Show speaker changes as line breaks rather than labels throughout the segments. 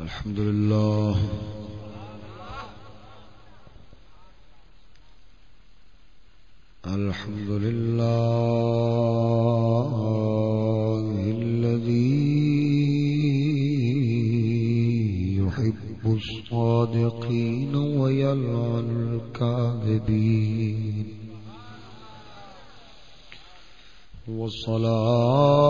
الحمد لله. الحمد لله الذي يحب الصادقين ويلعن الكاذبين. والصلاة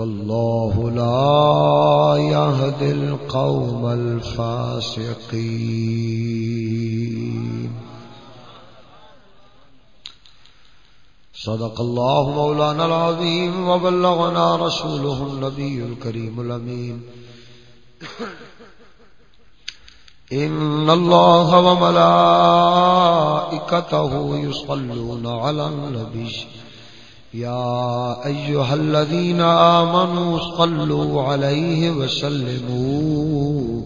والله لا يهدي القوم الفاسقين. صدق الله مولانا العظيم وبلغنا رسوله النبي الكريم الأمين. إن الله وملائكته يصلون على النبي. يا أيها الذين آمنوا صلوا عليه وسلموا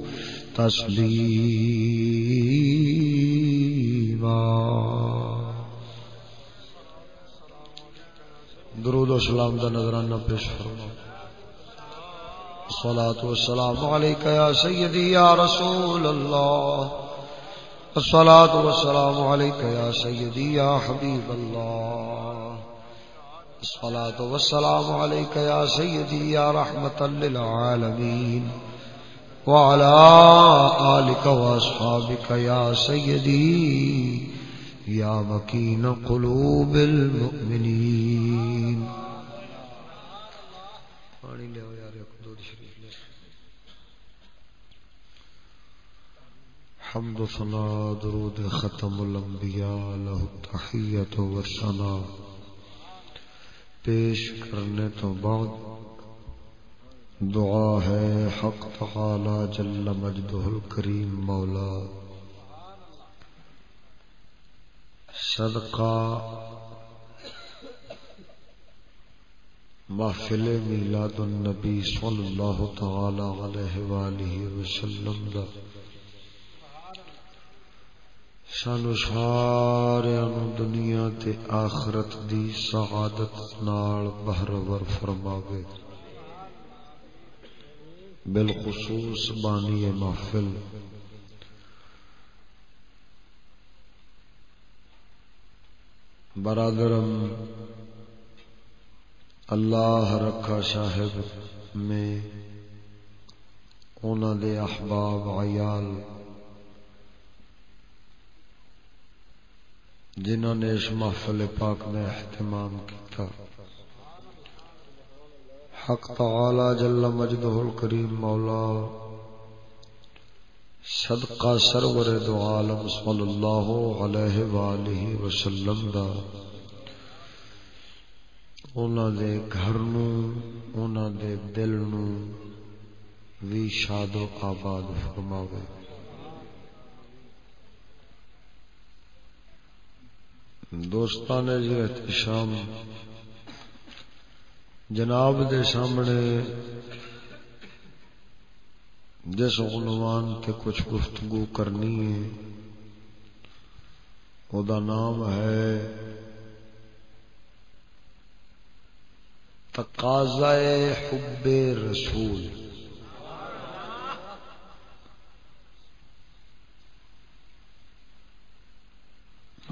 تسليما. درود و سلام دا نظرانہ پیش فرما. الصلاة والسلام عليك يا سيدي يا رسول الله. الصلاة والسلام عليك يا سيدي يا حبيب الله. الصلاة والسلام عليك يا سيدي يا رحمة للعالمين وعلى آلك وأصحابك يا سيدي يا مكين قلوب المؤمنين. حمد و ثنا درود ختم الانبیاء له التحیت و ثنا پیش کرنے تو بعد دعا ہے حق تعالی جل مجدہ الکریم مولا۔ صدقہ، محفل میلاد النبی صلی اللہ تعالی علیہ وآلہ وسلم دا۔ سانو سارے دنیا تے آخرت دی سعادت نال بہرور فرماوے۔ بالخصوص بانی محفل۔ برادرم، اللہ رکھا صاحب میں انہوں دے احباب عیال جنہوں نے اس محفل پاک میں اہتمام کیا حق تعالی جل مجدہ الکریم مولا، صدقہ سرور دو عالم صلی اللہ علیہ وآلہ وسلم دا۔ اونا دے گھر نو اونا دے دل نو وی شاد و آباد فرماوے۔ دوستان جی احتشام جناب دے سامنے جس عنوان تے کچھ گفتگو کرنی ہے، او دا نام ہے تقاضائے حب رسول۔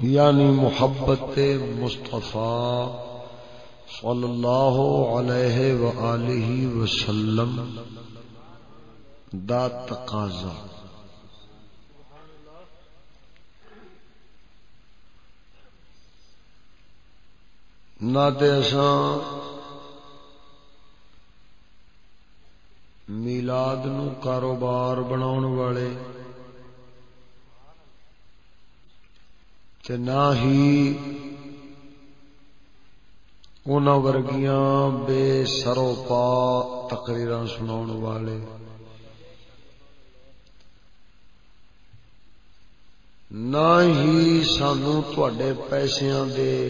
یعنی محبت مصطفیٰ صلی اللہ علیہ وآلہ وسلم دا تقاضا۔ نہ میلاد نو کاروبار بناؤ والے نہ ہی ان ورگیاں بے سرو پا تقریر سنا والے۔ نہ ہی سانو تھوڑے پیسوں دے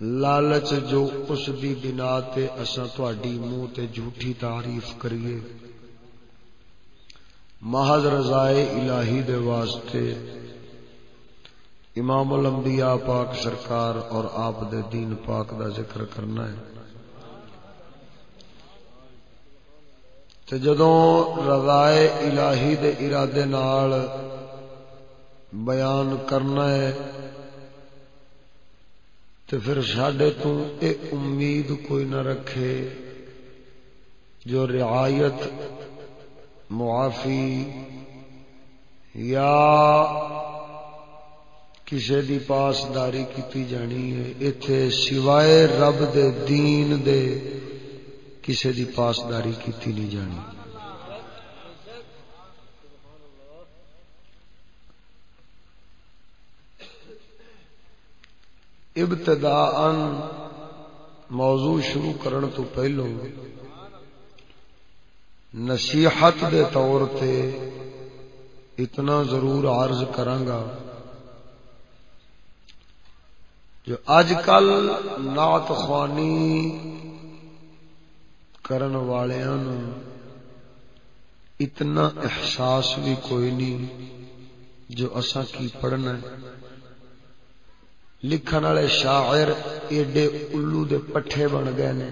لالچ جو اس دی بنا تے اساں تہاڈی منہ تے جھوٹی تعریف کریے۔ محض رضائے الہی دے واسطے امام الانبیاء پاک سرکار اور آپ دے دین پاک دا ذکر کرنا ہے۔ تے جدوں رضائے الہی دے ارادے نال بیان کرنا ہے تو پھر سڈے تو اے امید کوئی نہ رکھے جو رعایت، معافی یا کسی دی پاسداری کی جانی ہے اتے سوائے رب دے دین دے کسی دی پاسداری کی نہیں جانی ابتدا موضوع شروع کرن تو پہلو نصیحت دے طور تے اتنا ضرور عرض کرانگا جو اج کل نعت خوانی کرن والیاں اتنا احساس بھی کوئی نہیں جو اسا کی پڑھنا ہے۔ لکھن والے شاعر ایڈے الو دے پٹھے بن گئے نے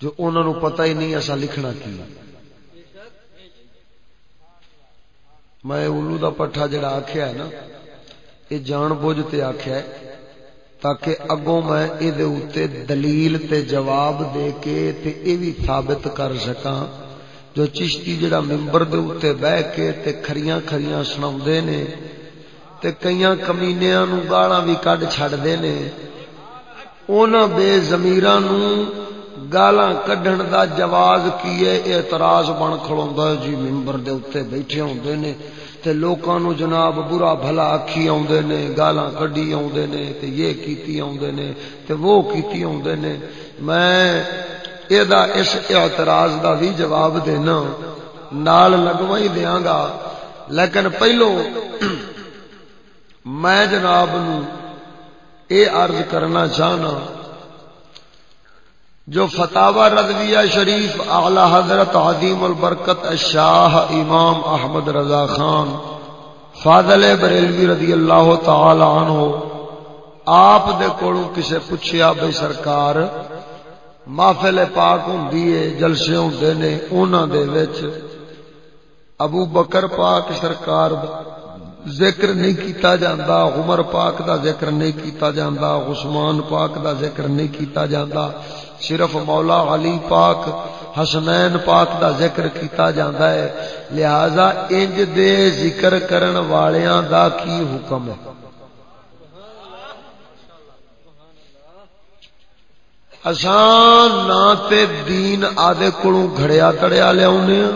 جو انہوں نے پتہ ہی نہیں ایسا لکھنا کی۔ میں الو دا پٹھا جڑا آخیا ہے نا، یہ جان بوجھ تے آخیا ہے تاکہ اگوں میں یہ دلیل تے جواب دے کے تے اے بھی ثابت کر سکاں۔ جو چشتی جڑا ممبر دے اتنے بہ کے تے کھریاں کھریاں سنا نے تے کئیاں کمینیاں نو گالاں بھی کڈ چھڈدے نے انہاں بے ضمیراں نو گالاں کڈن دا جواز کیے اعتراض بن کھلوندا ہے۔ جی منبر دے اوتے بیٹھے ہوندے نے تے لوکاں نو جناب برا بھلا آکھی اوندے نے، گالاں کڈی اوندے نے تے یہ کیتی اوندے نے تے وہ کیتی اوندے نے۔ میں ادا اس اعتراض دا بھی جواب دینا، نال لگوا ہی دیاں گا۔ لیکن پہلو میں جناب نو اے عرض کرنا چاہنا جو فتح رضویہ شریف اعلی حضرت عظیم البرکت الشاہ امام احمد رضا خان فاضل بریلوی رضی اللہ تعالی عنہ، آپ دے کولوں کسے پوچھیا بھئی سرکار، محفل پاک ہوندی ہے جلسے ہوندے نے انہاں دے وچ ابو بکر پاک سرکار ذکر نہیں کیتا جاندا، عمر پاک دا ذکر نہیں کیتا جاندا، عثمان پاک دا ذکر نہیں کیتا جاندا۔ صرف مولا علی پاک حسنین پاک دا ذکر کیتا جاندا ہے۔ لہذا انج دے ذکر کرن والیاں دا کی حکم ہے؟ اساں نہ تے دین آدے کولوں گھڑیا تڑیا لیا ہاں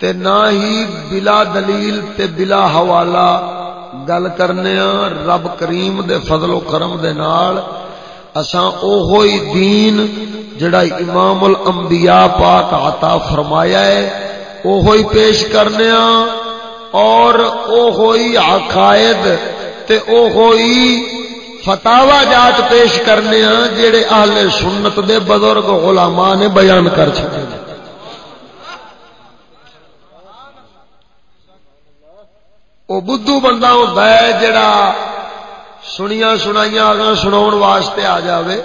تے نہ ہی بلا دلیل تے بلا حوالہ گل کرنے ہاں۔ رب کریم دے فضل و کرم دے نال اساں اوہی دین جڑا امام الانبیاء پاک عطا فرمایا ہے، اوہی پیش کرنے اور اوہی عقائد تے اوہی فتاوا جات پیش کرنے جڑے اہل سنت دے بزرگ علماء نے بیان کر چھڑے وہ بدھو بندہ ہوتا ہے جڑا سنیا سنائی آگا سنا واسطے آ جائے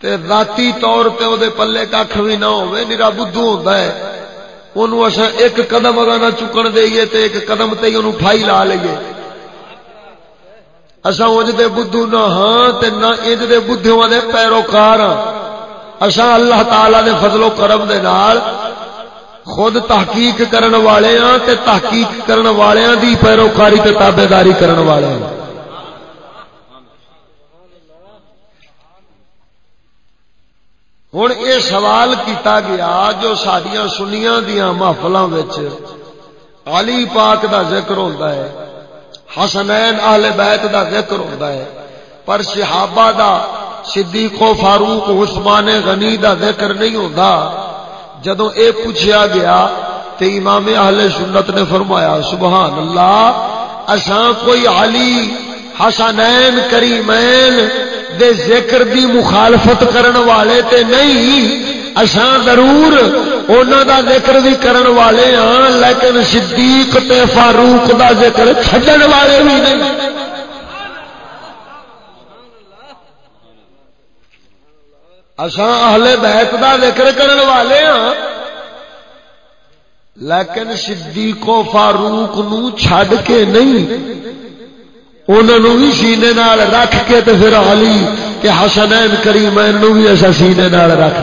تے راتی طور تے او دے پلے کھ بھی نہ ہوئے نیرا بدھو ہوتا ہے۔ انہوں اصا ایک قدم اگا نہ چکن دئیے تے ایک قدم تے انہوں پھائی لا لئیے۔ اصا انج دے بدھو نہ ہاں تے نہ انج دے بدھوں دے پیروکار ہاں۔ اصا اللہ تعالی دے فضل و کرم دے نال خود تحقیق کرن والے ہاں تے تحقیق کرن والے ہاں دی پیروکاری تے تابعداری کرن والے ہاں۔ ہوں یہ سوال کیتا گیا جو سڈیا سنیا دیا محفل علی پاک دا ذکر ہوتا ہے، حسنین اہل بیت دا ذکر ہوتا ہے، پر صحابہ دا صدیق و فاروق عثمان غنی دا ذکر نہیں ہوتا جدو اے پوچھا گیا تے امام اہل سنت نے فرمایا، سبحان اللہ، اساں کوئی علی حسنین کریمین دے ذکر دی مخالفت کرن والے تے نہیں۔ اساں ضرور انہاں دا ذکر بھی کرن والے ہاں لیکن صدیق تے فاروق دا ذکر چھڈن والے بھی نہیں۔ اساں اہل بیت دا ذکر کرن والے ہاں لیکن صدیق و فاروق نو چھڈ کے نہیں۔ انہوں بھی سینے نال رکھ کے تو پھر علی کہ حسنین کریمین نو بھی ایسا سینے نال رکھ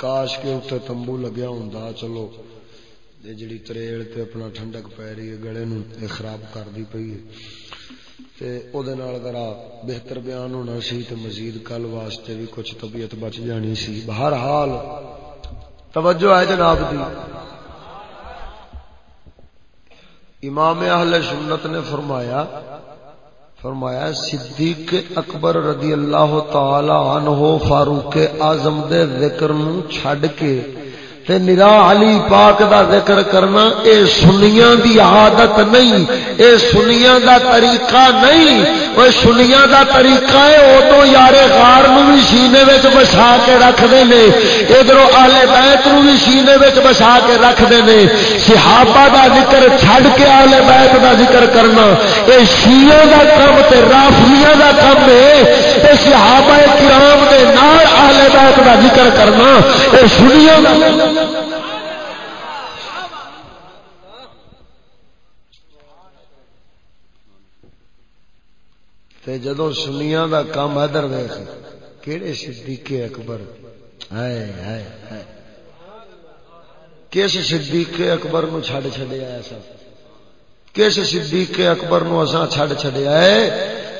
کاش کے اتنے تمبو لگیا ہوں چلو جڑی تریل تے اپنا ٹھنڈک پی رہی ہے، گلے نو خراب کر دی پئی ہے۔ تے او دے نال ذرا بہتر بیان ہونا سی تے مزید کل واسطے بھی کچھ طبیعت بچ جانی سی بہر حال توجہ ہے جناب دی امام اہل سنت نے فرمایا فرمایا صدیق اکبر رضی اللہ تعالی عنہ فاروق اعظم دے ذکر نو چھڈ کے تے نرا علی پاک دا ذکر کرنا، اے سنیاں دی عادت نہیں، اے سنیاں دا طریقہ نہیں۔ او سنیاں دا طریقہ ہے او تو یار غار نو بھی سینے وچ بسا کے رکھ دے نے۔ ادھروں اہل بیت نو بھی سینے وچ بسا کے رکھ دے نے۔ صحابہ دا ذکر چھڈ کے اہل بیت دا ذکر کرنا۔ اے شیعہ دا کم تے رافضیاں دا کم ہے۔ اے صحابہ کرام دے نال اہل بیت دا ذکر کرنا۔ اے سنیاں دا تے جدو سنیا دا کام ادھر ویخ کہڑے صدیق اکبر؟ ہائے ہائے ہائے۔ کس صدیق اکبر نو چھڈ چھڈیا ایسا؟ کس صدیق اکبر نو اساں چھڈ چھڈیا ہے؟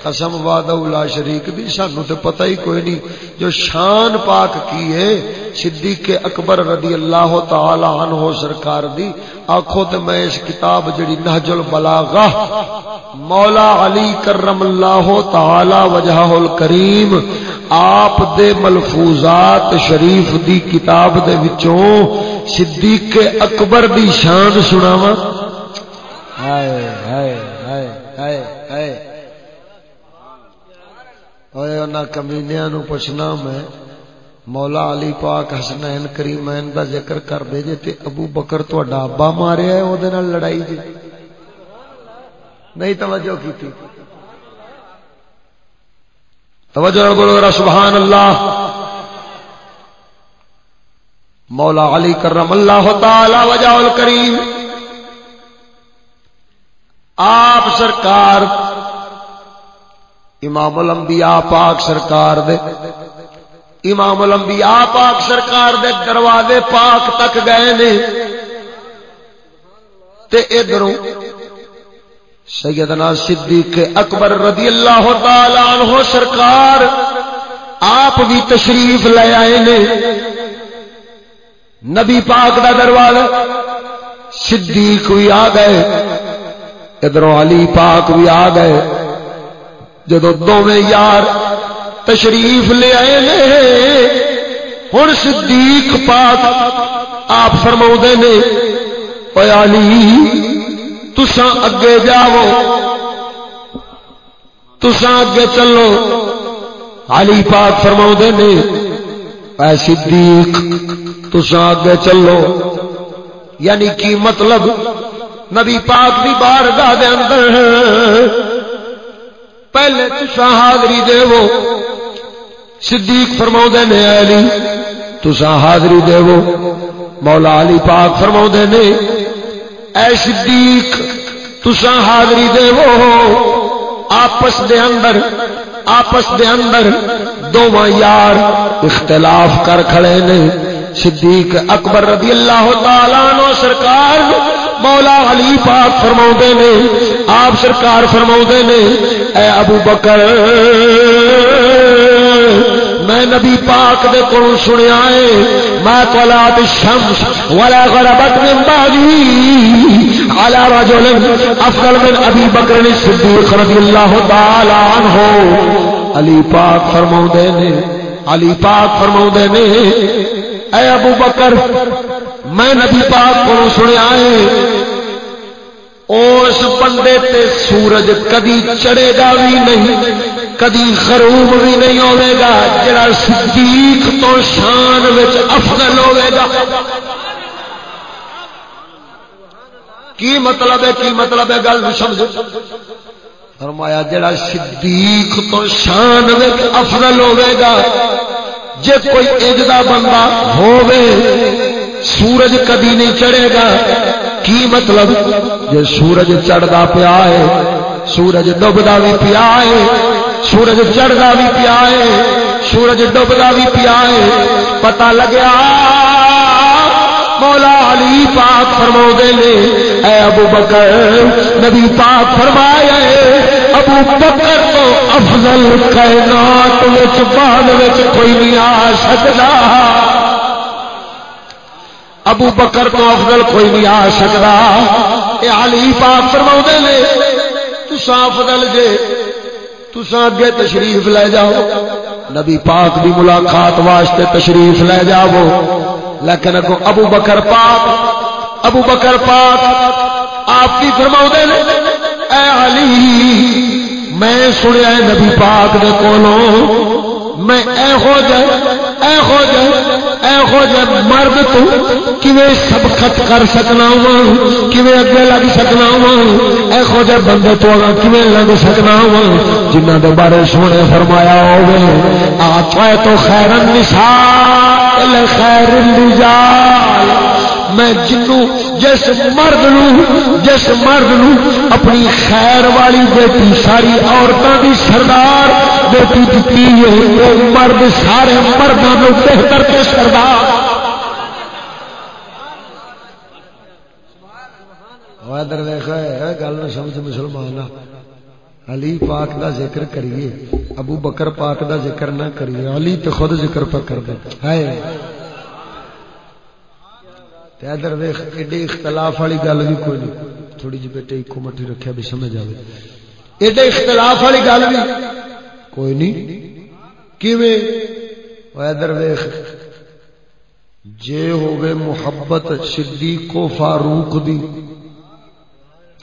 قسم وعدہ لا شریک دی، سانو تے پتہ ہی کوئی نہیں۔ جو شان پاک کی ہے، صدیق اکبر رضی اللہ تعالی عنہ سرکار دی آکھو تے میں اس کتاب جڑی نہج البلاغہ مولا علی کرم اللہ تعالی وجہہ الکریم آپ دے ملفوظات شریف دی کتاب دے وچوں صدیق اکبر دی شان سناواں۔ ہائے ہائے ہائے ہائے ہائے۔ کمینیا نو پوچھنا میں مولا علی پاک حسنین کریمین دا ذکر کر دے جے تے ابو بکر تہاڈا ابا ماریا ہے او دے نال لڑائی جی نہیں توجہ کیتی توجہ بولو ذرا سبحان اللہ مولا علی کرم اللہ تعالی وجہ الکریم آپ سرکار امام الانبیاء پاک سرکار دے۔ امام الانبیاء پاک سرکار دے دروازے پاک تک گئے نے۔ تے ادھروں سیدنا صدیق اکبر رضی اللہ تعالی عنہ سرکار آپ بھی تشریف لے آئے نے۔ نبی پاک دا دروازہ صدیق بھی آ گئے۔ ادھر علی پاک بھی آ گئے۔ جدو دونوں یار تشریف لے آئے ہوں صدیق پاک آپ فرما نے علی تسا اگے جاؤ تسا اگے چلو۔ علی پاک فرما نے، اے صدیق تسا اگے چلو۔ یعنی کی مطلب؟ نبی پاک دی بار دے اندر پہلے تسا حاضری دے وہ، صدیق فرما نے علی تسا حاضری دے وہ، مولا علی پاک فرما نے، اے صدیق تسا حاضری دے وہ، آپس دے اندر، آپس دے اندر دونوں یار اختلاف کر کھڑے نے، صدیق اکبر رضی اللہ تعالی نو سرکار مولا علی پاک فرما نے، آپ سرکار فرما نے، اے ابو بکر، میں نبی پاک دے کو سنیا ہے، ما طلعت الشمس ولا غربت من بعدي على رجل افضل من ابي بکر الصديق رضي الله تعالى عنه علی پاک فرماؤندے نے، علی پاک فرماؤندے نے، اے ابو بکر میں نبی پاک کو سنیا ہے، اس بندے تے سورج کدی چڑھے گا بھی نہیں، کدی خروب بھی نہیں ہوے گا، جڑا صدیق تو شان افضل ہوے گا۔ کی مطلب ہے، کی مطلب ہے گل سمجھ فرمایا، جڑا صدیق تو شان افضل ہوے گا، جے کوئی اجدا بندہ ہوے سورج کدی نہیں چڑھے گا؟ کی مطلب؟ جے سورج چڑھتا پیا ہے، سورج ڈبدا بھی پیا ہے، سورج چڑھتا بھی پیا ہے، سورج ڈبدا بھی پیا ہے۔ پتا لگیا؟ مولا علی پاک فرما نے، اے ابو بکر، نبی پاک فرمایا ابو بکر تو افضل کائنات بعد کوئی نہیں آ سکتا ابو بکر تو افضل کوئی نہیں آ سکتا۔ یہ علی پاک فرما نے تو افضل جے تسا اگے تشریف لے جاؤ۔ نبی پاک دی ملاقات واسطے تشریف لے جاؤ۔ لیکن اگو ابو بکر پاک، ابو بکر پاک، آپ کی فرما اے علی، میں سنیا نبی پاک دے کولوں۔ میں اے ہو جائے اے ہو جائے اے ہو جائے مرد تو کیویں سبقت کر سکنا وا کیویں اگے لگ سکنا وا اے ہو جائے بندے تو اگا کیویں لگ سکنا وا جنہ دے بارے سونے فرمایا ہوے آ تو خیر النساء خیر الرجال۔ میں جنوں جس مرد نو جس مرد نو اپنی خیر والی بیٹی ساری عورتوں کی سردار بیٹی دیتی ہے، مرد سارے مردوں کو بہتر کے سردار ادھر دیکھا ہے گل نہ سمجھ مسلمان علی پاک دا ذکر کریے۔ ابو بکر پاک دا ذکر نہ کریے۔ علی تو خود ذکر پر کر دے۔ ہے ادھر ویخ ایڈے اختلاف والی گل بھی کوئی نہیں۔ تھوڑی جی بیٹے ایک مٹی رکھا بھی سمجھ آئے ایڈے اختلاف والی گل بھی کوئی نہیں۔ ادھر ویخ جے ہوگے محبت صدیق و فاروق دی،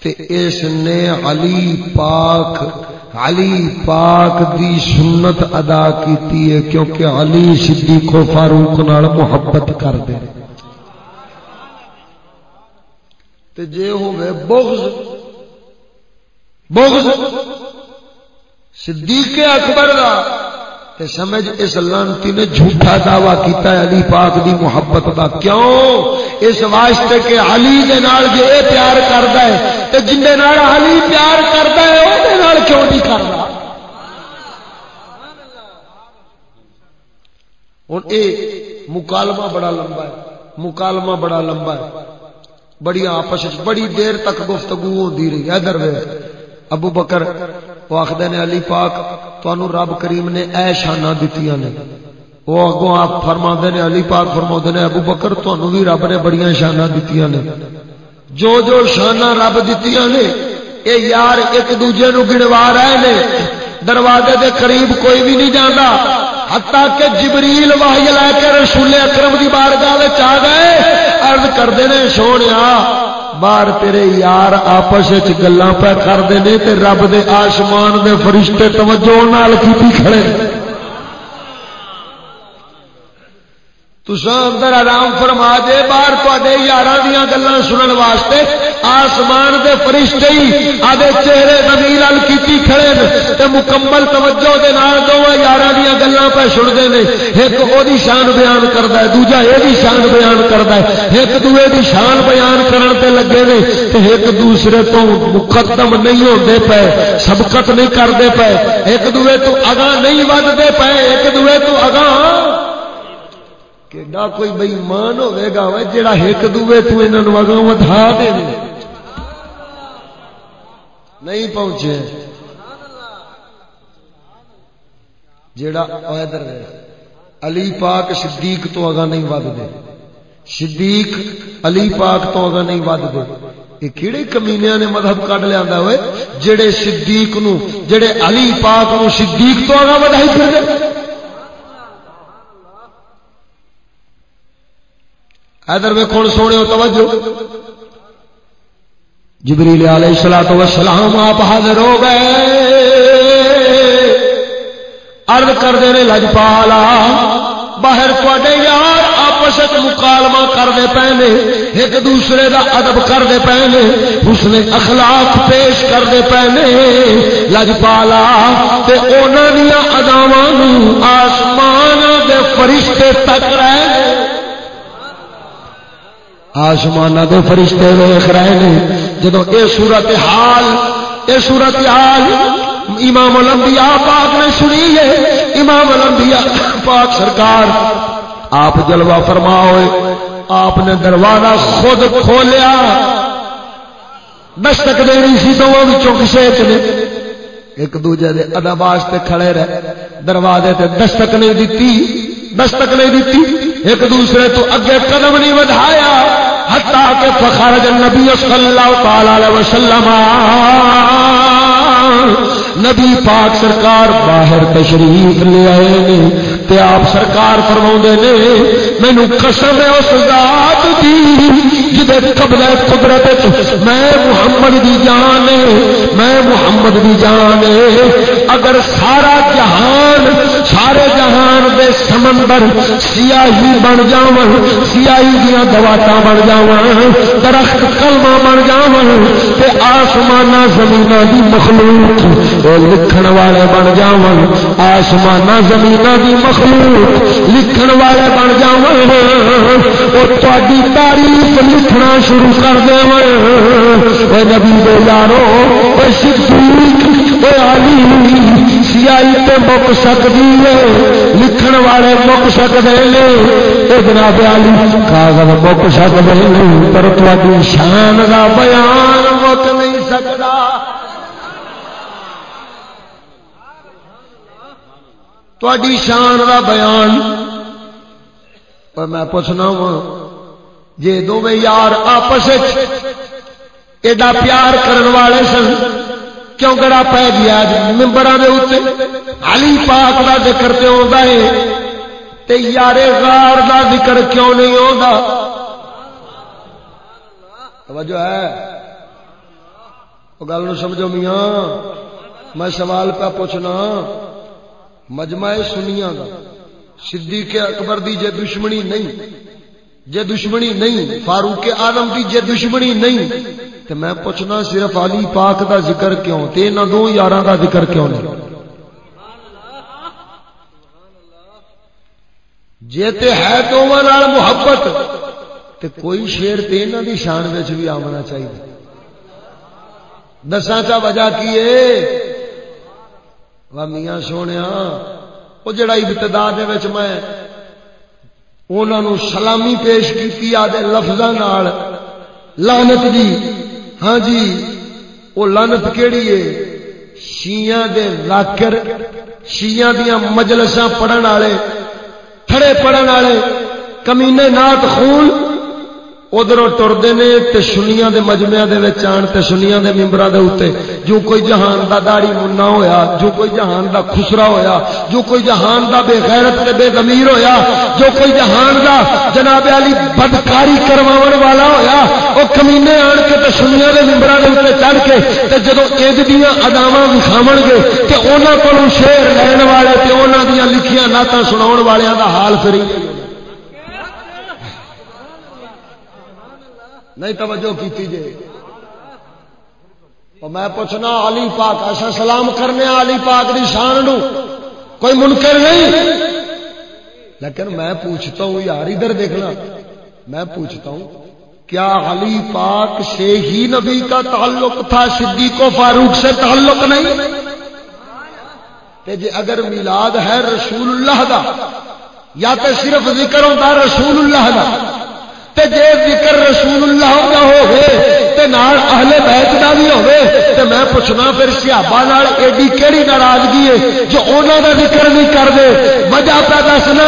تے اس نے علی پاک علی پاک دی سنت ادا کیتی ہے، کیونکہ علی صدیق و فاروق نال محبت کر دے تے جے ہوئے بغض بغض۔ صدیق اکبر دا۔ تے سمجھ، اس لانتی نے جھوٹا دعویٰ کیتا ہے علی پاک دی محبت دا۔ کیوں؟ اس واسطے کہ علی دے نال جے اے پیار کردا ہے، تے جن دے نال علی پیار کردا ہے او دے نال کیوں نہیں کردا؟ ہن اے مکالمہ بڑا لمبا ہے۔ مکالمہ بڑا لمبا ہے۔ بڑی آپس بڑی دیر تک گفتگو ہوتی رہی ادھر ابو بکر وہ آخر نے، علی پاک تنوع رب کریم نے اے شانہ دیتی نے. وہ اگوں آپ فرما نے، علی پاک فرما نے، ابو بکر تنوع بھی رب نے بڑی شانہ دیتی نے. جو جو شانہ رب دیتی نے، اے یار ایک دوجے نو گنوا رہے نے، دروازے دے قریب کوئی بھی نہیں جانا حتیٰ کہ جبریل واہی لے کے رسول اکرم کی بارگاہ آ گئے ارد کرتے ہیں سونے باہر تیرے یار آپس گلا پہ کرتے ہیں رب دے آسمان دے فرشتے توجہ نال کی کھڑے۔ تسا اندر آرام فرما دے باہر تے یار دیا گلا سنن واسطے آسمان دے فرشتے ہی آدھے چہرے زمین ال کی کھڑے تے مکمل توجہ دے نال دو یار دیا گلا پہ سنتے ہیں ایک وہ شان بیان کرتا ہے، دوجا یہ شان بیان کرتا ہے۔ ایک دوے دی شان بیان کرن تے لگے نے تے ایک دوسرے تو مقدم نہیں ہوتے پے، سبقت نہیں کرتے پے۔ ایک دوے تو اگاں نہیں ودتے پے، ایک دوے تو اگاں کہ نہ کوئی بئیمان ہوے گا جڑا ایک دوے تو انہاں اگوں ودھا دے نہیں پہنچے۔ جڑا ادھر علی پاک صدیق تو اگا نہیں ود دے صدیق علی پاک تو اگا نہیں ود دے یہ کیڑے کمینیاں نے مذہب کڈ لیا ہوئے؟ جڑے صدیق نو جڑے علی پاک نو صدیق تو اگا ودائی پھر دے ادھر میں کون سونے ہو توجہ۔ جبریل علیہ السلام تو آپ حاضر ہو گئے۔ ارد کر دے لجپالا باہر تے یار آپس مکالمہ کرتے پے نے ایک دوسرے کا ادب کرتے پے نے اس نے اخلاق پیش کرتے پے نے لجپالا اداوا آسمان دے فرشتے تک رہے۔ آسمان دے فرشتے ویخ رہے ہیں جدو اے صورت حال، اے صورت حال، امام الانبیاء پاک نے سنی ہے۔ امام الانبیاء پاک سرکار، آپ جلوہ فرما ہوئے آپ نے دروازہ خود کھولیا۔ دستک دینی سی دونوں کسے نے۔ ایک دوجے دے ادب واسطے کھڑے رہے۔ دروازے تے دستک نہیں دیتی، دستک نہیں دیتی، ایک دوسرے تو اگے قدم نہیں ودایا ہتا کہ فخر نبی صلی اللہ تعالی وسلم نبی پاک سرکار باہر تشریف لے آئے نے تے آپ سرکار فرما نے، مینو قسم ہے اس ذات دی جدے قبل قدرت میں محمد دی جان میں محمد دی جان اگر سارا جہان، سارے جہان دے سمندر سیاہی بن جا سیاہی دیا دواتا بن جا درخت کلمہ بن جا آسمان زمین دی مخلوق لکھن والے بن جا آسمان زمین دی مخلوق لکھن والے بن جا تاری تاریخ لکھنا شروع کر دے نبی دے یارو علی سیائی تے مک سکتی ہے، لکھن والے مک سکتے ہیں جناب علی، کاغذ مک سکتے ہیں پر تاری شان کا بیان مک نہیں سکتا تھی شان کا بیان۔ پر میں پوچھنا وا جی دونوں یار آپس ایڈا پیار کرن والے سن کیوں گڑا پی گیا ممبر علی پاک کا ذکر تو آتا ہے۔ تے یارے غار دا ذکر کیوں نہیں آتا توجہ ہے۔ وہ گل سمجھو میاں۔ میں سوال پہ پوچھنا۔ مجمع سنیا کا صدیق اکبر دی جے دشمنی نہیں۔ جے دشمنی نہیں، فاروق آدم دی جے دشمنی نہیں۔ تو میں پوچھنا صرف علی پاک دا ذکر کیوں؟ تے نہ دو یاراں دا ذکر کیوں نہیں؟ جے تے ہے تو نال محبت، تے کوئی شیر تے انہاں دی شان وچ بھی آونا چاہیے دساں چا وجہ کی ہے میاں سونے وہ جڑا ابتدا دے وچ میں انہوں سلامی پیش کی آدھے لفظ لانت جی ہاں جی وہ لانت کیڑی ہے؟ شیعہ دے لاکر، شیعہ دیا مجلساں پڑھن والے، تھڑے پڑھن والے، کمینے نات خون ادھر ٹرتے نے تے سنیا دے مجمیا آن تے سنیا دے ممبر دے اتنے جو کوئی جہان دا داڑی منا ہویا، جو کوئی جہان دا خسرا ہویا، جو کوئی جہان دا بے غیرت تے بے ضمیر ہویا، جو کوئی جہان دا جناب علی بدکاری کرواون والا ہویا، او کمینے آن کے تے سنیا دے ممبر دے اتنے چڑھ کے تے جدو اج دیاں اداواں گے، تے انہاں کولوں شعر لین والے تے انہاں دیاں لکھیاں نعتاں سناون والیاں دا حال پھر نہیں توجہ کی جی میں پوچھنا، علی پاک، ایسا سلام کرنے علی پاک دی شان نو کوئی منکر نہیں؟ لیکن میں پوچھتا ہوں، یار ادھر دیکھنا میں پوچھتا ہوں، کیا علی پاک سے ہی نبی کا تعلق تھا، صدیق و فاروق سے تعلق نہیں؟ جی اگر میلاد ہے رسول اللہ دا، یا تو صرف ذکر ہوتا رسول اللہ دا۔ تے جے ذکر رسول اللہ کا ہوئے تے نال اہل بیت دا بھی ہوئے تے میں پوچھنا پھر صحابہ نال ایڈی کیڑی ناراضگی ہے جو انہاں دا ذکر نہیں کر دے وجہ پہ دسنا،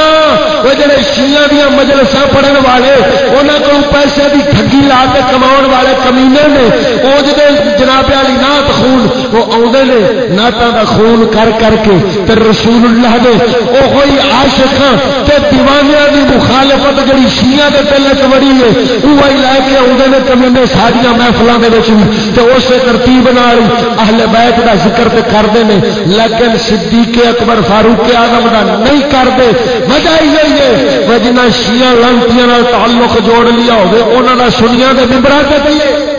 وہ جڑے شیعہ دیاں مجلساں پڑھن والے، انہاں کول پیسے دی ٹھگی لا کے کماون والے کمینے نے او جڑے جناب علی نات خون، وہ اوندے نے ناتاں دا خون کر کر کے تے رسول اللہ دے، او ہوئی عاشقاں تے دیوانیاں دی مخالفت جڑی شیعہ دے پہلے بڑی ہے وہ لے کے آدھے نے کمینے ساریا محفلوں کے اسی ترتیب اہل بیت کا ذکر تو کرتے ہیں لیکن صدیق اکبر فاروق آدم کا نہیں کرتے وجہ یہی ہے وہ جنہ شیا لانتیاں تعلق جوڑ لیا ہوگا انہوں نے سنیا کے ممبر سے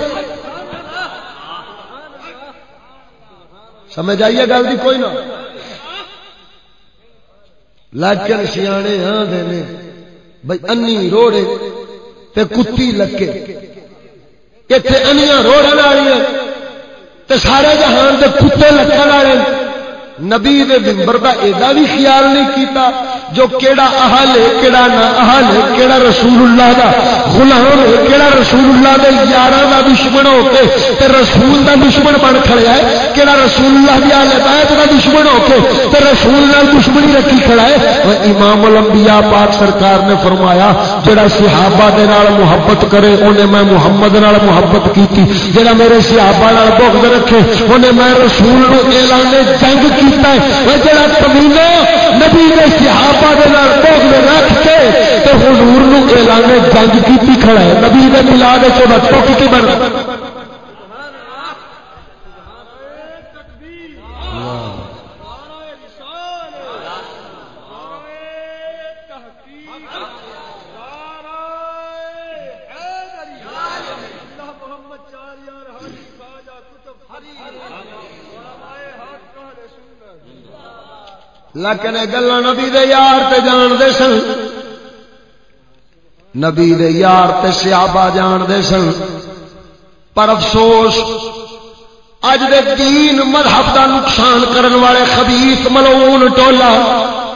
سمجھ آئیے گل کی کوئی نہ۔ لیکن سیانے ہاں دے بھائی انی روڑے تے کتی لکے۔ اتنے انیاں روڑن والی تے سارے جہان دے کتے لکھن والے نبی دے ممبر دا ایڈا بھی خیال نہیں کیتا جو کیڑا اہل ہے، کیڑا نہ اہل ہے، کیڑا رسول اللہ دا۔ غلام ہے، کیڑا رسول اللہ دے یاراں دا دشمن ہو کے تے رسول دا دشمن بن کھڑیا ہے، کیڑا رسول اللہ دی اہل بیت دا دشمن ہو کے تے رسول نال دشمنی رکھی کھڑا ہے۔ او امام الانبیاء پاک سرکار نے فرمایا، جڑا صحابہ دے نال محبت کرے اونے میں محمد نال محبت کیتی۔ جڑا میرے صحابہ نال بغض رکھے اونے میں رسول نو اعلان جنگ کیتا ہے۔ وہ جڑا کمینا نبی نے صحابہ دے نال بغض رکھ کے تے حضور نو اعلان جنگ کیتی کھڑا ہے۔ نبی دے میلاد وچ وہ ٹوک کے بن۔ لیکن گلا نبی دے یار تے جان دے سن۔ نبی دے یار تے سیابا جان دے سن۔ پر افسوس، اج دے دین مذہب دا نقصان کرن والے خبیث ملعون ٹولا،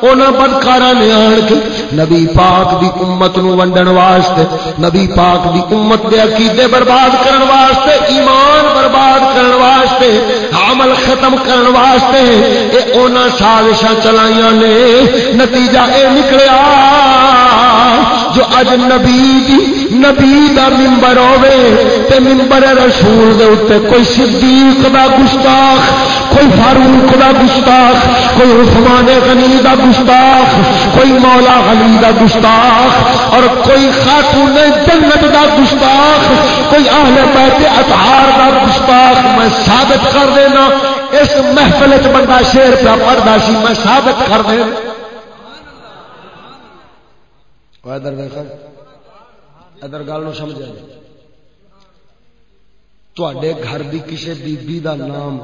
انہاں بدکاراں نے آن کے نبی پاک دی امت نو ونڈن واسطے، نبی پاک دی امت دے عقیدے برباد کرن واسطے، ایمان برباد کرن واسطے، عمل ختم کرن واسطے، اے انہاں سازشاں چلائیاں نے، نتیجہ اے نکلیا۔ جو اج نبی دی نبی دا ممبر ہوے تے ممبر رسول دے اوتے کوئی صدیق دا گستاخ، کوئی فاروق دا گستاخ، کوئی عثمان غنی دا گستاخ، کوئی مولا غلی دا گستاخ اور کوئی خاتون جنت دا گستاخ، کوئی اہل بیت اطہار دا گستاخ، میں ثابت کر دینا، اس محفل چ بندہ شیر پہ پڑھتا سی، میں ثابت کر دینا۔ ادھر دیکھا ادھر گل سمجھا تے گھر کی کسی بی دا نام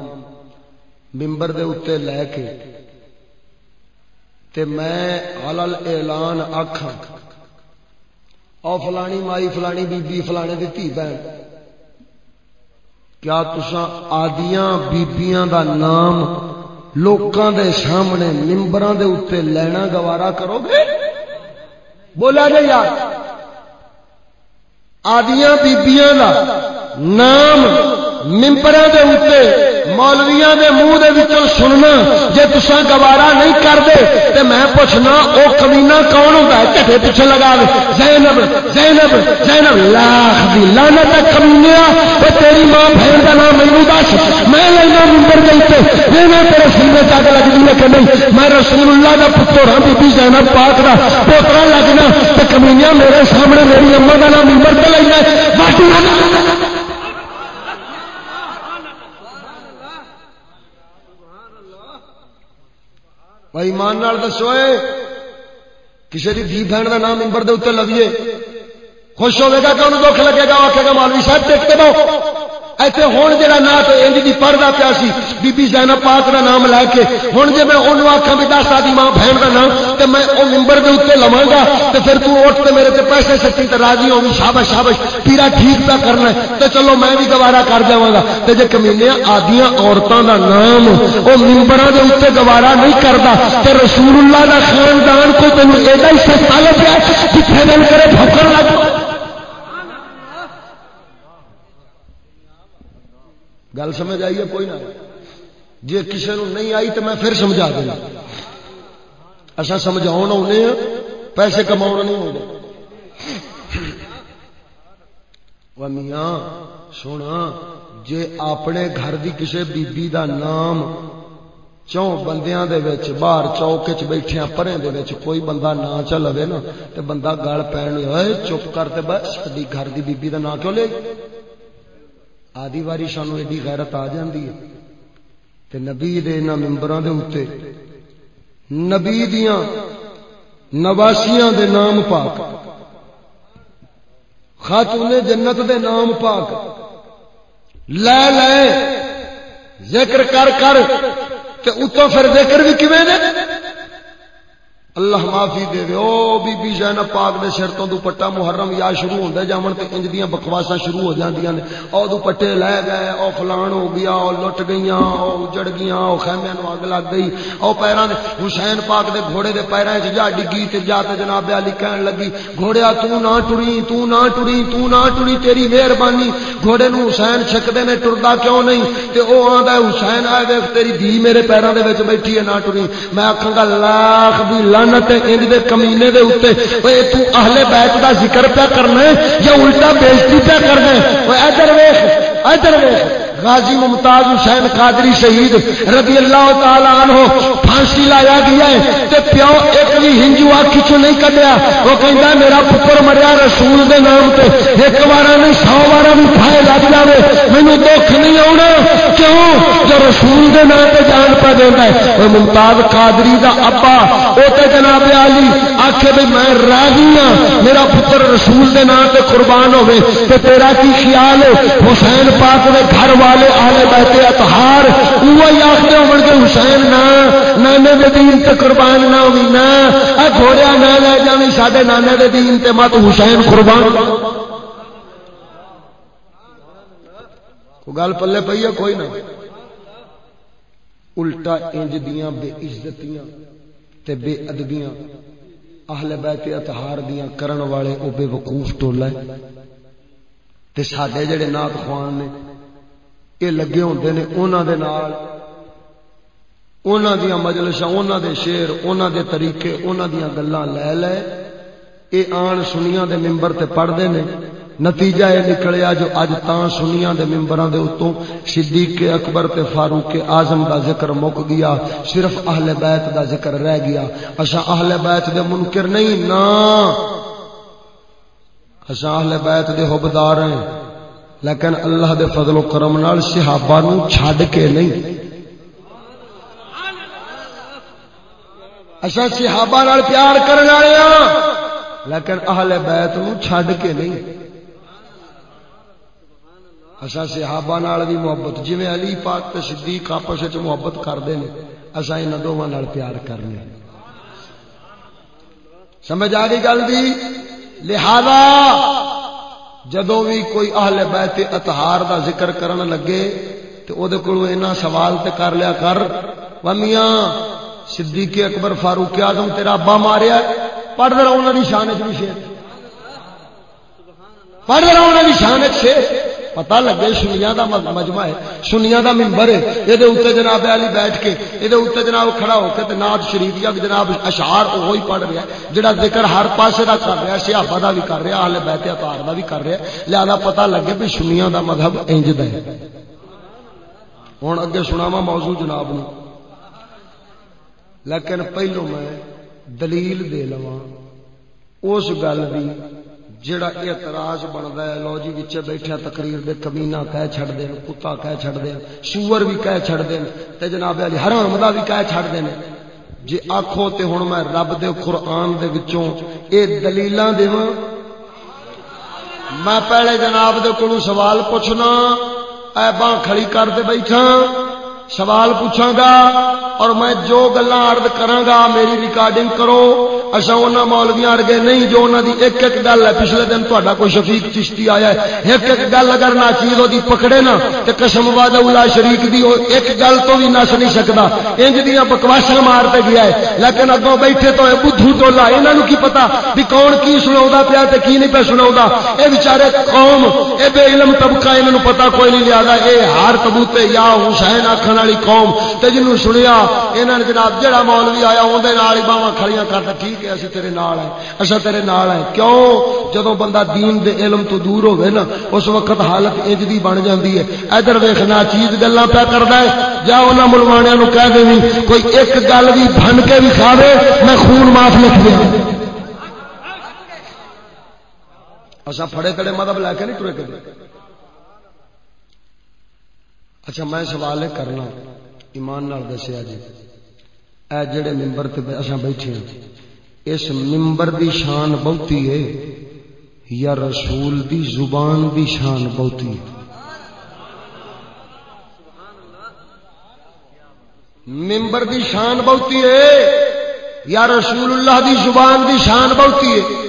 ممبر دے اتنے لے کے تے میں علل اعلان آخا او فلانی مائی فلانی بی فلانے دی تھی بہن، کیا تسا آدیاں بیبیاں دا نام لوکاں دے سامنے ممبراں دے اتنے لینا گوارا کرو گے؟ بولا جائے یار۔ آدیاں بیبیاں دا نام ممبر دے اتنے مولویا دے منہ دے وچوں سننا، جے تسا گوارا نہیں کرتے تے میں پوچھنا، او کمینا کون ہوتا ہے؟ کٹے پیچھے لگا دے زینب زینب زینب، لاکھ دی لعنت کمینیا او تیری ماں بہن دا نام مینوں دس۔ میں لینا ممبر دے تے میں تیرے سینے چاک لگدی ہے کہ نہیں؟ میں رسول اللہ دا پتر ہاں بی بی زینب پاک دا پوترا لگنا تے کمینیا میرے سامنے میری اما دا نام ممبر تے لینا باقی بھائی مان دسو کسی کی دھی بہن کا نام امبر دے اتنے لگیے خوش ہوگا کہ انہوں دکھ لگے گا آخے گا مالوی صاحب دیکھتے رہو ایتھے ہوں جا نات انج کی پڑھتا پیا سی۔ بی بی زینا پاک کا نام لے کے ہوں جی میں انہوں آخا بھی دس آدھی ماں بہن کا نام تو میں وہ ممبر کے اتنے لوا گا تو پھر تو اٹھ کے میرے تے پیسے سچی تو راضی ہوگی شابش شابش پیرا ٹھیک پہ کرنا تو چلو میں بھی گوارا کر جا گا۔ تو جی کمینے آدیا عورتوں کا نام وہ ممبر کے اتنے گوارا نہیں کرتا تو رسول اللہ کا خاندان کو تین ایڈا ہی سستا لگا جتنے دن کرے فکر لگ گل سمجھ آئی ہے؟ کوئی نہ جی کسی نہیں آئی تو میں پھر سمجھا دینا۔ اصا سمجھا آنے ہاں، پیسے کما نہیں ہوتے میاں، سونا، جے اپنے گھر دی کسے بی بی دا نام چون بندیاں دے وچ، باہر چوک چ بیٹھے پرے دے وچ کوئی بندہ نہ چلے نا، تے بندہ گل پین ہوئے چپ کرتے بس ساری گھر دی بی بی دا نام کیوں لے آدھی واری سانو ایڈی غیرت آ جاندی ہے۔ تے نبی دے انہاں ممبراں دے اوتے نبی دیاں نواسیاں دے نام پاک، خاتون جنت دے نام پاک، لے لے، ذکر کر کر، تے اتوں پھر ذکر بھی کیویں نے؟ اللہ معافی دے دے۔ او بی بی زینب پاک دے سر تو دوپٹا محرم یا شروع ہوندا جاون تے انج دیاں بکواساں شروع ہو جاندیاں نے۔ او دوپٹے لے گئے، او فلان ہو گیا، او لٹ گئیاں، او اجڑ گئیاں، او خیمیاں نو اگ لگ گئی۔ او پیراں دے حسین پاک دے گھوڑے دے پیراں وچ جا ڈگی تے جا تے جناب علی کہن لگی، گھوڑیا تو نہ ٹری، تو نہ ٹری، تو نہ ٹری، تیری مہربانی۔ گھوڑے نو حسین چھکدے نے، ٹردا کیوں نہیں؟ تے او آندا حسین آ ویکھ، تیری دی میرے پیراں دے وچ بیٹھی ہے، نہ ٹری۔ میں آکھاں گا، لاکھ دی لاکھ لعنت انج دے کمینے دے اتے اے تو اہل بیت دا ذکر پہ کرنا ہے یا الٹا بےزتی پہ کرنا ہے؟ اوے ادھر ویکھ ادھر ویکھ۔ غازی ممتاز حسین قادری شہید رضی اللہ تعالی عنہ پھانسی لایا گیا ہے تے پیو ایک بھی ہنجو آکھی چو نہیں کڈیا؟ وہ کہندا میرا پتر مریا رسول دے نام تے، ایک بار نہیں، سو بار بھی پھائے لگ جاوے۔ مینوں دکھ نہیں آنا کیوں؟ جو رسول دے نام تے جان پا دیندا ہے۔ وہ ممتاز قادری دا ابا، او تے جناب علی آکھے بھی میں راضی ہاں۔ میرا پتر رسول دے نام تے قربان ہوے تے تیرا کی خیال ہے؟ حسین پاک دے گھر والے والے آلے بیٹھے اتہار وہی آخر ہو کے حسین نہ نانے دے دین تے قربان نہ ہوئی نہ اے گھوڑیا نہ لے جانی سارے نانے دے دین تے مت حسین قربان۔ گل پلے پی ہے؟ کوئی نہ۔ الٹا انج دیاں بے عزتیاں تے بے ادبیاں اہل بیت اتہار دیاں کرن والے او بے وقوف ٹولا ہے۔ تے ساڈے جڑے نات خوان نے یہ لگے ہوتے ہیں انہوں دے نال۔ انہوں دیا مجلس انہوں دے شیر انہوں دے طریقے انہوں دیا گلاں لے لے۔ یہ آن سنیا دے ممبر تے پڑھتے ہیں نتیجہ یہ نکلیا جو اج تاں سنیا دے ممبراں دے اتوں صدیق اکبر تے فاروق اعظم دا ذکر مک گیا۔ صرف اہل بیت دا ذکر رہ گیا۔ اسا اہل بیت دے منکر نہیں نا اسا اہل بیت دے حبدار ہیں۔ لیکن اللہ دے فضل و کرم نال صحابہ نو چھڈ کے نہیں۔ اچھا صحابہ نال پیار کرنے والے ہاں لیکن اہل بیت نو چھڈ کے نہیں۔ اچھا صحابہ نال بھی محبت، جویں علی پاک تے صدیق آپس وچ محبت کردے نے اسا انہاں دوواں نال پیار کرنے۔ سمجھ آ گئی گل دی؟ لہذا جدو بھی کوئی اہل بیت اتہار دا ذکر کرن لگے تو او دے اینا سوال تے کر لیا کر و میاں، صدیق اکبر فاروق اعظم تیرا ابا ماریا پڑھ رہا انہاں دی شان وچ بھی شعر پڑھ رہا انہوں کی شان اچھے پتا لگے سنیا دا مجمع ہے سنیا دا ممبر ہے۔ یہ اتنے جناب علی بیٹھ کے یہ اتنے جناب کھڑا ہو کے ناد شریف یا جناب اشعار وہی پڑھ رہا ہے، جڑا ذکر ہر پاسے دا کر رہا ہے سیافا دا بھی کر رہا ہالے بیت اتار دا بھی کر رہا ہے۔ لہذا پتا لگے بھی سنیا دا مذہب انج دا ہے۔ ہوں اگے سناوا موضوع جناب نو۔ لیکن پہلو میں دلیل دے لوا اس گل دی جڑا اعتراض بنتا ہے، لو جی بچے بیٹھے تقریر دے کمینا کہہ چھڑ دین کتا کہہ چھڑ دین سور بھی کہہ چھڑ دین تے جناب علی حرام دا بھی کہہ چھڑ دین جی آکھو تے ہن میں رب دے قرآن دے وچوں اے دلیلاں دیواں۔ میں پہلے جناب دے کولوں سوال پوچھنا، اے باں کھڑی کر دے بیٹھا سوال پوچھاں گا اور میں جو گلاں عرض کراں گا میری ریکارڈنگ کرو۔ اچھا انہاں مولویاں ارگے نہیں جو انہاں دی ایک ایک گل ہے۔ پچھلے دن تہاڈا کوئی شفیق چشتی آیا ہے۔ ایک ایک گل اگر نہ چیز دی پکڑے نا تے قسم وعدہ اللہ شریک دی ایک گل تو بھی نس نہیں سکدا۔ انج دیاں بکواساں مارتے گیا ہے۔ لیکن اگوں بیٹھے تو بدھو ٹولا انہاں نو کی پتہ بھی کون کی سناوندا پیا تے کی نہیں پہ سناوندا اے بیچارے قوم، اے بے علم طبقہ، انہاں نو پتہ کوئی نہیں لیا اے ہر تبوتے یا حسین آکھن والی قوم تے جنوں سنیا، انہاں نے جناب جڑا مولوی آیا اون دے نال ہی باواں کھڑیاں کردا ٹھیک ہے، اسی تیرے نال ہیں اچھا تیرے نال ہیں۔ کیوں؟ جدوں بندہ دین دے علم تو دور ہوے نا، اس وقت حالت انج دی بن جاندی ہے۔ ادھر ویکھنا چیز گلاں پہ کردا ہے جا انہاں ملوانیاں نو کہہ دے کوئی ایک گل بھی بھن کے بھی کھاوے، میں خون معاف لکھ دیا۔ اچھا پھڑے تڑے مطلب لے کے نہیں ٹرے کر اچھا میں سوال کرنا۔ ایمان نال دسیا جی۔ اے جڑے ممبر تے اچھا، بیٹھے ہیں اس ممبر دی شان بہتی ہے یا رسول دی زبان دی شان بہتی ہے؟ ممبر دی شان بہتی ہے یا رسول اللہ دی زبان دی شان بہتی ہے؟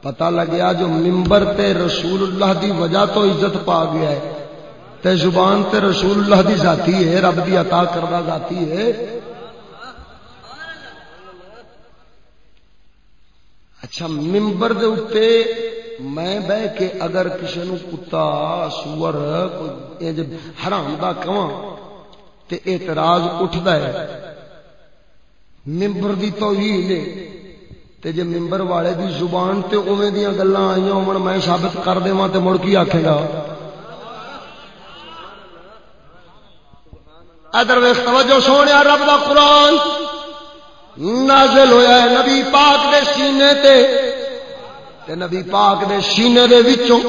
پتہ لگیا جو ممبر تے رسول اللہ دی وجہ تو عزت پا گیا ہے۔ تے زبان تے رسول اللہ دی ذاتی ہے، رب دی عطا کردہ ذاتی ہے۔ اچھا ممبر دے اتے میں بہ کے اگر کسی نو کتا، سور حرام دا کواں تے اعتراض اٹھدا ہے۔ ممبر دی توہین ہے۔ تے جے ممبر والے دی زبان تے اوویں دیاں گلاں آئیاں ہون، میں ثابت کر دیواں تے مڑ کی آکھے گا۔ ادر ویخ توجہ سونے، رب دا قرآن نازل ہویا ہے نبی پاک دے سینے تے۔ تے نبی پاک دے سینے دے وچوں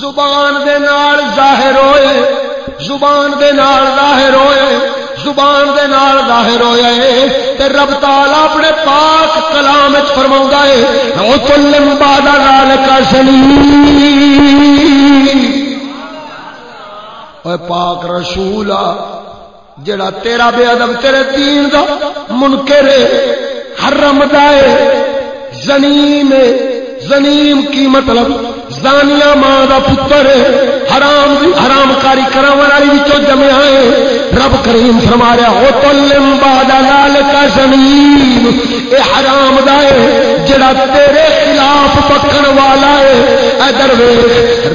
زبان دے نال ظاہر ہوئے، زبان دے نال ظاہر ہوئے، زبان دے نال ظاہر ہویا ہے تے رب تعالی اپنے پاک کلام وچ فرماوندا ہے او کلم بعد ذالک سنی اے پاک رسولا جڑا تیرا بے ادب تیرے دین دا منکر حرم دائے زنیم زنیم کی مطلب زانیہ ماں دا پتر حرام دی حرام کاری کرا والی وچوں جمع ہے رب کریم فرما رہا ہو تلم بعد ذالک زنیم اے حرام دائے جڑا تیرے خلاف پکن والا ہے۔ ادھر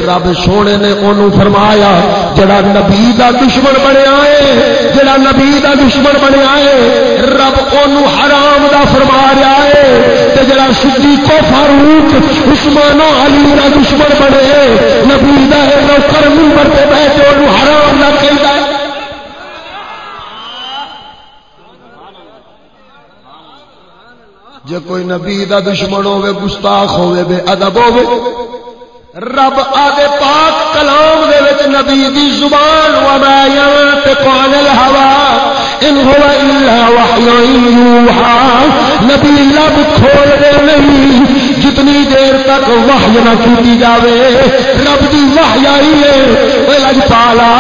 رب سونے نے انہوں فرمایا، جڑا نبی دا دشمن بنیا ہے جڑا نبی دا دشمن بنیا ہے رب انہوں حرام دا فرما رہا ہے۔ تے جڑا صدیق و فاروق عثمان و علی دا دشمن دشمن بنے نبی دا ہے نوکر منبر تے بیٹھے انہوں حرام دا کہندا ہے۔ جے کوئی نبی دا دشمن ہوے گستاخ ہوے بے ادب ہوے رب آدے پاک کلام دے وچ نبی دی زبان و ما ينطق عن الهوى ان هو الا وحي يوحى نبی لب کھول دے نہیں جتنی دیر تک وحی نہ کیتی جاوے، رب دی وحی آئی ہے۔ اے لج پالا،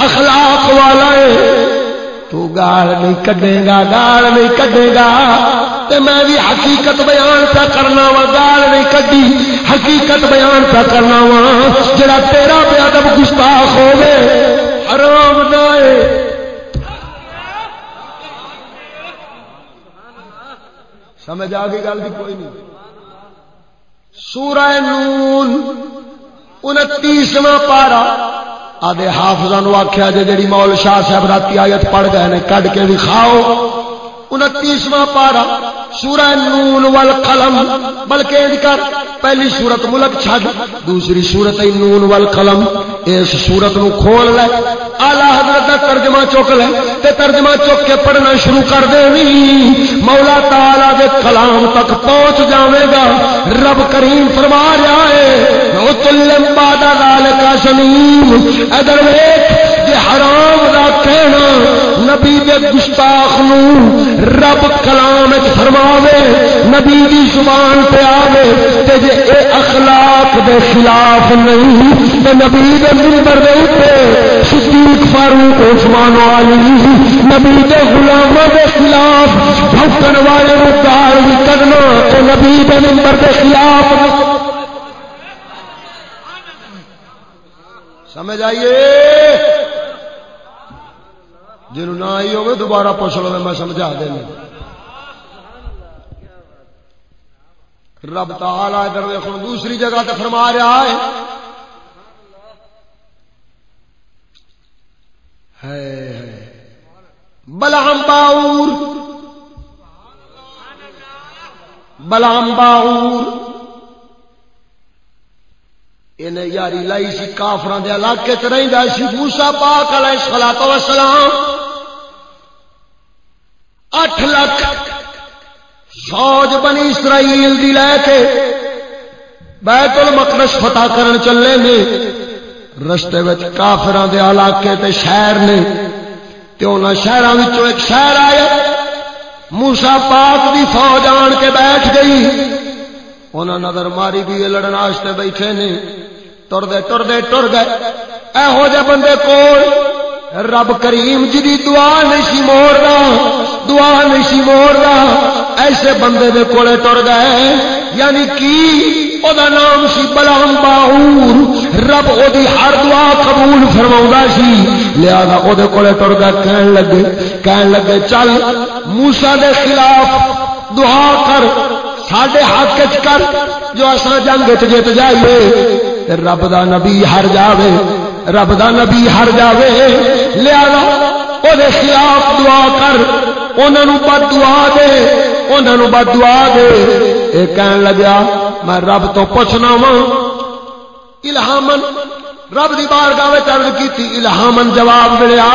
اخلاق والا ہے۔ تو گال نہیں کڈے گا، گال نہیں کڈے گا۔ تے میں بھی حقیقت بیان پہ کرنا وا، گال نہیں کڈی۔ حقیقت بیان پہ کرنا وا، جڑا تیرا پہ ادب گستاخ ہوے حرام دے سمجھ آ گئی گل بھی؟ کوئی نہیں۔ سورہ نون، انتیسواں پارا آدھے حافظ آخیا جی جی مول شاہ صاحب رات آیت پڑھ گئے نے، کڈ کے بھی کھاؤ انتیسواں پارا سورہ نون وال قلم بلکہ کر، پہلی سورت ملک چھڈ، دوسری سورت نون وال قلم اس سورت نو کھول لے۔ آلہ حضرت کا ترجمہ چک لے۔ تے ترجمہ چک کے پڑھنا شروع کر دے مولا تالا دے کلام تک پہنچ جاوے گا۔ رب کریم فرما رہا ہے وہ تلم بادا لال کا شمیم ادھر ویک حرام دا کہنا، نبی دے گستاخ نو رب کلام فرماوے، نبی دی زبان پہ آوے تے جے اے اخلاق دے خلاف نہیں، تے نبی دے منبر دے اوپر صدیق فاروق عثمان علی، نبی دے غلاماں دے خلاف بھوکن والے نو گال بھی کرنا تے نبی دے منبر دے خلاف سمجھ آئیے؟ جنہوں نہ آئی ہوگی دوبارہ پوچھ لو میں سمجھا دینا۔ رب تعالی ادھر دیکھو، دوسری جگہ تے فرما رہا ہے۔ بلام باور بلام باور انہیں یاری لائی سی کافران دے علاقے چ رہی سی موسا پاک علیہ الصلوۃ اٹھ لاکھ۔ فوج بنی اسرائیل دی لے کے بیت المقدس فتح کرن چلے نے۔ رستے وچ کافراں دے علاقے تے شہر نے۔ تے انہاں شہراں وچوں ایک شہر آیا۔ موسی پاک دی فوج آن کے بیٹھ گئی۔ انہاں نظر ماری بھی لڑن واسطے بیٹھے نے۔ ٹر دے ٹر دے ٹر گئے اے ہو جے بندے کول رب کریم جی دعا نہیں سی موڑنا دعا نہیں سی ایسے بندے دے کولے ٹر گئے یعنی کی؟ او دا نام سی بلام باہور۔ رب او دی ہر دعا قبول فرما سی۔ لہذا او دے کولے ٹر گئے کہن لگے۔ کہن لگے، چل موسا دے خلاف دعا کر۔ ساڈے حق کر۔ جو اصا جنگ جیت جائیے۔ رب دا نبی ہر جاوے۔ رب دا نبی ہر جاوے۔ لیا او دے خلاف دعا کر۔ انہوں بد دعا دے انہوں بد دعا دے۔ اے کہن لگیا، میں رب تو پوچھنا وا الہامن رب دی بارگاہ وچ عرض کیتی الہامن جواب ملیا،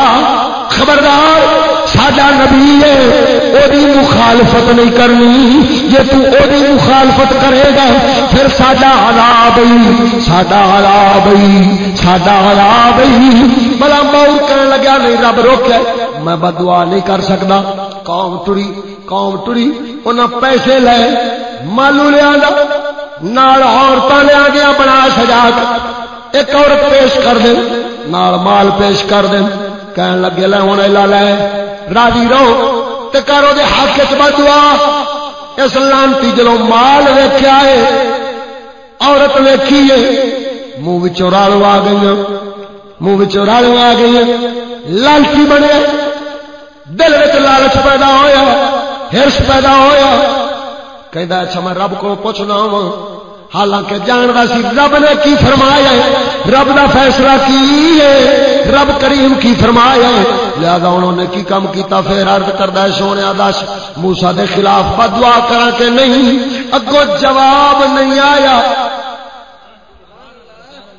خبردار، ساڈا نبی ہے مخالفت نہیں کرنی۔ جے تو مخالفت کرے گا، پھر ساڈا عذاب ہی ساڈا عذاب ہی ساڈا عذاب ہی بلا مول کہنے لگا نہیں رب روکے میں بد دعا نہیں کر سکدا۔ قوم ٹری قوم ٹری انہاں پیسے لے مالو لیا نال لیا گیا بنا سجا ایک عورت پیش کر دیں نال مال پیش کر دیں کہن لگے، لے ہوں لا لے، راضی رہو۔ تے کرو دے حق چ بدوا اس لانتی جلو مال ویکیا ہے، عورت ویکھی ہے، منہ رالو آ گئی منہ رالو آ گئی لالچی بنے۔ دل میں لالچ پیدا ہویا ہرس پیدا ہویا۔ کہ اچھا میں رب کو پوچھنا وا حالانکہ جانتا سی رب نے کی فرمایا ہے، رب دا فیصلہ کی ہے، رب کریم کی فرمایا ہے۔ لہذا انہوں نے کی کام کیتا، پھر عرض کردا ہے سونے دس موسی دے خلاف بدوا کرا کے نہیں، اگوں جواب نہیں آیا۔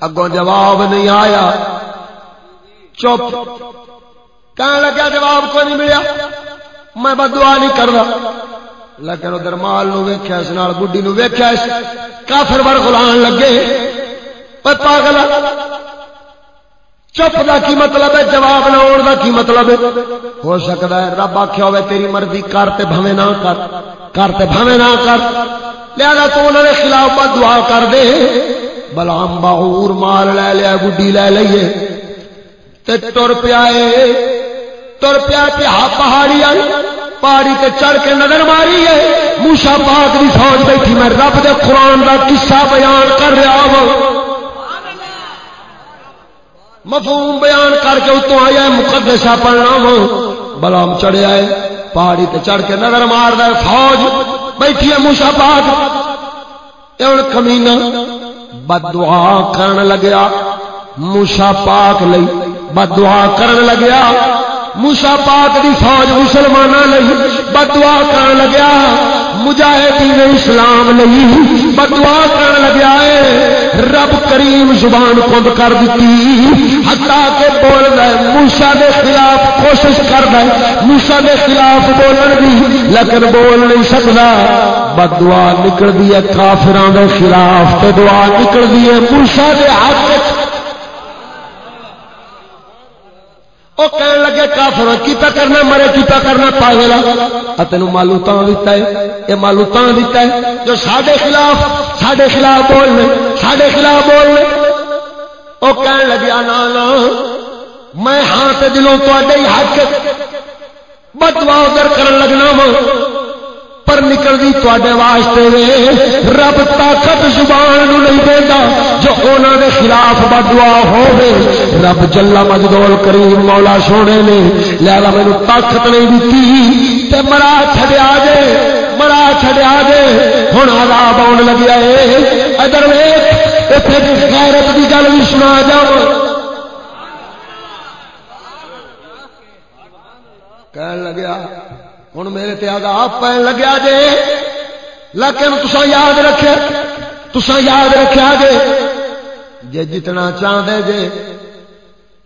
اگوں جواب نہیں آیا۔ چپ۔ کہنے لگا جواب کو نہیں ملیا۔ میں بدوا نہیں کرنا۔ لیکن ادھر مال نو ویخیا اس نال بڈی نو ویخیا اس کافر بر گلان لگے۔ پر پاگل، چپ دا کی مطلب ہے، جواب نہ آن دا کی مطلب ہے؟ ہو سکتا ہے، رب آخیا ہوئے، تیری مرضی کر تے بھویں نہ کر کر تے بھویں نہ کر۔ لہذا تو انہوں نے خلاف بد دعا کر دے۔ بلام باہور مال لے لیا گڈی لے لیے تے تر پیا تر پیا پہاڑی آئی، پہاڑی تے چڑھ کے نظر ماری ہے۔ موسا پاک کی فوج بیٹھی، میں رب دے قرآن دا قصہ بیان کر رہا ہوں۔ مفہوم بیان کر کے اتوں آیا ہے، مقدسہ پڑھنا وا بلام چڑھیا ہے پہاڑی تے چڑھ کے نظر مار دے فوج بیٹھی ہے موسا پاک۔ ہوں کمینا بدعا کرن لگیا موسا پاک لئی بدعا کرن لگیا۔ موسا پاک دی فوج مسلمانوں لئی بدعا کرن لگیا مجاہدین اسلام نہیں بدوا کر لگیا ہے، رب کریم زبان کند کر دیتی۔ ہٹا کے بول رہے موسا کے خلاف کوشش کر رہے موسا کے خلاف بولن دی، لیکن بول نہیں سکتا بدوا نکلتی ہے کافران کے خلاف تو دعا نکلتی ہے موسا کے ہاتھ وہ کہنے لگے، کافر کیتا کرنا، مرے کیتا کرنا پاگلا تین مالو تا دیتا ہے، یہ مالو تا دیتا ہے۔ جو سڈے خلاف سڈے خلاف بولنے سڈے خلاف بولنے۔ وہ کہنے لگیا نا میں ہاں تے دلوں تے حق بدوا ادھر کرن لگنا وا۔ پر نکلتی تے واسطے رب طاقت زبان نہیں دینا جو انہوں دے خلاف بدوا ہو رب جلا مجدول کریم مولا سونے نے لیا میرے طاقت نہیں دیتی تے مرا چڈیا جے، مرا چڈیا جے۔ ہوں آداب آن لگیا ہے ادھر غیرت کی گل بھی سنا جاؤ کہن لگیا ہوں میرے تیاد آپ پہ لگیا جے۔ لیکن تسا یاد رکھے تسا یاد رکھا جے۔ جے جتنا چاہتے جے۔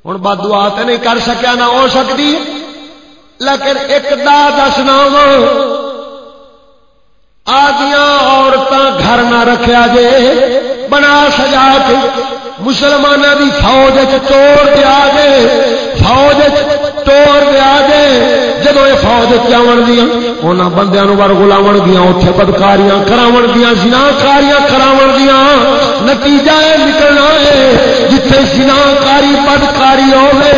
ہوں بدوا تو نہیں کر سکیا، نہ ہو سکتی لیکن ایک دا دسنا آدیا عورتیں گھر نہ رکھا جے۔ بنا سجا کے مسلمانوں کی فوج چور دیا جے۔ فوج توڑ دیا جے۔ جدو یہ فوج چاون دیا انہوں بندیا بار گلاو گیا اتنے بدکاریاں کراو گیا سناکاریاں کراو گیا نتیجہ یہ نکلنا ہے جتنے سناکاری بدکاری ہوے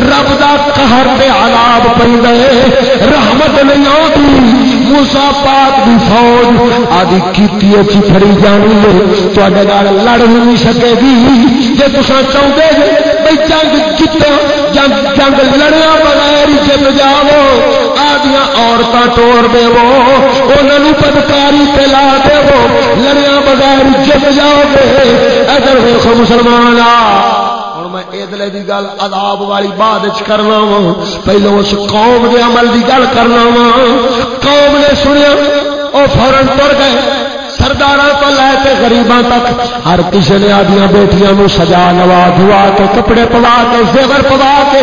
رب کا قہر پہ آلاب پہ رحمت نہیں آتی موسا پاک کی فوج آدھی کیتی اچھی فری جانی ہے۔ لڑ نہیں سکے گی۔ جی تصا چاہتے بھائی جنگ جتنا جنگ جنگ لڑیا بغیر جت جاؤ آدیا عورتیں توڑ دو انہوں پدکاری پلا دو لڑیا بغیر جت جاؤ گے۔ ادھر دیکھو مسلمان ہوں میں ادلے کی گل اداب والی بعد کرنا وا پہلو اس قوم کے عمل کی گل کرنا وا قوم نے سنیا وہ فورن تر گئے۔ سردار تو لے کے گریباں تک ہر کسی نے آدیا بیٹیاں نو سجا نوا دھوا کے، کپڑے پوا کے، زیور پوا کے،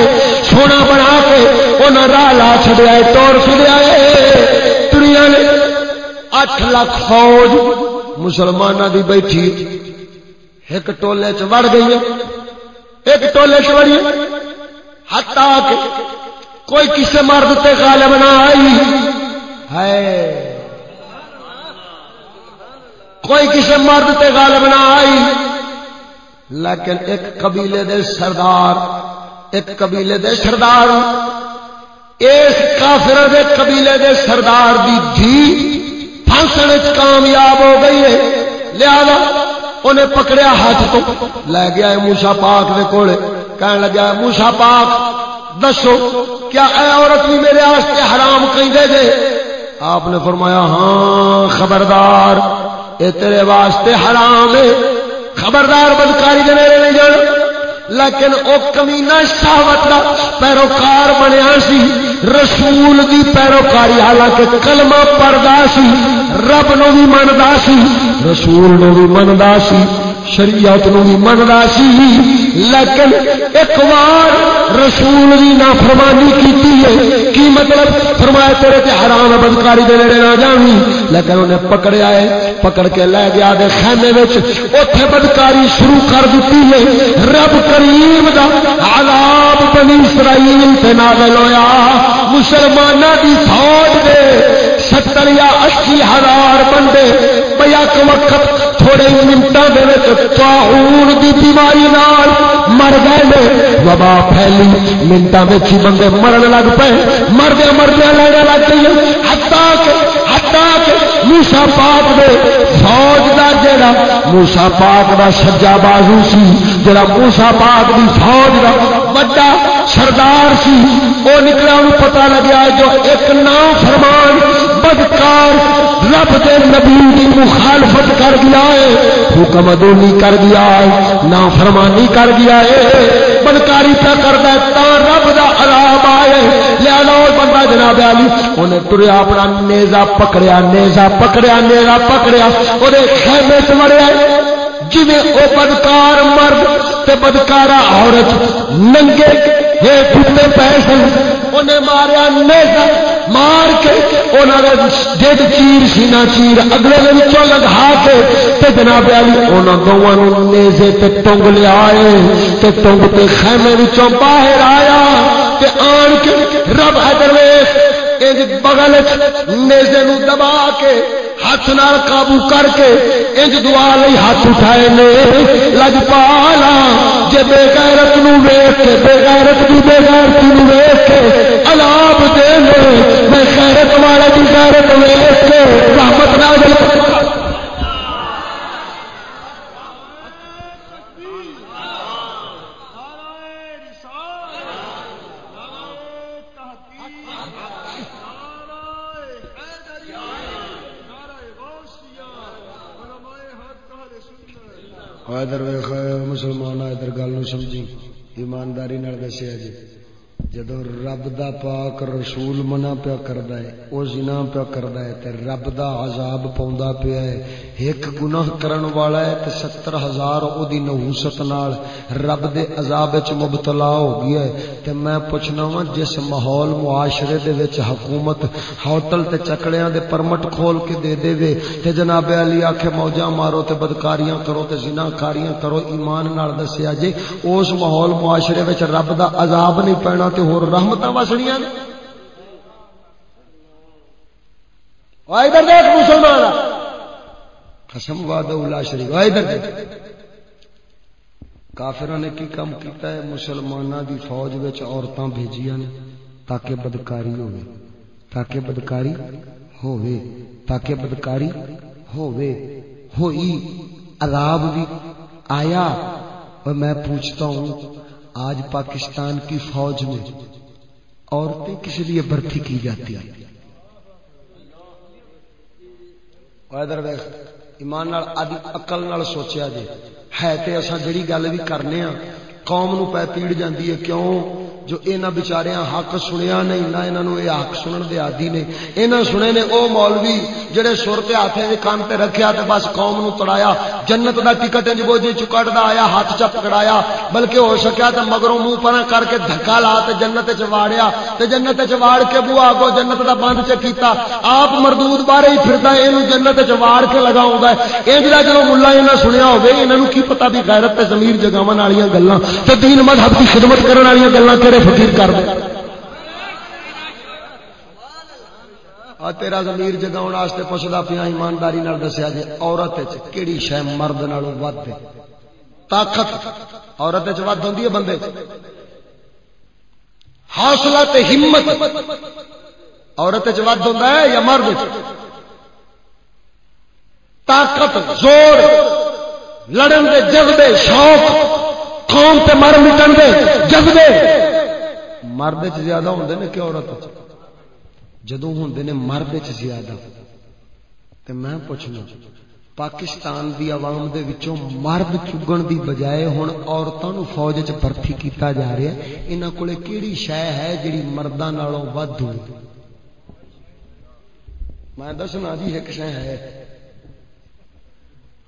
سونا بنا کے انہیں راہ لا چڑیا توڑ چڑیا دنیا نے اٹھ لاکھ فوج مسلمانوں کی بیٹھی، ایک ٹولے چ وڑ گئی ایک ٹولے چ وڑی۔ ہٹا کے کوئی کسی مرد تے غالب نہ آئی۔ ہے کوئی کسی مرد تے غالب نہ آئی۔ لیکن ایک قبیلے دے سردار، ایک قبیلے دے سردار۔ اس کافر دے قبیلے دے سردار دی دھی پھنسنے کامیاب ہو گئی ہے۔ لہذا انہیں پکڑیا ہاتھ تو۔ لے گیا موسا پاک دے کولے۔ کہن لگا موسا پاک، دسو، کیا اے عورت بھی میرے آستے حرام کہیں دے؟ آپ نے فرمایا ہاں خبردار اے تیرے واسطے حرام ہے۔ خبردار بدکاری دے میرے نہیں جان لیکن او کمینا شہوت کا پیروکار بنیا سی، رسول دی پیروکاری، حالانکہ کلمہ پڑھدا سی، رب نو بھی مندا سی، رسول نو بھی مندا سی۔ شریعت نو بھی مندا سی۔ لیکن ایک بار رسول دی نافرمانی کیتی ہے۔ کی مطلب؟ فرمایا تیرے تے حرام بدکاری دے نیڑے نہ جاویں۔ لیکن انہیں پکڑیا ہے، پکڑ کے لے گیا دے خیمے وچ۔ اوتھے بدکاری شروع کر دتی ہے۔ رب کریم دا عذاب بنی اسرائیل تے نازل ہویا۔ مسلماناں دی فوج دے ستر یا اسی ہزار بندے بیک وقت تھوڑے منٹوں کی بیماری نال مر گئے وبا پھیلی۔ منٹوں میں ہی بندے مرن لگ پے مردیا مردیا لڑنے لگ گئی ہٹا کے ہٹا کے موسا پاک دے فوج دا جڑا موسا پاک دا سجا بازو سی جڑا موسا پاک دی فوج دا بڑا سردار سی وہ نکلا، انہوں پتا لگیا جو ایک نام فرمان بدکار مخالفت کر گیا ہے، حکم ادونی کر گیا ہے نا فرمانی کر گیا ہے۔ بدکاری پہ کرتا ہے، تا رب دا عذاب آئے۔ لیا لو بندہ جناب علی، انہیں تریا اپنا نیزا پکڑیا نیزا پکڑیا نیزا پکڑیا۔ وہ خیمے چ مریا جی وہ بدکار مرد تے بدکارا عورت ننگے یہ پے سن انہیں ماریا نیزا مار کے ڈیڈ چیر سینا چیر اگلے دن لگا کے تے جناب علی انہوں دونوں نیزے تے ٹنگ لیا تے ٹنگ تے خیمے باہر آیا، تے آن کے رب انج بغل نیزے نو دبا کے، ہاتھ نال قابو کر کے انج دعا لئی ہاتھ اٹھائے نے۔ لج پالا جے بے غیرت نو ویکھ کے، بے غیرت دی بے غیرت نو ویکھ کے عذاب دے لے میں غیرت والے دی غیرت ویکھ کے، رحمت نازل ادھر ویخ مسلمان ادھر گل سمجھی ایمانداری دسیا جی۔ جدو رب دا پاک رسول منع پیا کردا ہے، او زنا پیا کردا ہے تے رب دا عذاب پوندا پیا ہے۔ ایک گناہ کرن والا ہے تے ستر ہزار او دی نحوست نال رب دے عذاب وچ مبتلا ہو گیا ہے۔ تے میں پوچھنا وا، جس ماحول معاشرے دے وچ حکومت ہوٹل تے چکڑیاں دے پرمٹ کھول کے دے دے وے، تے جناب علی آکھے، موجاں مارو تے بدکاریاں کرو تے زنا کاریاں کرو، ایمان نال دسیا جی اس ماحول معاشرے وچ رب دا عذاب نہیں پینا تے ہور رحمتاں وسڑیاں ادھر دیکھ مسلمان۔ قسم وعدہ اللہ شریف ادھر دیکھ۔ کافر نے کی کام کیتا ہے؟ مسلمانوں دی فوج وچ عورتاں بھیجیاں نے تاکہ بدکاری ہوے تاکہ بدکاری ہوے تاکہ بدکاری ہوے ہوئی عذاب بھی آیا اور میں پوچھتا ہوں آج پاکستان کی فوج میں عورتیں کس لیے بھرتی کی جاتی ہیں؟ ایمان آدھی اقل نال سوچیا جی ہے تو اصا جڑی گل بھی کرنے ہاں قوم نو پہ پیڑ جاندی ہے کیوں؟ جو اینا بچاریاں حق سنیا نہیں، نہ انہوں یہ حق سنن دے عادی نے۔ اینا سنے نے او مولوی جڑے سر تے ہاتھ دے کان تے رکھیا تے بس قوم نو تڑایا۔ جنت دا ٹکٹ انج بوجھے چکڑ دا آیا، ہاتھ چ پکڑایا بلکہ ہو سکیا تے مگروں منہ پرا کر کے دھکا لا تے جنت چ واڑیا۔ تے جنت چ واڑ کے بو آگو جنت دا بند چ کیتا۔ آپ مردود بارے ہی پھردا اینو جنت چ واڑ کے لگاوندا ہے۔ اے جڑا جدوں مولا انہاں سنیا ہوے انہاں نو کی پتہ بھی غیرت تے ضمیر جگاون والیاں گلاں۔ تے دین مذہب دی خدمت کرن والیاں گلاں تیرے فقیر کر دے۔ تیرا زمیر جگاؤ واسطے پوچھتا پیا، ایمانداری دسیا جی عورت کہڑی شہ مرد نالوں ود طاقت عورت ود ہوں بندے حوصلہ تے ہمت عورت ود ہوں یا مرد طاقت، زور، لڑن دے جذبے، شوق قوم تے مر مٹن دے جذبے مرد چ زیادہ ہوں نے کہ عورت جدو ہوں نے مرد چ زیادہ۔ تے میں پوچھنا، پاکستان دی عوام دے وچوں مرد چگن دی بجائے ہن عورتاں نو فوج چ بھرتی کیتا جا رہا ہے؟ انہاں کولے کیڑی شے ہے جڑی مرداں نالوں ود ہو میں دسنا جی ایک شے ہے۔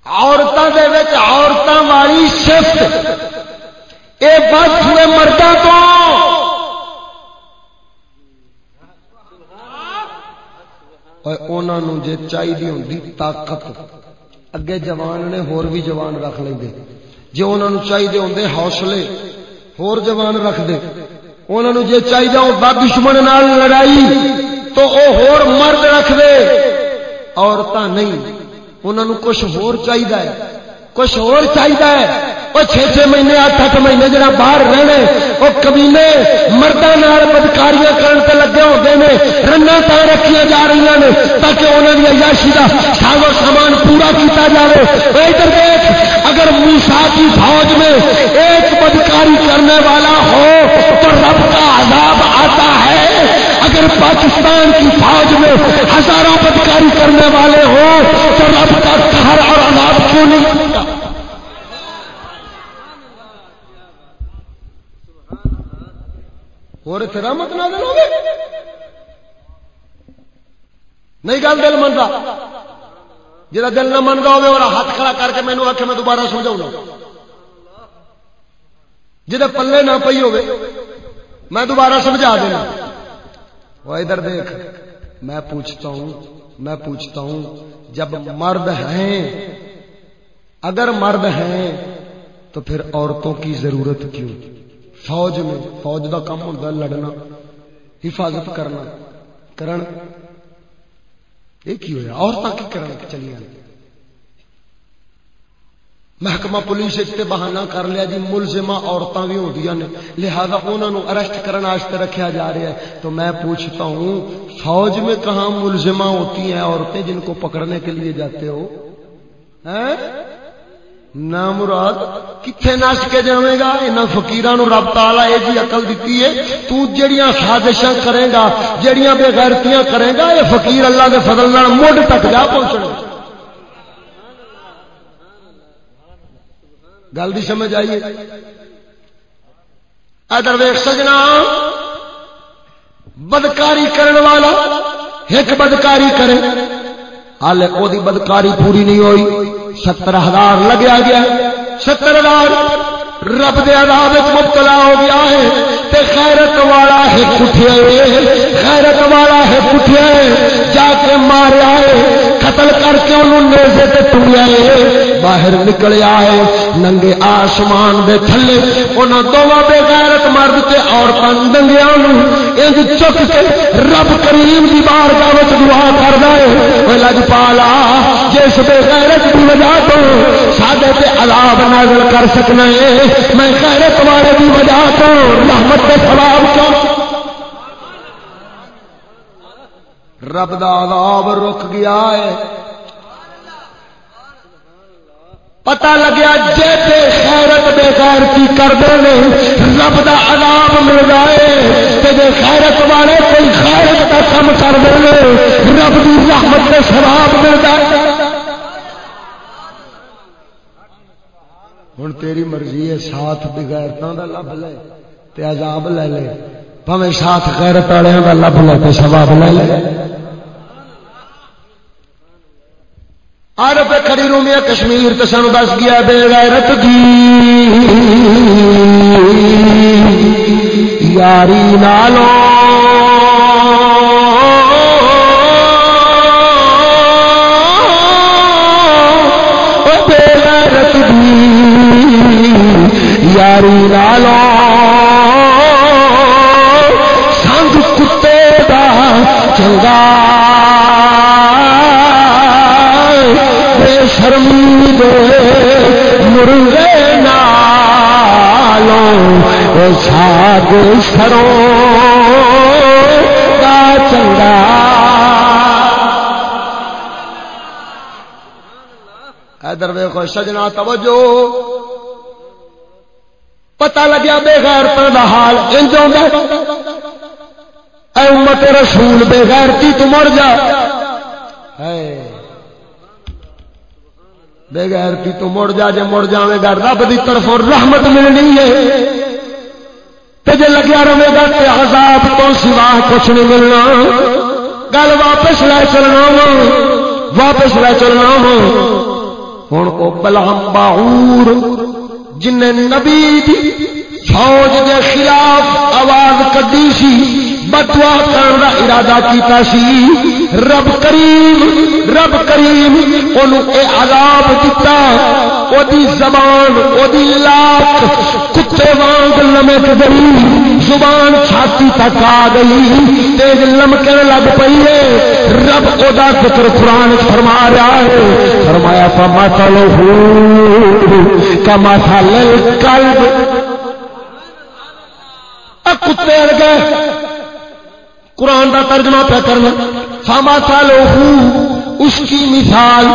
عورتاں دے وچ عورتاں والی شفت اے بس ہوئے مرداں تو جے چاہیے ہوں طاقت۔ اگے جوان نے ہور بھی جوان رکھ لیں جی انہوں چاہیے ہوں حوصلے، ہور جوان رکھ دے۔ انہوں جے چاہیے ہو دشمن نال لڑائی، تو وہ ہور مرد رکھ دے۔ عورتیں نہیں انہوں کچھ ہور چاہیے کچھ اور چاہیے وہ چھ چھ مہینے اٹھ اٹھ مہینے جڑا باہر رہنے وہ کمینے مردوں بدکاریاں کرنے لگے ہوتے ہیں رنگا تا رکھیا جا رہی نے تاکہ انہوں کی عیاشی کا سازو سامان پورا کیتا جائے ادھر دیکھ اگر موسا کی فوج میں ایک بدکاری کرنے والا ہو تو رب کا عذاب آتا ہے اگر پاکستان کی فوج میں ہزاروں بدکاری کرنے والے ہوں تو رب کا گھر اور عذاب کیوں نہیں اور اتنے رحمت نہ ہوگی نہیں گل دل منتا جا دل نہ منگا ہوگا اور ہاتھ کھڑا کر کے مینو آخر میں دوبارہ سمجھاؤں گا پلے نہ پی ہوگی میں دوبارہ سمجھا دینا وہ ادھر دیکھ میں پوچھتا ہوں میں پوچھتا ہوں جب مرد ہیں اگر مرد ہیں تو پھر عورتوں کی ضرورت کیوں فوج میں، فوج کا کام ہوتا لڑنا، حفاظت کرنا، کرن۔ یہ کی ہوا عورتیں کی کرن چلیاں محکمہ پولیس بہانہ کر لیا جی ملزمہ عورتیں بھی ہوتی نے۔ لہذا انہوں نے ارسٹ کرنے رکھا جا رہا ہے۔ تو میں پوچھتا ہوں، فوج میں کہاں ملزمہ ہوتی ہیں عورتیں جن کو پکڑنے کے لیے جاتے ہو؟ ہاں؟ نہ مراد کتنے نس کے جائے گا یہاں فکیر رب تالا یہ جی اقل دیتی ہے تو جڑیاں سازش کرے گا جڑیاں بے غیرتیاں کرے گا یہ فقیر اللہ کے فضل مڈ تک جا پہنچنا گل بھی سمجھ آئیے ادر ویخ سجنا بدکاری کرنے والا ایک بدکاری کرے ہال وہ بدکاری پوری نہیں ہوئی ستر ہزار لگیا گیا ستر ہزار رب دے عذاب مبتلا ہو گیا ہے۔ تے خیرت والا ہے کٹھیا خیرت والا ہے کٹھیا جا کے ماریا ہے، قتل کر کے انہوں نیزے تے ٹوڑیا ہے، باہر نکلیا ہے، ننگے آسمان دے تھلے، انہاں دوواں بے غیرت مرد تے عورتاں دنگیاں نو انج چک کے رب کریم دی بارگاہ وچ دعا کردا ہے اے لج پالا جس بے غیرت دی وجہ تو ساڈے تے عذاب نازل کر سکنا ہے، میں غیرت والے دی وجہ تو رحمت تے ثواب کیوں رب دا عذاب رک گیا ہے۔ پتا لگیا جے خیرت بے غیرتی کرتے ہیں رب دا عذاب مل جائے تے خیرت والے کوئی خیرت کا کم کرتے ہیں رب دی رحمت کے ثواب مل جائے ہوں تیری مرضی ہے ساتھ بغیرتوں کا لب لے۔ تے عذاب لے لے۔ پویں ساتھ غیرت والوں کا لب لے تے ثواب لے لے۔ پہ کھڑی رومیا کشمیر تو سن دس گیا بے غیرت دی۔ یاری نالوں۔ ساگ سروں کا چنگا ادھر ویخو سجنا توجہ پتا لگیا بے غیرت کا حال انج اے امت رسول بے غیرتی تو مر جا ہے بے غیرتی تو مڑ جا جے مڑ جاوے گا رب دی طرف رحمت ملنی ہے جی لگیا رہے گا تے عذاب تو سوا کچھ نہیں ملنا۔ گل واپس لے چلنا وا۔ واپس لے چلنا وا۔ ہوں وہ بلام باہور جن نبی دی فوج کے خلاف آواز کدی سی۔ بٹوا کرنے کا ارادہ کیتا سی۔ رب کریم رب کریم اے عذاب دتا۔ او دی زبان او دی لاک کتے وانگ لمک گئی۔ زبان چھاتی تک آ گئی۔ تیز لمکن لگ پئی ہے۔ رب او دا ذکر قرآن فرما رہا ہے۔ فرمایا فما تلو کما تھا لل کلب کتے گئے قرآن کا ترجمہ پہ کرنا۔ فاما سالو اس کی مثال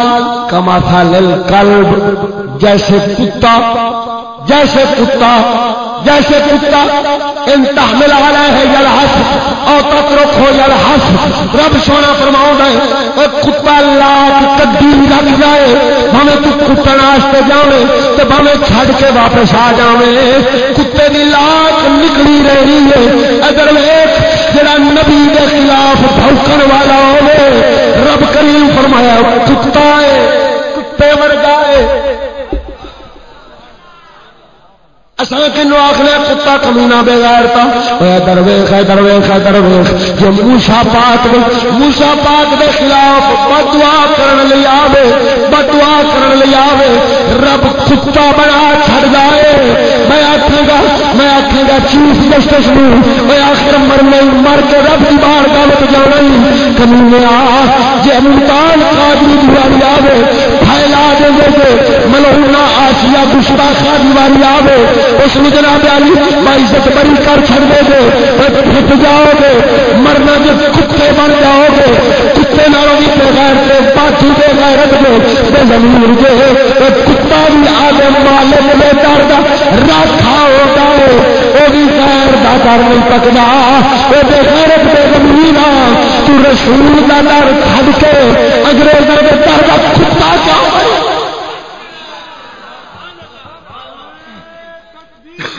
کما سال کلب جیسے کتا جیسے کتا جیسے کتا، ان تحمل علیہ یلحس، او تترکو یلحس، رب سونا فرماؤں دے اے کتا لاکھ کدی رکھ جائے ہمیں تو کتن آستے جاوے تو ہمیں چھڑ کے واپس آ جاوے۔ کتے دی لاکھ نکلی رہی ہے، اگر ایک جڑا نبی دے خلاف بھوکن والا ہوئے رب کریم فرمایا، کتا ہے، کتے ورگا ہے اساں کنو آخنے کتا کمینا بے غیر تا۔ درویخ ہے درویخ ہے درویخ جو موسا پاک دے موسا پاک دے خلاف بدعا کرن لئی آوے، بدعا کرن لئی آوے، رب کتا بنا چھڑ جائے۔ میں آکھے گا، میں آکھے گا، چیف جسٹس نو۔ میں آخر مرنے مر کے رب کی بار گل جانا ہی۔ کمینے آ، جے ملتان قادری دیواری آوے، پھیلا دے دے ملونا آسیا گستاخا دیواری آوے، اس میں جناب علی عزت بری کر چھڑ دے گے پھٹ جاؤ گے، مرنا جو کتے بن جاؤ گے، کتے نالوں بھی بغیر کے پاتھی دے غیرت دے، بے زمین دے کتا بھی آگے مالک میں درد راکھا ہوتا ہے وہ بھی غیر دا در نہیں پکدا وہ بے غیرت بے زمین تو رسول دا در کھڑ کے انگریزوں کے درد کتا کیا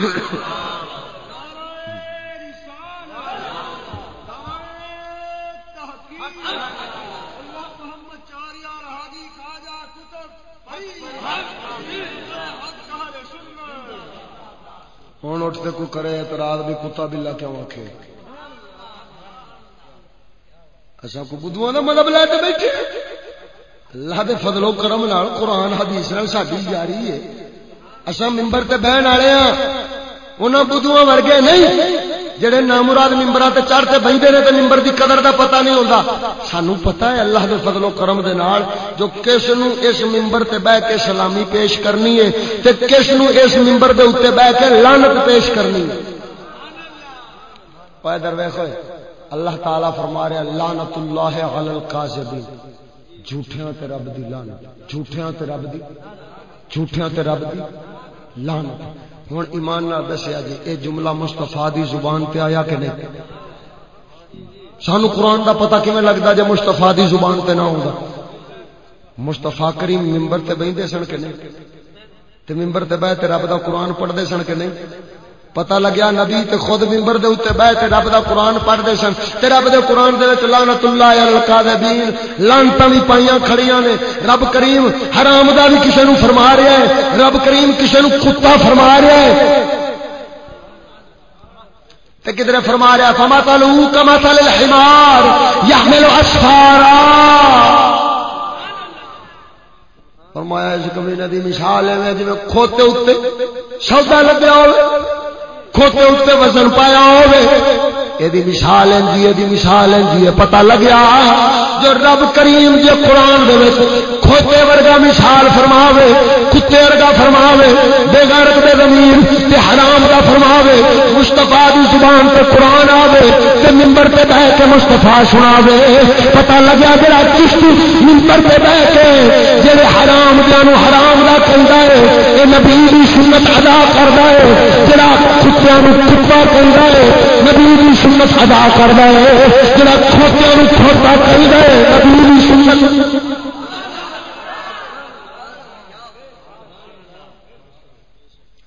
ہوئے ہوں اٹھتے کوئی کرے اعتراض بھی کتا بلا کیوں آخے اچھا کو بدھو کا مطلب لے کے بیٹھے۔ اللہ کے فضل و کرم نال قرآن حدیث نال ساری جاری ہے۔ اصا ممبر تے بہن والے ہاں۔ انہوں بدھو ورگے نہیں، جڑے نامراد ممبر تے چڑھتے بہتے نے تو ممبر دی قدر دا پتہ نہیں ہوتا سانو پتا ہے اللہ دے فضل و کرم دے نال جو کس نو اس ممبر تے بہ کے سلامی پیش کرنی ہے تے کس نو اس ممبر دے اوتے بہ کے لعنت پیش کرنی ہے۔ پائے درویش ہوئے، اللہ تعالی فرما رہا لعنت اللہ علی القاذبین جھوٹیاں تے رب دی لعنت، جھوٹیاں تے رب دی، جھوٹیاں تے رب دی لعنت۔ ہوں ایمان دسیا جی یہ جملہ مستفا دی زبان تے آیا کہ نہیں؟ سانو قرآن دا پتہ کیویں لگتا جی مستفا دی زبان تے نہ ہوگا مستفا کریم ممبر تے بہتے سن کہ نہیں؟ تے ممبر تے بہ رب دا قرآن پڑھتے سن کے نہیں؟ پتہ لگیا نبی تے خود ممبر دے اوتے بیٹھ رب دا قرآن پڑھ دے سن تے رب دے قرآن دے وچ لعنت اللہ علی القاذبین لعنتاں وی پائیاں کھڑیاں نے۔ رب کریم حرام دا وی کسے نو فرما رہا ہے۔ رب کریم کسے نو کتا فرما رہا ہے۔ تے کدھر فرما رہا فما تلو کما تل الحمار يحمل اسفارا فرمایا اس کمینے دی مثال ہے جویں کھوتے اوتے سودا لگیا ہوئے۔ کھوتے اتنے وزن پایا ہوئے۔ یہ مثال ہے جی،, جی یہ مثال ہے جی پتا لگیا جو رب کریم جو قرآن دے کھوتے ورگا مثال فرماوے، کتے ورگا فرماوے، بے غیرت بے زمین تے حرام دا فرماوے مستفا دی زبان تے قرآن آوے تے ممبر تے بہ کے مستفا سناوے۔ پتا لگیا جڑا چشتی ممبر تے بہ کے جڑے حرام جانو حرام دا کہندا ہے، اے نبی دی سنت ادا کردا ہے، جڑا کتیاں نو کتا کہندا ہے، نبی دی سنت ادا کردا ہے جڑا کھوتیاں نو کھوتا کہندا ہے نبی دی سنت۔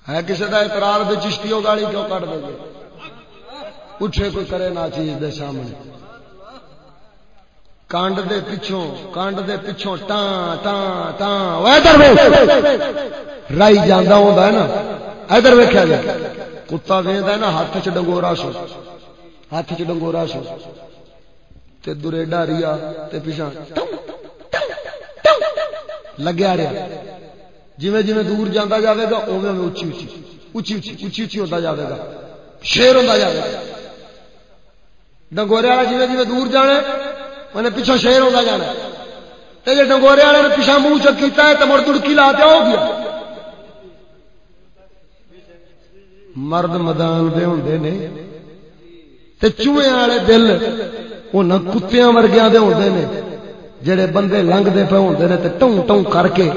ہے کسی کا اعتراض بھی چشتی ہو گاڑی کیوں کٹ دے گے؟ اٹھے کوئی کرے نہ چیز دے سامنے۔ کانڈ دے پچھوں، کانڈ دے پچھوں ٹان ٹان ٹان ادھر رائی جانا ہوتا ہے نا۔ ادھر ویکیا جائے۔ کتا وہد ہے نا، ہاتھ چ ڈنگورا سو۔ ہاتھ چ ڈنگورا سو تے دریڈا ریا تے پیچھا لگیا رہا جی جی دور جانا جائے گا اوے اوے اچھی اچھی اچھی اچھی اچھی اچھی ہوتا جائے گا۔ شیر ہوتا جائے گا۔ ڈنگورے والا جی جی دور جانا انہیں پیچھا شیر ہوتا جانا تے جی ڈنگورے والے نے پیچھا منہ چکیتا ہے تو مڑ تڑکی لا دیا، ہو گیا۔ مرد میدان دے ہوندے نے تے چوہے والے دل انہاں کتیاں ورگیاں دے ہوندے نے، جڑے بندے لنگتے پے ہوندے نے تے ٹوں ٹوں کر کے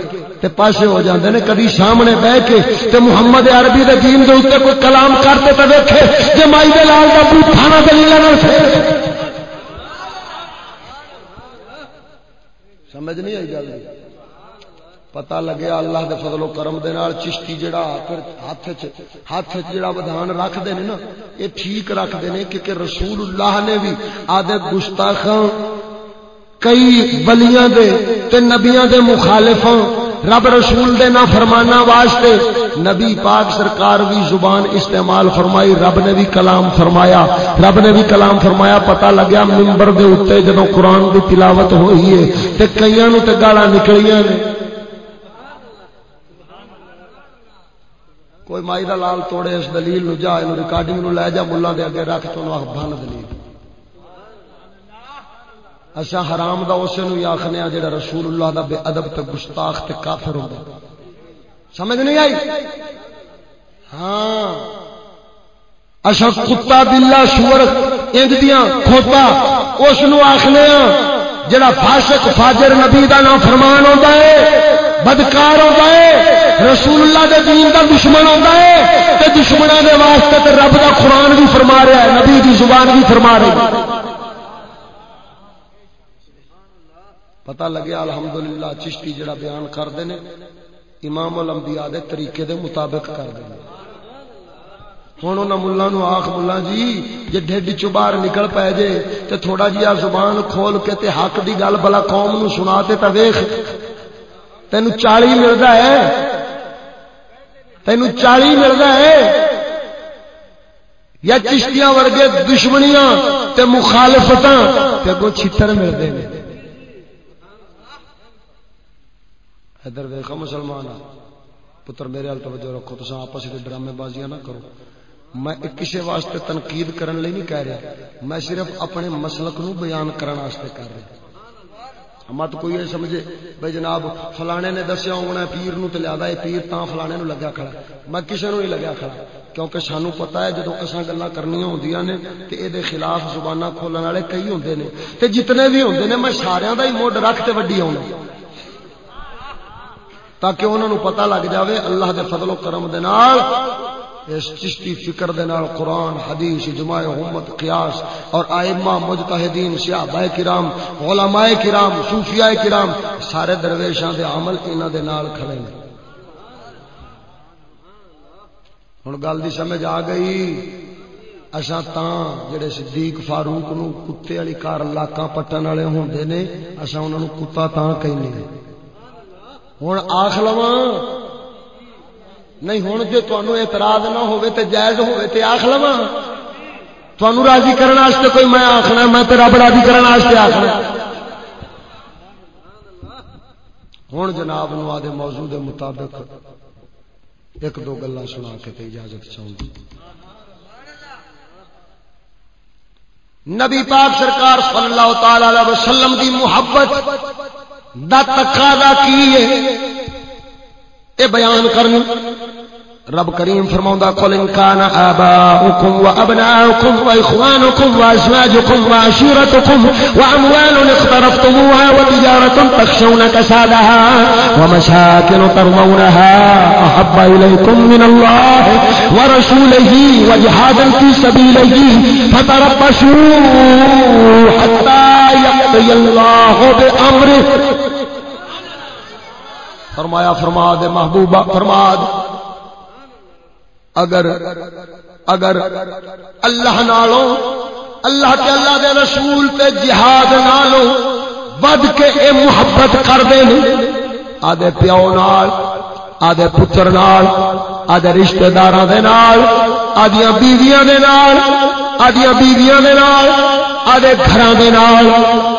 تے پاسے ہو جاندے نے کدی سامنے بہ کے تے محمد عربی دے دین دے اوتے کوئی کلام کرتے تے ویکھے جے مائی دے لال دا بوٹھانا دلیل نال سمجھ نہیں آئی گل؟ پتا لگیا اللہ دے فضل و کرم دے نال چشتی جڑا پھر ہاتھ چ ہاتھ چ جڑا ودھان رکھ دے نا، یہ ٹھیک رکھ دے کہ رسول اللہ نے بھی آدھے گستاخاں، کئی ولیاں دے تے نبیاں دے مخالفاں، رب رسول دے نہ فرمانا واسطے نبی پاک سرکار بھی زبان استعمال فرمائی، رب نے بھی کلام فرمایا۔ رب نے بھی کلام فرمایا، پتہ لگیا ممبر دے اوتے جدوں قرآن دی تلاوت ہوئی ہے، تے کئیاں نو تے گالاں نکلیاں نے۔ کوئی مائی دا لال توڑے، اس دلیل نو جا اینو ریکارڈنگ نو لے جا ملہ دے اگے رکھ، تو نو بھن دلیل۔ اچھا حرام دا اسے نو آخنے جڑا رسول اللہ دا بے ادب تے گستاخ تے کافر ہوندا سمجھ نہیں آئی؟ ہاں۔ اچھا کتا بلا سور انج دیاں کھوتا، اس نو آخنے جڑا فاسق، فاجر نبی دا نام فرمان ہوندا ہے۔ بدکار ہوتا ہے رسول اللہ دے دین دا دشمن ہوتا ہے تے دشمنوں دے واسطے تے رب دا قرآن بھی فرما رہا ہے، نبی دی زبان بھی فرما رہی ہے۔ پتہ لگیا الحمدللہ چشتی جڑا بیان کرتے ہیں امام الانبیاء دے طریقے دے مطابق کرتے ہیں ہوں انہوں ملا آخ ملا جی جی ڈیڈ چ باہر نکل پے جے، تے تھوڑا جہا زبان کھول کے تے حق دی گل بلا قوم نو سنا تے تا ویخ تین چالی ملتا ہے۔ تین چالی ملتا ہے۔ یا چشتیاں ورگے دشمنیاں تے مخالفت اگوں چھتر ملتے ہیں ادھر دیکھو مسلمان پتر میرے حال توجہ رکھو تو آپس کے ڈرامے بازیاں نہ کرو۔ میں کسی واسطے تنقید کرن لی نہیں کہہ رہا، میں صرف اپنے مسلک نو بیان کرن واسطے کر رہا۔ مت کوئی یہ سمجھے، بھائی جناب، فلانے نے دسیا ہونا پیر نو تو لیا پیر تا فلانے نو لگا کھڑا میں کسی نو نہیں لگا کھڑا، کیونکہ سانو پتا ہے جدو اصا گلا کرنی ہوں نے تو یہ خلاف زبانہ کھولنے والے کئی ہوں نے۔ تے جتنے بھی ہوں میں سارا ہی موڈ رکھ تے وڈی آنا تاکہ انہوں نے پتا لگ جاوے، اللہ دے فضل و کرم دے نال اس چشتی فکر دے نال قرآن، حدیث اجماع امت قیاس اور ائمہ مجتہدین صحابہ کرام، علماء کرام، صوفیاء کرام، سارے درویشاں دے عمل انہاں دے نال کھڑے نے۔ ہن گل دی سمجھ آ گئی؟ اساں تاں جڑے صدیق فاروق نو کتے والی کار لاکاں پٹن والے ہوندے نے، اساں انہاں نو کتا تاں کہنے ہوں آخ لوا نہیں ہوں جی تمہیں اعتراض نہ ہو جائز ہوے تو آخ لوا تمہوں راضی کرنے کوئی میں آخنا میں تو رب راضی کرنے آخنا ہوں جناب نو آدھے موضوع دے مطابق ایک دو گلا سنا کے اجازت چاہوں نبی پاک سرکار صلی اللہ تعالی وسلم دی محبت دا تقاضا کی ہے؟ اے بیان کرنا رب کریم فرماؤں قل ان كان آباؤكم وأبناؤكم وإخوانكم وأزواجكم وعشيرتكم وأموال اقترفتموها وتجارة تخشون كسادها ومساكن ترمونها أحب إليكم من الله ورسوله وجهادا في سبيله فتربصوا حتى يقضي الله بأمره فرمایا فرما دے محبوبہ فرما دے اگر اگر اللہ نالوں، اللہ کے اللہ دے رسول تے جہاد نالوں ود کے اے محبت کر دے آدھے پیو نال، آدھے پتر نال، آدھے رشتہ داراں دے نال آدیاں بیویاں دے نال آدیاں بیویاں دے نال آدھے گھراں دے نال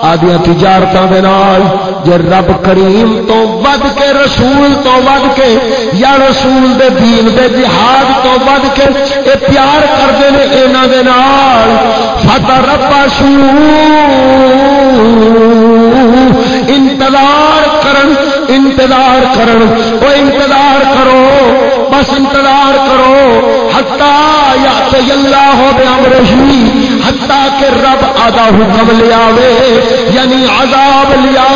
آدیاں تجارتاں دے نال۔ جے رب کریم تو ود کے، رسول تو ود کے، یا رسول دے دین دے جہاد تو ود کے، اے پیار کردے نے انہاں دے نال۔ فتح ربا شو۔ انتظار کرن انتظار کرن۔ او انتظار کرو، بس انتظار کرو۔ حتا یا اللہ ہو بے امر حتا کہ رب آدھا حکم لیا یعنی عذاب لیا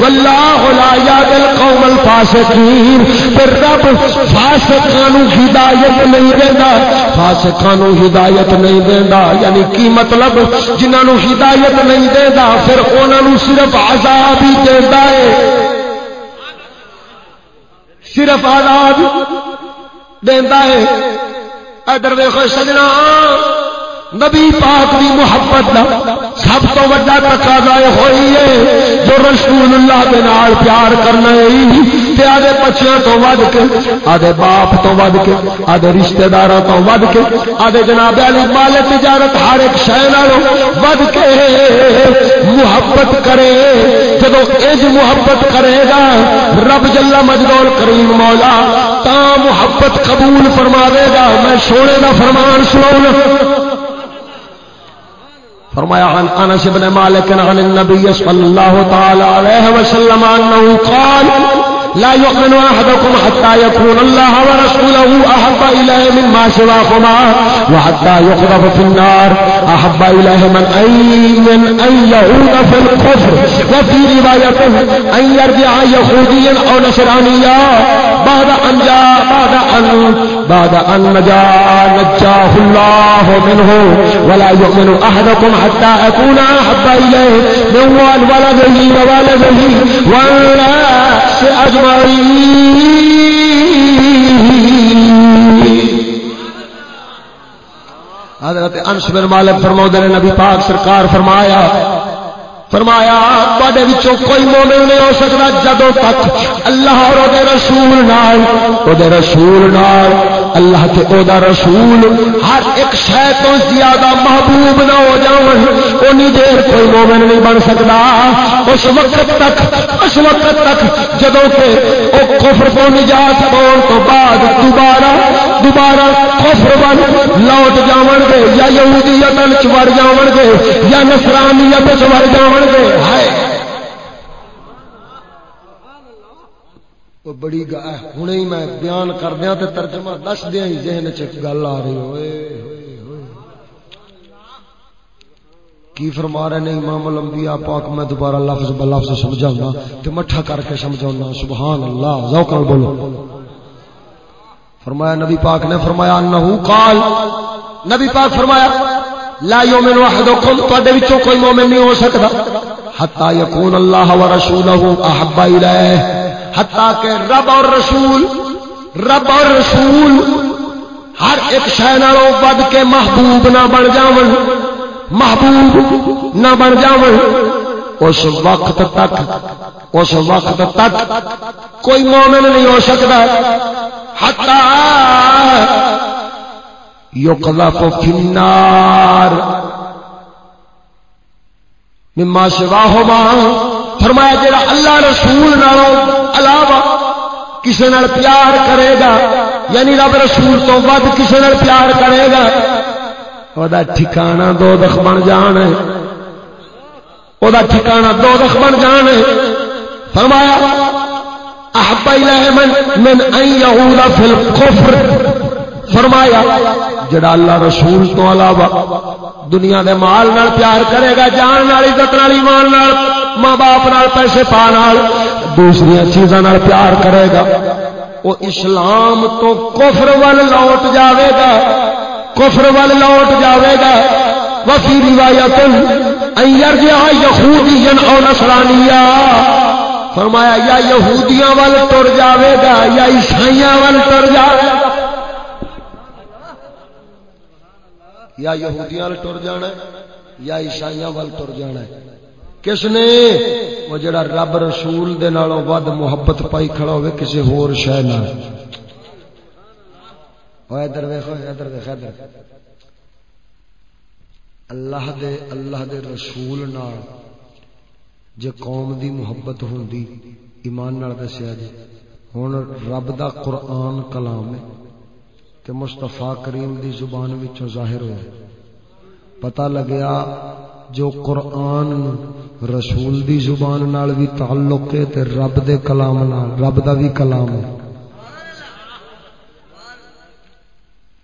واللہ لا یاد القوم الفاسقین، پھر رب فاسقانو ہدایت نہیں دینا، فاسقانو ہدایت نہیں دینا یعنی کی مطلب؟ جنہوں ہدایت نہیں دینا، پھر انہوں صرف عذاب ہی دیتا ہے۔ صرف آزاد دینا ہے۔ ادھر دیکھو سجنا۔ نبی پاک دی محبت دا سب تو وڈا تقاضا ہوئی ہے جو رسول اللہ کے نال پیار کرنا ہے تے آدھے بچیاں تو ود کے، آدھے باپ تو ود کے، آدھے رشتہ داراں تو ود کے، آدھے جناب علی مال تجارت ہر ایک شے نالوں ود کے محبت کرے۔ جب اج محبت کرے گا، رب جلا مجدول کریم مولا تا محبت قبول فرما دے گا۔ میں سونے کا فرمان سناؤں فرمایا، عن انس بن مالك عن النبي صلى الله تعالى عليه وسلم انه قال، لا يؤمن احدكم حتى يكون الله ورسوله احب اليه مما سواهما وحتى يقذف في النار. احب اليه من اي من ان يعود في الكفر وفي روايه ان يرجع يهوديا او نصرانيا بعد ان جاء بعد ان بعد ان نجا نجاه الله منه ولا يؤمن احدكم حتى اكون احب اليه من ولده ووالده والناس حضرت انس بن مالک فرما نے نبی پاک سرکار فرمایا فرمایا تے کوئی مومن نہیں ہو سکتا جدو تک اللہ اور رسول نال رسول نال اللہ کے او دا رسول، ہر ایک شہ تو زیادہ محبوب نہ ہو جاؤ اونی دیر کوئی مومن نہیں بن سکتا اس وقت تک، اس وقت تک جدو کہ او کفر کو نجات پاؤ تو بعد دوبارہ دوبارہ کفر بن لوٹ جاون گے، یا یہودیت چڑ جاون گے، یا نسرانیت چڑ جاون گے۔ ہائے۔ وہ بڑی ہوں ہی میں بیان کردیا تو ترجمہ دس دیا ہی ذہن چ گل آ رہی ہوئے کی فرما رہے ہیں امام الانبیاء پاک؟ میں دوبارہ لفظ ب لفظ سمجھاؤں تو مٹھا کر کے سمجھاؤں سبحان اللہ، ذوق بولو۔ فرمایا، نبی پاک نے فرمایا، انہو قال، نبی پاک فرمایا، لا یومن احدکم تو دے وچوں کوئی مومن نہیں ہو سکتا حتا یکون اللہ ورسولہ احب الیہ۔ حتیٰ کہ رب اور رسول، رب اور رسول ہر ایک شہ نالوں ود کے محبوب نہ بن جاون، محبوب نہ بن جاون۔ اس وقت تک، اس وقت تک کوئی مومن نہیں ہو سکتا۔ ہتا یقذف فی النار۔ مما سواہما، فرمایا جڑا اللہ رسول نالوں علاوہ کسی نال پیار کرے گا یعنی رب رسول تو ود کسی نال پیار کرے گا۔ وہ ٹھکانا دو دخ بن جان ہے۔ وہ ٹھکانا دو دخ بن جان ہے۔ فرمایا، احب من من ان يعود في فرمایا، جڑا اللہ رسول تو علاوہ دنیا دے مال نال پیار کرے گا، جان نال، عزت نال، ایمان نال، ماں باپ نال، پیسے پا نال دوسری چیزاں نال پیار کرے گا۔ وہ اسلام تو کفر ول لوٹ جاوے گا۔ کفر ول لوٹ جاوے گا۔ وفی روایت ایرجع یہودیا او نصرانیا فرمایا، یا یہودیاں ول ٹر جاوے گا، یا عیسائیاں ول ٹر جاوے گا۔ یا یہودیاں ول ٹر جانا یا عیسائیاں ول ٹر جانا کس نے؟ وہ جڑا رب رسول دے نالوں ود محبت پائی کھڑا ہوئے، کسی ہور شے نال او ادھر ویکھو، ادھر ویکھ ادھر۔ اللہ دے اللہ دے رسول نال جے قوم دی محبت ہوندی، ایمان نال دسیا جی ہن رب دا قرآن کلام ہے، تے مصطفی کریم دی زبان وچوں ظاہر ہویا پتہ لگیا جو قرآن رسول دی زبان نال بھی تعلق ہے تے رب دے کلام نال، رب دا بھی کلام ہے۔